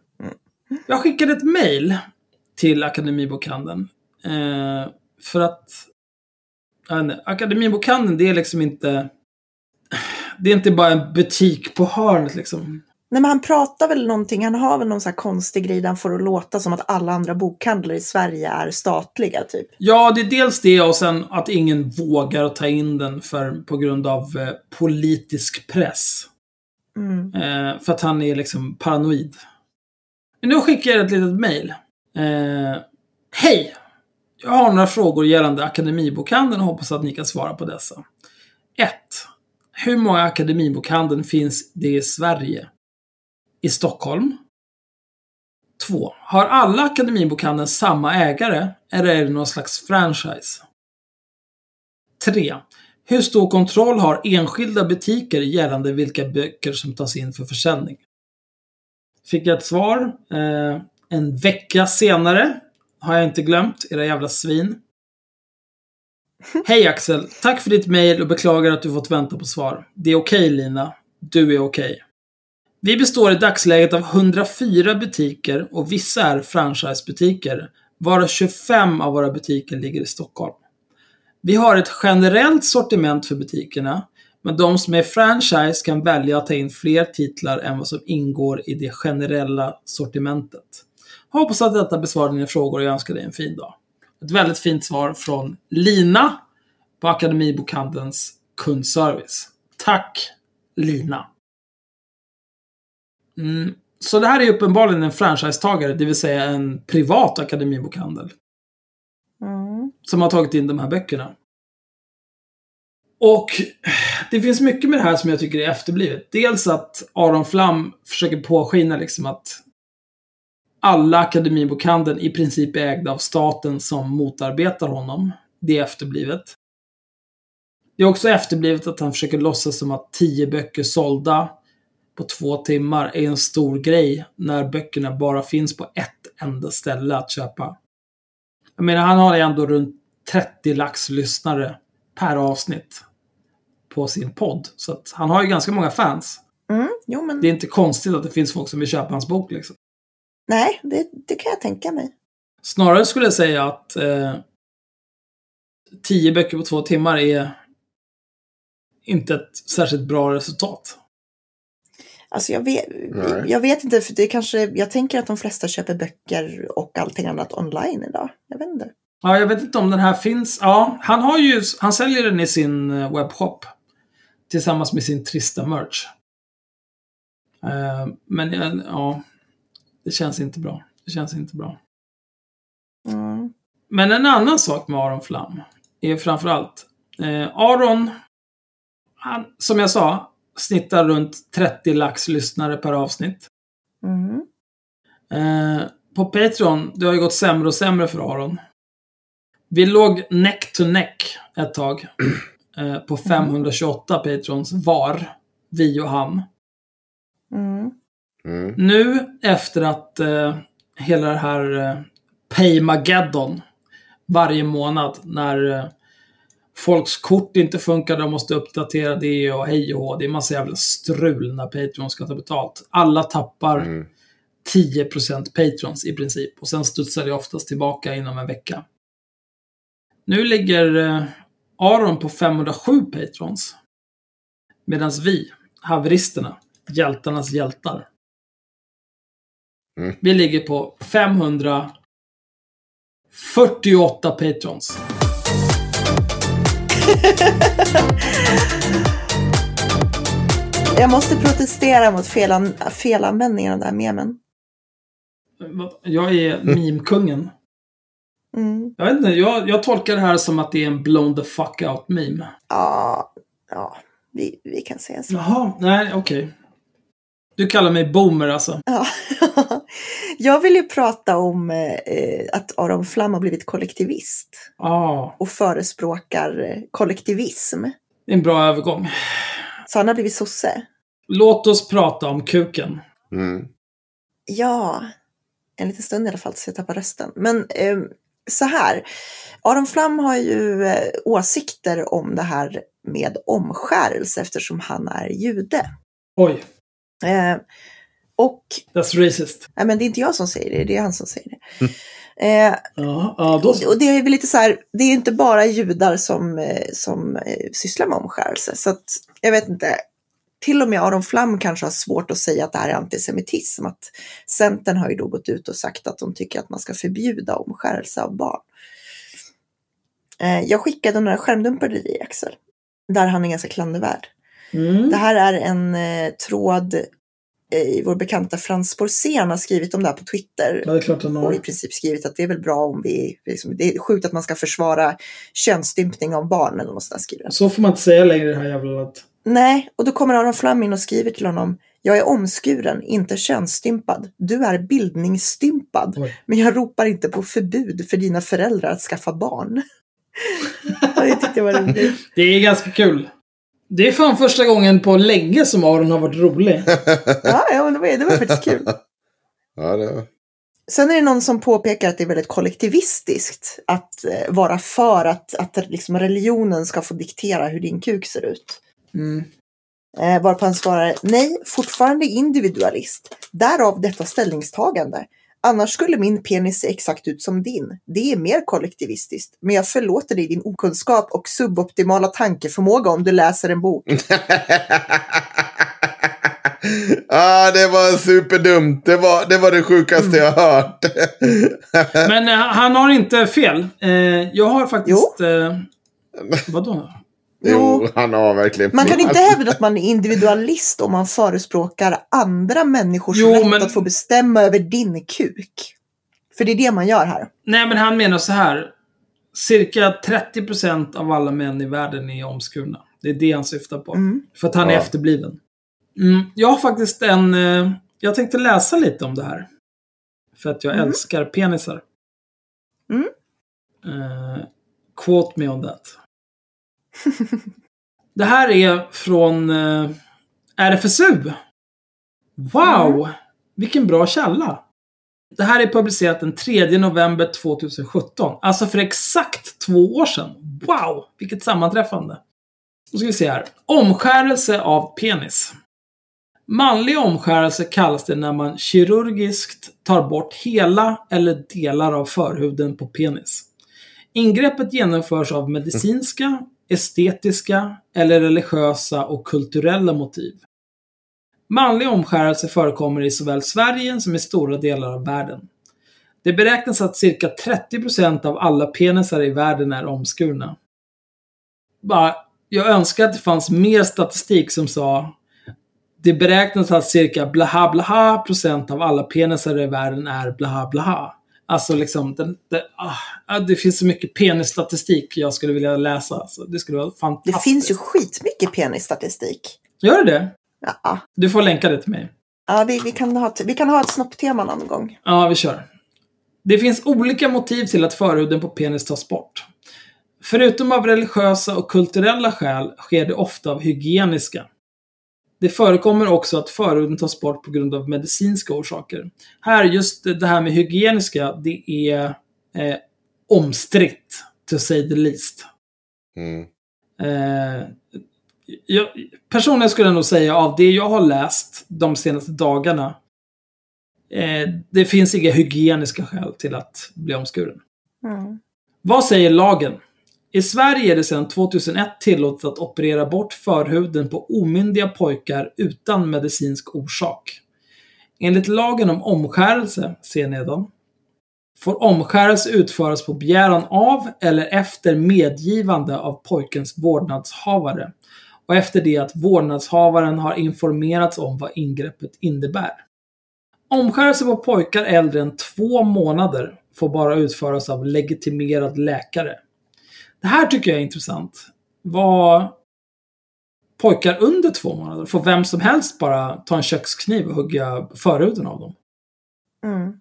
S1: Jag skickade ett mail till Akademibokhandeln. Eh, för att jag vet inte, Akademibokhandeln, det är liksom inte... Det är inte bara en butik på hörnet liksom.
S2: Nej, men han pratar väl någonting, han har väl någon så här konstig grej där han får att låta som att alla andra bokhandlare i Sverige är statliga, typ.
S1: Ja, det är dels det och sen att ingen vågar ta in den för, på grund av eh, politisk press.
S2: Mm.
S1: Eh, för att han är liksom paranoid. Men nu skickar jag ett litet mail. Eh, Hej! Jag har några frågor gällande Akademibokhandeln och hoppas att ni kan svara på dessa. 1. Hur många Akademibokhandeln finns det i Sverige? I Stockholm? 2. Har alla Akademibokhandeln samma ägare eller är det någon slags franchise? 3. Hur stor kontroll har enskilda butiker gällande vilka böcker som tas in för försäljning? Fick jag ett svar. Eh, en vecka senare. Har jag inte glömt, era jävla svin. Hej Axel! Tack för ditt mail och beklagar att du fått vänta på svar. Det är okej Lina. Du är okej. Vi består i dagsläget av 104 butiker och vissa är franchisebutiker, varav 25 av våra butiker ligger i Stockholm. Vi har ett generellt sortiment för butikerna, men de som är franchise kan välja att ta in fler titlar än vad som ingår i det generella sortimentet. Hoppas att detta besvarar dina frågor och jag önskar dig en fin dag. Ett väldigt fint svar från Lina på Akademibokhandelns kundservice. Tack Lina. Mm. Så det här är uppenbarligen en franchisetagare, det vill säga en privat akademibokhandel
S2: Mm.
S1: som har tagit in de här böckerna. Och det finns mycket med det här som jag tycker är efterblivet. Dels att Aron Flam försöker påskina liksom att alla Akademibokhandeln i princip är ägda av staten som motarbetar honom. Det är efterblivet. Det är också efterblivet att han försöker låtsas som att tio böcker sålda på två timmar är en stor grej när böckerna bara finns på ett enda ställe att köpa. Jag menar, han har ändå runt 30 lax lyssnare per avsnitt på sin podd. Så att han har ju ganska många fans.
S2: Mm. Jo, men
S1: Det är inte konstigt att det finns folk som vill köpa hans bok liksom.
S2: nej, det, det kan jag tänka mig.
S1: Snarare skulle jag säga att eh, tio böcker på två timmar är inte ett särskilt bra resultat.
S2: Alltså jag vet,
S3: Nej.
S2: jag vet inte, för det kanske, jag tänker att de flesta köper böcker och allting annat online idag. Jag vet inte.
S1: Ja, jag vet inte om den här finns. Ja, han har ju, han säljer den i sin eh, webbshop. Tillsammans med sin trista merch. Eh, men ja, det känns inte bra. Det känns inte bra.
S2: Mm.
S1: Men en annan sak med Aron Flam är framförallt eh, Aron, han, som jag sa, snittar runt 30 lax lyssnare per avsnitt.
S2: Mm.
S1: Eh, på Patreon, det har ju gått sämre och sämre för Aron. Vi låg neck to neck ett tag. Eh, på 528 Patrons var. Vi och han.
S2: Mm.
S3: Mm.
S1: Nu efter att eh, hela det här eh, Paymageddon varje månad när eh, folks kort inte funkar, de måste uppdatera det och hej och hå. Det är massa jävla strul när Patreon ska ta betalt. Alla tappar
S3: Mm.
S1: 10% patrons i princip. Och sen studsar det oftast tillbaka inom en vecka. Nu ligger eh, Aron på 507 patrons. Medan vi, haveristerna, hjältarnas hjältar.
S3: Mm.
S1: Vi ligger på 548 patrons.
S2: Jag måste protestera mot felan, felanvändningen av den här memen.
S1: Jag är meme-kungen.
S2: Mm.
S1: Jag vet inte, jag, jag tolkar det här som att det är en blown the fuck out meme.
S2: Ja, ja vi, vi kan säga så.
S1: Jaha, nej okej. Du kallar mig boomer alltså.
S2: Ja. Jag vill ju prata om eh, att Aron Flam har blivit kollektivist
S1: Ja,
S2: och förespråkar eh, kollektivism.
S1: det är en bra övergång.
S2: Så han har blivit sosse.
S1: Låt oss prata om kuken.
S3: Mm.
S2: Ja, en liten stund i alla fall tills jag tappar rösten. Men eh, så här, Aron Flam har ju eh, åsikter om det här med omskärelse eftersom han är jude.
S1: Oj,
S2: Eh, och
S1: that's racist.
S2: Nej, men det är inte jag som säger det, det är han som säger det. Eh,
S1: Ja, ja då
S2: och det är väl lite så här, det är inte bara judar som, eh, som eh, sysslar med omskärelse. Så att, jag vet inte, till och med Aron Flam kanske har svårt att säga att det här är antisemitism. Att Centern har ju då gått ut och sagt att de tycker att man ska förbjuda omskärelse av barn. Eh, jag skickade några skärmdumpar till dig Axel. Där han är ganska klandervärd.
S1: Mm.
S2: Det här är en eh, tråd eh, i vår bekanta Frans Borssén har skrivit om det här på Twitter.
S1: Ja, det är klart han
S2: Och i
S1: har.
S2: princip skrivit att det är väl bra om vi, liksom, det är sjukt att man ska försvara könsstympning av barn eller något sånt där.
S1: Så får man inte säga längre i det här jävla landet.
S2: Nej, och då kommer Aron Flam in och skriver till honom. Jag är omskuren, inte könsstympad. Du är bildningsstympad.
S1: Oj.
S2: Men jag ropar inte på förbud för dina föräldrar att skaffa barn. Det tyckte jag var roligt.
S1: Det är ganska kul. Det är fan första gången på länge som Aron har varit rolig.
S2: Ja, ja men det var, det var faktiskt kul.
S3: Ja, det...
S2: Sen är det någon som påpekar att det är väldigt kollektivistiskt att eh, vara för att, att liksom religionen ska få diktera hur din kuk ser ut.
S1: Mm.
S2: Eh, varpå han svarar nej, fortfarande individualist. Därav detta ställningstagande. Annars skulle min penis se exakt ut som din. Det är mer kollektivistiskt. Men jag förlåter dig din okunskap och suboptimala tankeförmåga om du läser en bok.
S3: ah, det var superdumt. Det var det, var det sjukaste jag hört.
S1: Men eh, han har inte fel. Eh, jag har faktiskt... Eh, vadå?
S3: Jo, han har verkligen
S2: Man kan inte hävda att man är individualist om man förespråkar andra människors
S1: Jo,
S2: rätt
S1: men-
S2: att få bestämma över din kuk. För det är det man gör här.
S1: Nej, men han menar så här. Cirka 30% av alla män i världen är omskurna. Det är det han syftar på.
S2: Mm.
S1: För att han är
S3: Ja.
S1: efterbliven. Mm, jag har faktiskt en... Eh, jag tänkte läsa lite om det här. För att jag
S2: Mm.
S1: älskar penisar.
S2: Mm.
S1: Eh, quote me on that. det här är från eh, RFSU. Wow!
S2: Mm.
S1: Vilken bra källa. Det här är publicerat den 3 november 2017. Alltså för exakt två år sedan. Wow! Vilket sammanträffande. Då ska vi se här. Omskärelse av penis. Manlig omskärelse kallas det när man kirurgiskt tar bort hela eller delar av förhuden på penis. Ingreppet genomförs av medicinska, estetiska eller religiösa och kulturella motiv. Manlig omskärelse förekommer i såväl Sverige som i stora delar av världen. Det beräknas att cirka 30% av alla penisar i världen är omskurna. Bara, jag önskar att det fanns mer statistik som sa det beräknas att cirka blaha blaha procent av alla penisar i världen är blaha blaha. Alltså liksom, den, det, ah, det finns så mycket penisstatistik jag skulle vilja läsa. Alltså, det skulle vara
S2: Det
S1: fantastiskt.
S2: finns ju skitmycket penisstatistik.
S1: Gör det det?
S2: Ja,
S1: Du får länka det till mig.
S2: ja vi, vi, kan ha, ett- vi kan ha ett snopptema någon gång.
S1: Ja, vi kör. Det finns olika motiv till att förhuden på penis tas bort. Förutom av religiösa och kulturella skäl sker det ofta av hygieniska. Det förekommer också att förhuden tas bort på grund av medicinska orsaker. Här, just det här med hygieniska, det är eh, omstritt, to say the least.
S3: Mm.
S1: Eh, jag, personligen skulle jag nog säga av det jag har läst de senaste dagarna. Eh, det finns inga hygieniska skäl till att bli omskuren.
S2: Mm.
S1: Vad säger lagen? I Sverige är det sedan 2001 tillåtet att operera bort förhuden på omyndiga pojkar utan medicinsk orsak. Enligt lagen om omskärelse, ser nedan, får omskärelse utföras på begäran av eller efter medgivande av pojkens vårdnadshavare och efter det att vårdnadshavaren har informerats om vad ingreppet innebär. Omskärelse på pojkar äldre än två månader får bara utföras av legitimerad läkare. Det här tycker jag är intressant. Vad pojkar under två månader får vem som helst bara ta en kökskniv och hugga förhuden av dem.
S2: Mm.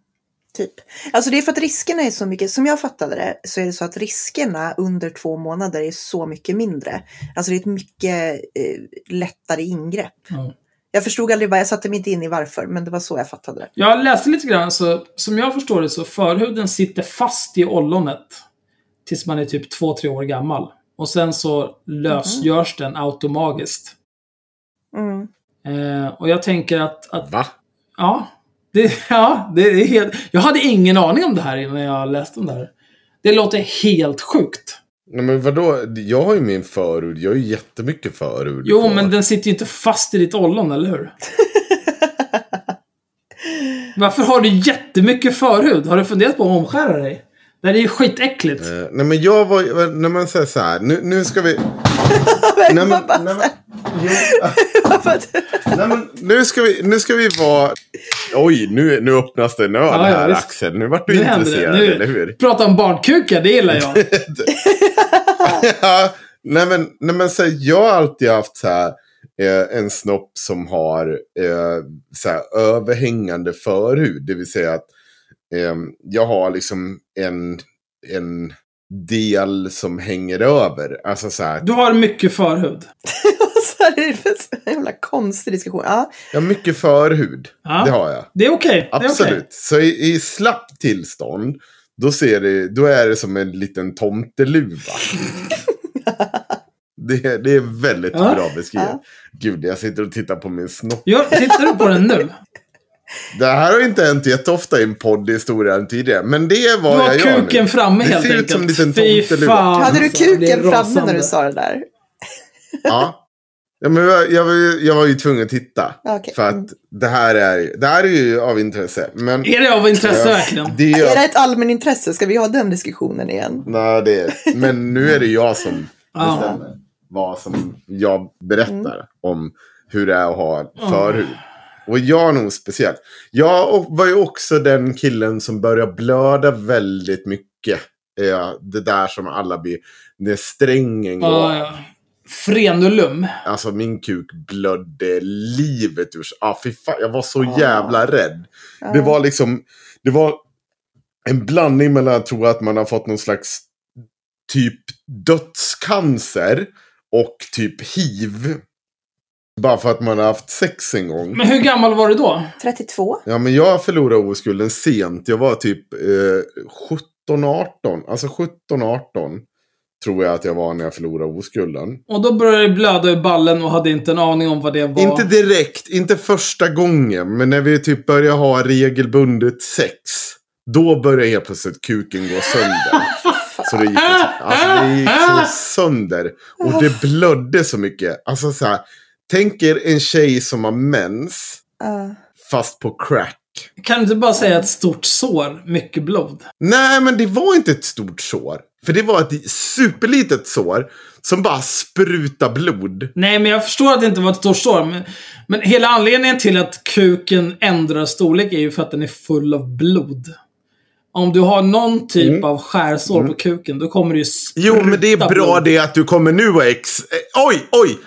S2: Typ. Alltså det är för att riskerna är så mycket, som jag fattade det, så är det så att riskerna under två månader är så mycket mindre. Alltså det är ett mycket eh, lättare ingrepp.
S1: Ja.
S2: Jag förstod aldrig jag satte mig inte in i varför, men det var så jag fattade det.
S1: Jag läste lite grann, så som jag förstår det så förhuden sitter fast i ollonet tills man är typ två tre år gammal. Och sen så lösgörs den automatiskt.
S2: Mm.
S1: Eh, och jag tänker att, att
S3: Va?
S1: ja, Det, ja, det är helt... Jag hade ingen aning om det här innan jag läste om det här. Det låter helt sjukt.
S3: Nej, men vadå? Jag har ju min förhud. Jag har ju jättemycket förhud.
S1: Jo, men den sitter ju inte fast i ditt ollon, eller hur? Varför har du jättemycket förhud? Har du funderat på att omskära dig? Det här är ju skitäckligt.
S3: Eh, nej men jag var när man säger så här. Nu, nu ska vi... nej, men, nej, men, jo, nej, men, nu, ska vi, nu ska vi vara... Oj, nu, nu öppnas det en öl
S1: Ja, ja,
S3: här
S1: visst.
S3: Axel. Nu vart du
S1: Nu det.
S3: intresserad,
S1: Nu-
S3: eller hur?
S1: Prata om barnkukar, det gillar jag.
S3: ja, nej men, nej men så här, jag har alltid haft så här, eh, en snopp som har eh, så här, överhängande förhud. Det vill säga att jag har liksom en, en del som hänger över. Alltså så här,
S1: Du har mycket förhud.
S2: så här är det en jävla konstig diskussion. Ja,
S3: jag har mycket förhud.
S1: Ja.
S3: Det har jag.
S1: Det är okej. Är
S3: Absolut.
S1: okej.
S3: Så i, i slappt tillstånd, då, ser det, då är det som en liten tomteluva. det, det är väldigt
S1: Ja.
S3: bra beskrivet.
S2: Ja.
S3: Gud, jag sitter och tittar på min snopp.
S1: Ja, tittar du på den nu?
S3: Det här har inte hänt jätteofta i en podd i historien tidigare. Men det är vad
S1: Du har
S3: jag gör
S1: kuken
S3: nu.
S1: framme
S3: Det
S1: helt
S3: ser ut
S1: enkelt.
S3: som en liten tomteluva.
S2: hade du
S1: det är
S2: kuken framme när du sa det där?
S3: Ja. ja men jag, jag, var ju, jag var ju tvungen att titta.
S2: Okej.
S3: För
S2: Mm.
S3: att det här är, det här är ju av intresse. Men
S1: Är det av intresse
S3: Ja.
S1: verkligen?
S3: det
S2: Är
S3: är,
S2: det ett allmänintresse? Ska vi ha den diskussionen igen?
S3: nej, det, men nu är det jag som bestämmer vad som jag berättar
S2: Mm.
S3: om hur det är att ha förhud. Och jag är nog speciellt. Jag var ju också den killen som började blöda väldigt mycket. Eh, det där som alla blir, när strängen går.
S1: Ja, ja. Frenulum.
S3: Alltså min kuk blödde livet ur. Ah, fy fan, jag var så
S2: Ah.
S3: jävla rädd.
S2: Ja.
S3: Det var liksom, det var en blandning mellan att tro att man har fått någon slags typ dödscancer och typ hiv. Bara för att man har haft sex en gång.
S1: Men hur gammal var du då?
S2: 32?
S3: Ja, men jag förlorade oskulden sent. Jag var typ eh, 17-18. Alltså 17-18 tror jag att jag var när jag förlorade oskulden.
S1: Och då började det blöda i ballen och hade inte en aning om vad det var.
S3: Inte direkt, inte första gången. Men när vi typ började ha regelbundet sex. Då började helt plötsligt kuken gå sönder. Så det gick, alltså, det gick så sönder. Och det blödde så mycket. Alltså så här, tänk er en tjej som har mens.
S2: Ja.
S3: Fast på crack.
S1: Kan du inte bara säga ett stort sår, mycket blod?
S3: Nej, men det var inte ett stort sår. För det var ett superlitet sår. Som bara sprutade blod.
S1: Nej, men jag förstår att det inte var ett stort sår. Men, men hela anledningen till att kuken ändrar storlek är ju för att den är full av blod. Om du har någon typ
S3: Mm.
S1: av skärsår på kuken, då kommer det ju spruta
S3: Jo, men det är bra
S1: blod.
S3: det att du kommer nu och ex... eh, Oj, oj!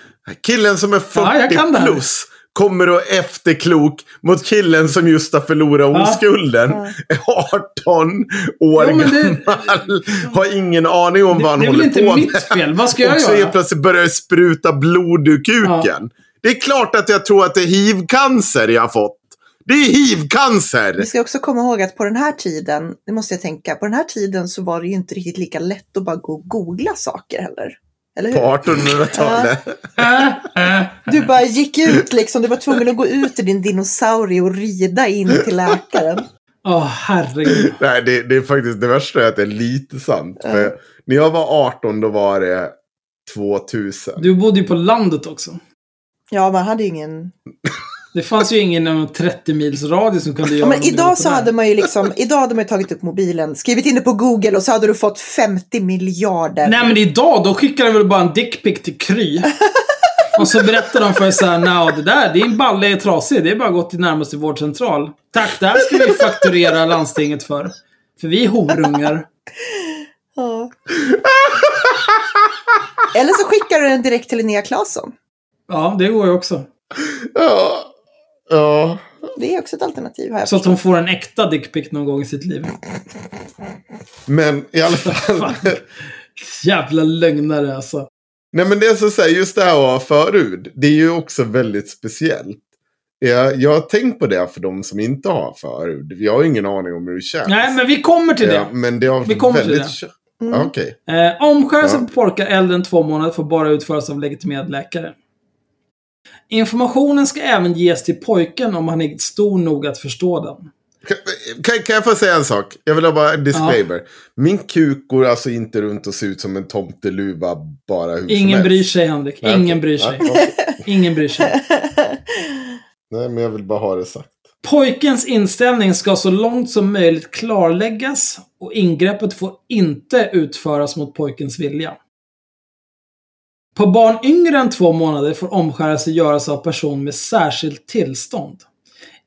S3: Killen som är 40
S1: Ja, det
S3: plus kommer och efterklok mot killen som just har förlorat
S1: Ja.
S3: oskulden. Är 18 år
S1: Jo, det-
S3: gammal. Har ingen aning om vad han
S1: det är väl
S3: håller
S1: inte
S3: på
S1: mitt
S3: med.
S1: fel. Vad ska jag
S3: och så
S1: göra?
S3: helt plötsligt börjar det spruta blod ur kuken. Det är klart att jag tror att det är hivcancer jag har fått. Det är hivcancer!
S2: Vi ska också komma ihåg att på den här tiden, det måste jag tänka, på den här tiden så var det ju inte riktigt lika lätt att bara gå och googla saker heller. Eller hur?
S3: På 1800-talet.
S1: Äh, äh.
S2: Du bara gick ut liksom, du var tvungen att gå ut i din dinosaurie och rida in till läkaren.
S1: Åh, herregud.
S3: Nej, det, det är faktiskt det värsta är att det är lite sant. För när jag var 18 då var det 2000.
S1: Du bodde ju på landet också.
S2: Ja, man hade ju ingen...
S1: Det fanns ju ingen inom 30 mils radie som kunde göra
S2: Ja, men idag så hade man ju liksom, idag hade man ju tagit upp mobilen, skrivit in det på Google och så hade du fått 50 miljarder.
S1: Nej men idag, då skickar de väl bara en dickpic till Kry. Och så berättar de för dig såhär, now det där, din balle är trasig. Det är bara att gå till närmaste vårdcentral. Tack, det här ska vi fakturera landstinget för. För vi är horungar.
S2: Ja. Eller så skickar du den direkt till Linnea Claesson.
S1: Ja, det går ju också.
S3: Ja. Ja.
S2: Det är också ett alternativ. Jag
S1: Så att hon får en äkta dickpic någon gång i sitt liv.
S3: Men i alla fall.
S1: Jävla lögnare alltså.
S3: Nej men det är så att säga, just det här att ha förhud. Det är ju också väldigt speciellt. Jag, jag har tänkt på det för de som inte har förhud. Jag har ingen aning om hur det känns.
S1: Nej, men vi kommer till det.
S3: Ja, men det har
S1: Vi kommer till
S3: väldigt...
S1: det.
S3: Ja, Okej.
S2: Mm.
S1: Eh, omskärelse
S3: Ja.
S1: på pojkar äldre än två månader får bara utföras av legitimerad läkare. Informationen ska även ges till pojken om han är stor nog att förstå den.
S3: Kan, kan, jag få säga en sak? Jag vill ha bara en disclaimer. Min kuk går alltså inte runt och ser ut som en tomteluva bara hur som
S1: Ingen
S3: helst.
S1: bryr sig, Henrik.
S3: Nej,
S1: Ingen
S3: okej.
S1: bryr sig.
S3: Nej, okej.
S1: Ingen bryr sig.
S3: Nej, men jag vill bara ha det sagt.
S1: Pojkens inställning ska så långt som möjligt klarläggas och ingreppet får inte utföras mot pojkens vilja. På barn yngre än två månader får omskärelse göras av person med särskilt tillstånd.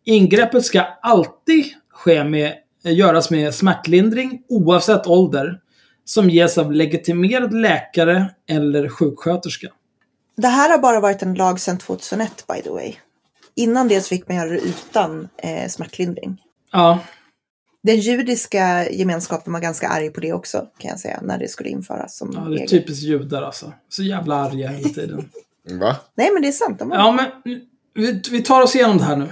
S1: Ingreppet ska alltid ske med, göras med smärtlindring oavsett ålder som ges av legitimerad läkare eller sjuksköterska.
S2: Det här har bara varit en lag sedan 2001 by the way. Innan det så fick man göra det utan eh, smärtlindring.
S1: Ja,
S2: Den judiska gemenskapen var ganska arg på det också kan jag säga när det skulle införas som
S1: ja det är
S2: regel.
S1: typiskt judar alltså. Så jävla arga hela tiden.
S3: Va?
S2: Nej men det är sant. De.
S1: Ja, men vi, vi tar oss igenom det här nu.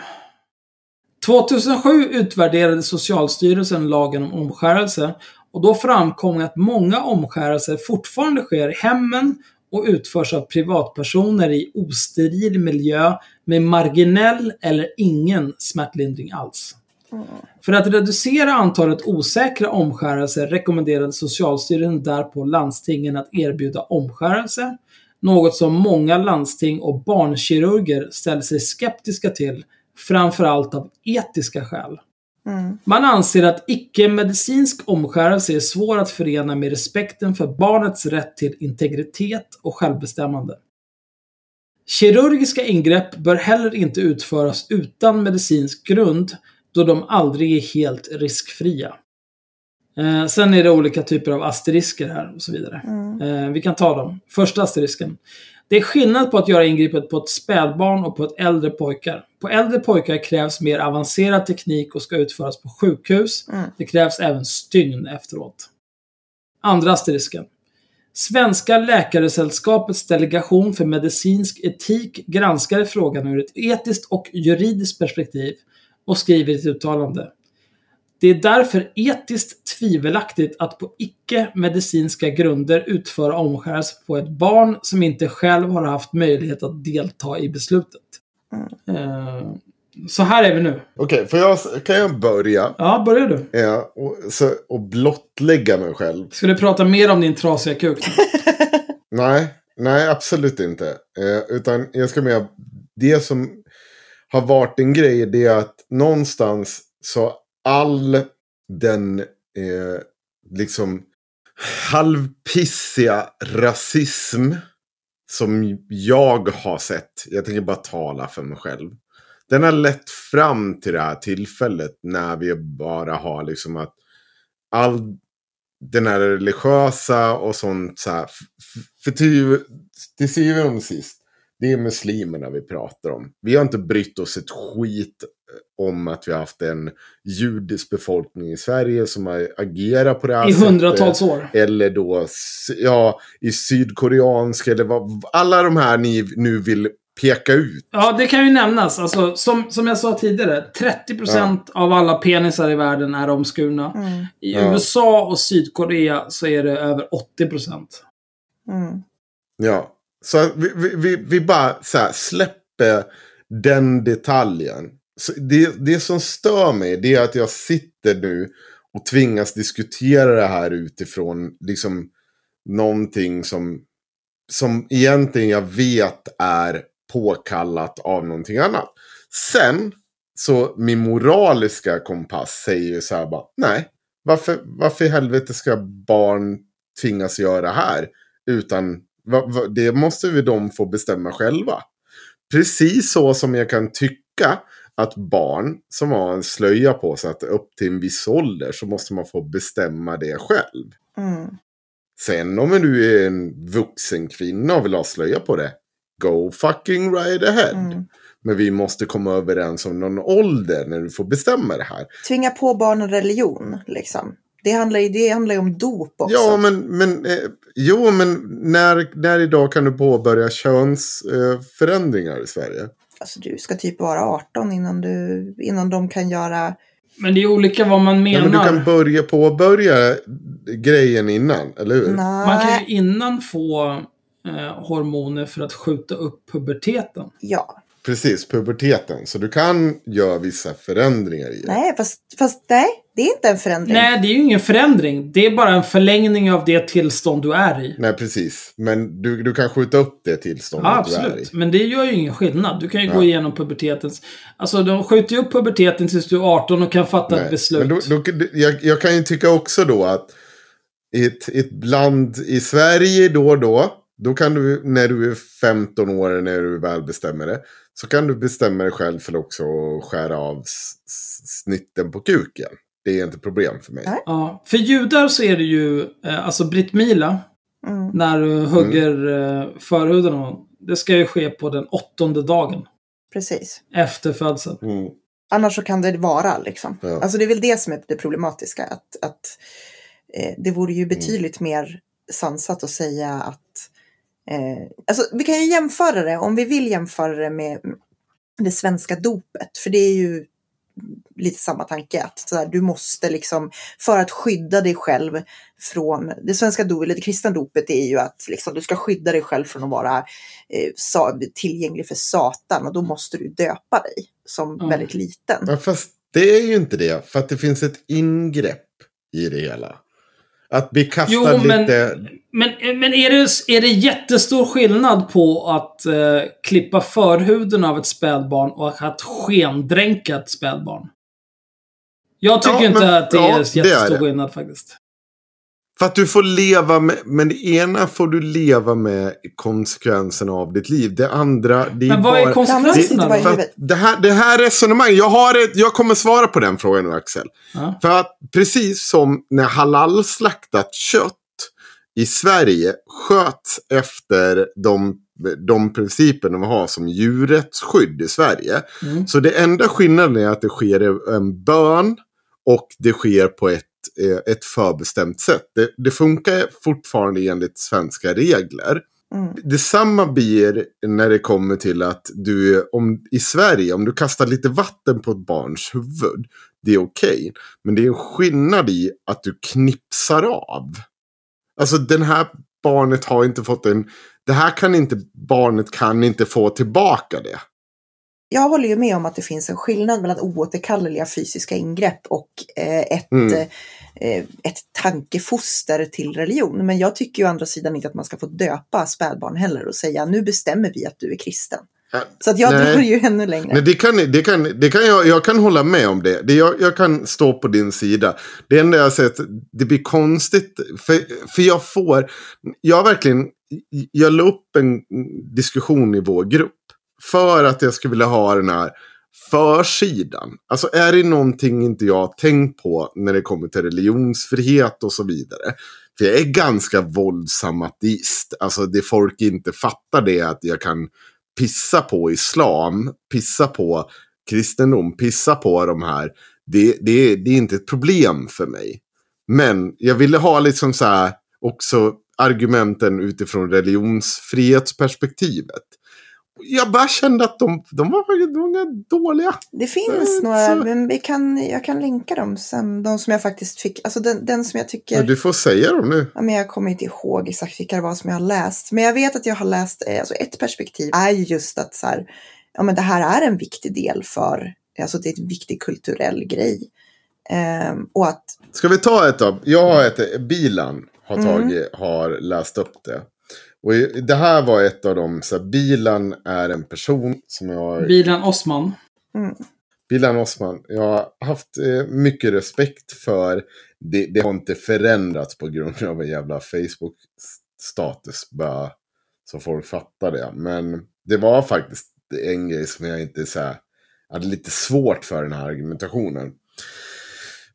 S1: 2007 utvärderade Socialstyrelsen lagen om omskärelse och då framkom att många omskärelser fortfarande sker i hemmen och utförs av privatpersoner i osteril miljö med marginell eller ingen smärtlindring alls. För att reducera antalet osäkra omskärelser rekommenderade Socialstyrelsen därpå landstingen att erbjuda omskärelse, något som många landsting och barnkirurger ställer sig skeptiska till, framförallt av etiska skäl.
S2: Mm.
S1: Man anser att icke-medicinsk omskärelse är svår att förena med respekten för barnets rätt till integritet och självbestämmande. Kirurgiska ingrepp bör heller inte utföras utan medicinsk grund då de aldrig är helt riskfria. Eh, sen är det olika typer av asterisker här och så vidare.
S2: Mm.
S1: Eh, vi kan ta dem. Första asterisken. Det är skillnad på att göra ingreppet på ett spädbarn och på ett äldre pojkar. På äldre pojkar krävs mer avancerad teknik och ska utföras på sjukhus.
S2: Mm.
S1: Det krävs även stygn efteråt. Andra asterisken. Svenska Läkaresällskapets delegation för medicinsk etik granskade frågan ur ett etiskt och juridiskt perspektiv och skriver i ett uttalande. Det är därför etiskt tvivelaktigt att på icke-medicinska grunder utföra omskärelse på ett barn som inte själv har haft möjlighet att delta i beslutet. Eh, Så här är vi nu.
S3: Okej, får jag, kan jag börja
S1: Ja, börjar du.
S3: eh, och, så, och blottlägga mig själv?
S1: Ska du prata mer om din trasiga kuk?
S3: Nej, nej absolut inte. Eh, utan jag ska med det som har varit en grej det är att någonstans så all den eh, liksom halvpissiga rasism som jag har sett, jag tänker bara tala för mig själv. Den har lett fram till det här tillfället när vi bara har liksom att all den här religiösa och sånt så här. För till, till syvende och sist, det är muslimerna vi pratar om. Vi har inte brytt oss ett skit om att vi har haft en judisk befolkning i Sverige som har agerat på det här
S1: I
S3: sättet.
S1: hundratals år.
S3: Eller då, ja, i sydkoreanska eller vad, alla de här ni nu vill peka ut.
S1: Ja, det kan ju nämnas. Alltså, som, som jag sa tidigare, 30% av alla penisar i världen är omskurna.
S2: Mm.
S1: I
S3: Ja.
S1: USA och Sydkorea så är det över 80%.
S2: Mm.
S3: Ja, så vi, vi, vi, vi bara så här, släpper den detaljen. Så det, det som stör mig det är att jag sitter nu och tvingas diskutera det här utifrån liksom någonting som, som egentligen jag vet är påkallat av någonting annat. Sen, så min moraliska kompass säger ju så här bara, nej, varför, varför i helvete ska barn tvingas göra det här? Utan va, va, det måste vi de få bestämma själva. Precis så som jag kan tycka att barn som har en slöja på sig att upp till en viss ålder så måste man få bestämma det själv.
S2: Mm.
S3: Sen om du är en vuxen kvinna och vill ha slöja på det, go fucking right ahead.
S2: Mm.
S3: Men vi måste komma överens om någon ålder när du får bestämma det här.
S2: Tvinga på barnen religion liksom. Det handlar ju det handlar ju om dop också.
S3: Ja, men, men, eh, jo, men när, när idag kan du påbörja könsförändringar eh, förändringar i Sverige?
S2: Alltså du ska typ vara 18 innan, du, innan de kan göra...
S1: Men det är olika vad man
S3: Ja,
S1: menar.
S3: men du kan börja påbörja grejen innan, eller hur?
S2: Nej.
S1: Man kan ju innan få eh, hormoner för att skjuta upp puberteten.
S2: Ja.
S3: Precis, puberteten. Så du kan göra vissa förändringar i det.
S2: Nej, fast, fast nej, det är inte en förändring.
S1: Nej, det är ju ingen förändring. Det är bara en förlängning av det tillstånd du är i.
S3: Nej, precis. Men du, du kan skjuta upp det tillståndet
S1: Ja,
S3: du är i.
S1: absolut. Men det gör ju ingen skillnad. Du kan ju
S3: Ja.
S1: gå igenom pubertetens... Alltså, de skjuter ju upp puberteten tills du är 18 och kan fatta ett
S3: Nej,
S1: beslut.
S3: Men då, då, jag, jag kan ju tycka också då att i ett, ett land i Sverige då och då, då kan du när du är 15 år, när du väl bestämmer det, så kan du bestämma dig själv för också att skära av snitten på kuken. Det är inte problem för mig.
S1: Ja, för judar så är det ju, eh, alltså Brit Mila,
S2: Mm.
S1: när du hugger eh, förhuden. Det ska ju ske på den åttonde dagen
S2: Precis.
S1: efter födseln.
S3: Mm.
S2: Annars så kan det vara liksom.
S3: Ja.
S2: Alltså det är väl det som är det problematiska. Att, att eh, det vore ju betydligt mer sansat att säga att eh, alltså vi kan ju jämföra det, om vi vill jämföra det med det svenska dopet. För det är ju lite samma tanke. Att så här, du måste liksom, för att skydda dig själv från, det svenska dopet, eller det kristna dopet är ju att liksom, du ska skydda dig själv från att vara eh, tillgänglig för Satan och då måste du döpa dig som
S1: Ja.
S2: väldigt liten.
S3: Ja, fast det är ju inte det, för att det finns ett ingrepp i det hela. Att bli kastad
S1: Jo, men-
S3: lite...
S1: Men, men är, det, är det jättestor skillnad på att eh, klippa förhuden av ett spädbarn och att skendränka ett spädbarn? Jag tycker
S3: Ja,
S1: inte
S3: men-
S1: att det
S3: ja,
S1: är
S3: det är
S1: jättestor
S3: det.
S1: skillnad faktiskt.
S3: För att du får leva med, men det ena får du leva med konsekvenserna av ditt liv. Det andra, det är
S1: Men vad
S3: bara...
S1: är
S2: Det
S1: konsekvenserna?
S3: För att det, här, det här resonemanget, jag, har ett, jag kommer svara på den frågan nu Axel.
S1: Ja.
S3: För att precis som när halal-slaktat kött i Sverige sköts efter de, de principerna vi har som djurrättsskydd i Sverige.
S1: Mm.
S3: Så det enda skillnaden är att det sker en bön och det sker på ett, ett förbestämt sätt. Det, det funkar fortfarande enligt svenska regler.
S2: Mm.
S3: Detsamma blir när det kommer till att du om, i Sverige, om du kastar lite vatten på ett barns huvud, det är okej. Men det är en skillnad i att du knipsar av. Alltså den här barnet har inte fått en... Det här kan inte, barnet kan inte få tillbaka det.
S2: Jag håller ju med om att det finns en skillnad mellan oåterkalleliga fysiska ingrepp och eh, ett,
S3: Mm.
S2: eh, ett tankefoster till religion. Men jag tycker ju å andra sidan inte att man ska få döpa spädbarn heller och säga nu bestämmer vi att du är kristen.
S3: Ja,
S2: Så att jag
S3: nej.
S2: drar ju ännu längre.
S3: Nej, det kan, det kan, det kan jag, jag kan hålla med om det. det jag, jag kan stå på din sida. Det enda jag sett, det blir konstigt. För, för jag får, jag verkligen, jag la upp en diskussion i vår grupp. För att jag skulle vilja ha den här försidan. Alltså är det någonting inte jag har tänkt på när det kommer till religionsfrihet och så vidare. För jag är ganska våldsam ateist. Alltså det folk inte fattar det är att jag kan pissa på islam, pissa på kristendom, pissa på de här. Det, det, det är inte ett problem för mig. Men jag ville ha liksom så här också argumenten utifrån religionsfrihetsperspektivet. Jag bara kände att de, de, var, de var dåliga.
S2: Det finns
S3: Mm,
S2: några,
S3: så-
S2: men vi kan, jag kan länka dem sen. De som jag faktiskt fick, alltså den, den som jag tycker...
S3: Ja, du får säga dem nu.
S2: Ja, men jag kommer inte ihåg exakt vilka det var som jag har läst. Men jag vet att jag har läst, eh, alltså ett perspektiv är ju just att så här, ja, men det här är en viktig del för, alltså det är en viktig kulturell grej. Ehm, och att,
S3: Ska vi ta ett av? Jag har ett, Bilan har,
S2: Mm.
S3: tagit, har läst upp det. Och det här var ett av dem, så här, Bilan är en person som jag
S1: Bilan Osman.
S2: mm,
S3: Bilan Osman, jag har haft eh, mycket respekt för det, det har inte förändrats på grund av en jävla Facebook-status. Bara så folk fattar det. Men det var faktiskt en grej som jag inte så här, hade lite svårt för den här argumentationen.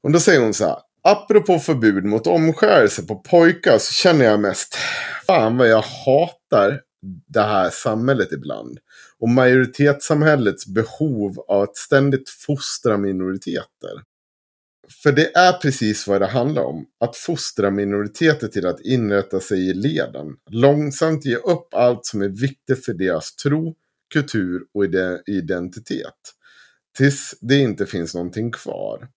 S3: Och då säger hon så här. Apropå förbud mot omskärelse på pojkar så känner jag mest. Fan vad jag hatar det här samhället ibland och majoritetssamhällets behov av att ständigt fostra minoriteter. För det är precis vad det handlar om. Att fostra minoriteter till att inrätta sig i leden. Långsamt ge upp allt som är viktigt för deras tro, kultur och identitet. Tills det inte finns någonting kvar.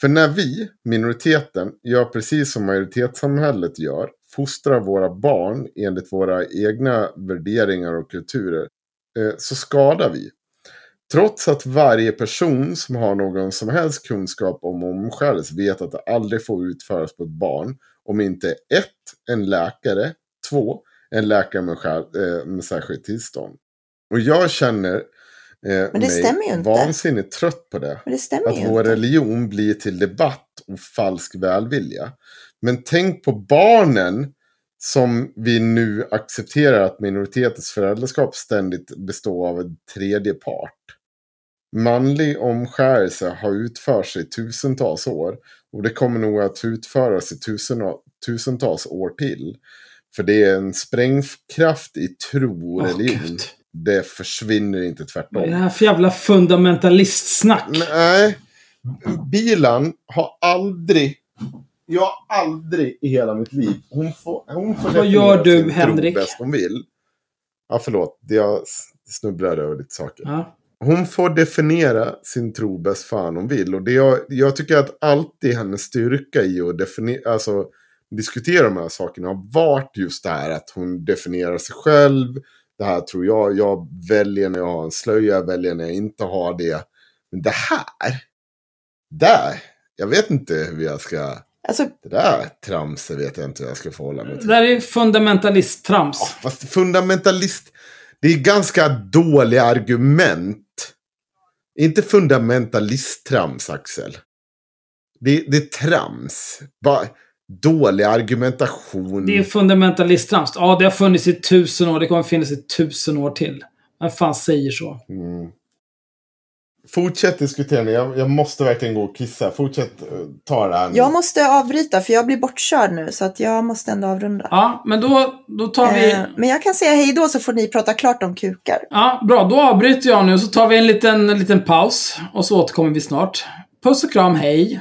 S3: För när vi, minoriteten, gör precis som majoritetssamhället gör, fostrar våra barn enligt våra egna värderingar och kulturer eh, så skadar vi. Trots att varje person som har någon som helst kunskap om omskärelse vet att det aldrig får utföras på ett barn om inte ett, en läkare, två, en läkare med, skär, eh, med särskilt tillstånd. Och jag känner eh,
S2: Men det stämmer ju inte.
S3: vansinnigt trött på det.
S2: Men det stämmer
S3: Att
S2: ju
S3: vår
S2: inte.
S3: religion blir till debatt och falsk välvilja. Men tänk på barnen som vi nu accepterar att minoritetens föräldraskap ständigt består av en tredje part. Manlig omskärelse har utförts i tusentals år och det kommer nog att utföras i tusen, tusentals år till. För det är en sprängkraft i tro och religion.
S1: Gud.
S3: det försvinner inte
S1: Vad är det
S3: tvärtom.
S1: här för jävla fundamentalistsnack?
S3: Nej, bilan har aldrig, jag har aldrig i hela mitt liv, hon får, hon får
S1: Vad gör du, Henrik?
S3: bäst hon vill. Ja, förlåt, jag snubblar över lite saker.
S1: Ja.
S3: Hon får definiera sin tro bäst fan hon vill. Och det jag, jag tycker att alltid hennes styrka i att definiera, alltså, diskutera de här sakerna har varit just det här att hon definierar sig själv. Det här tror jag, jag väljer när jag har en slöja, jag väljer när jag inte har det. Men det här, där, jag vet inte hur jag ska,
S2: Alltså,
S3: det där tramset vet jag inte hur jag ska förhålla mig
S1: Det
S3: till.
S1: där är fundamentalisttrams.
S3: Fast fundamentalist, det är ganska dåliga argument. Inte fundamentalist-trams, Axel. Det, det är trams. Bara dålig argumentation.
S1: Det är fundamentalisttrams. Ja, det har funnits i tusen år. Det kommer finnas i tusen år till. Vem fan säger så?
S3: Mm. Fortsätt diskutera nu. Jag, jag måste verkligen gå och kissa. Fortsätt eh, ta det här nu.
S2: jag måste avbryta för jag blir bortkörd nu så att jag måste ändå avrunda.
S1: Ja, men då, då tar vi...
S2: Eh, men jag kan säga hej då så får ni prata klart om kukar.
S1: Ja, bra. Då avbryter jag nu så tar vi en liten, en liten paus. Och så återkommer vi snart. Puss och kram, hej!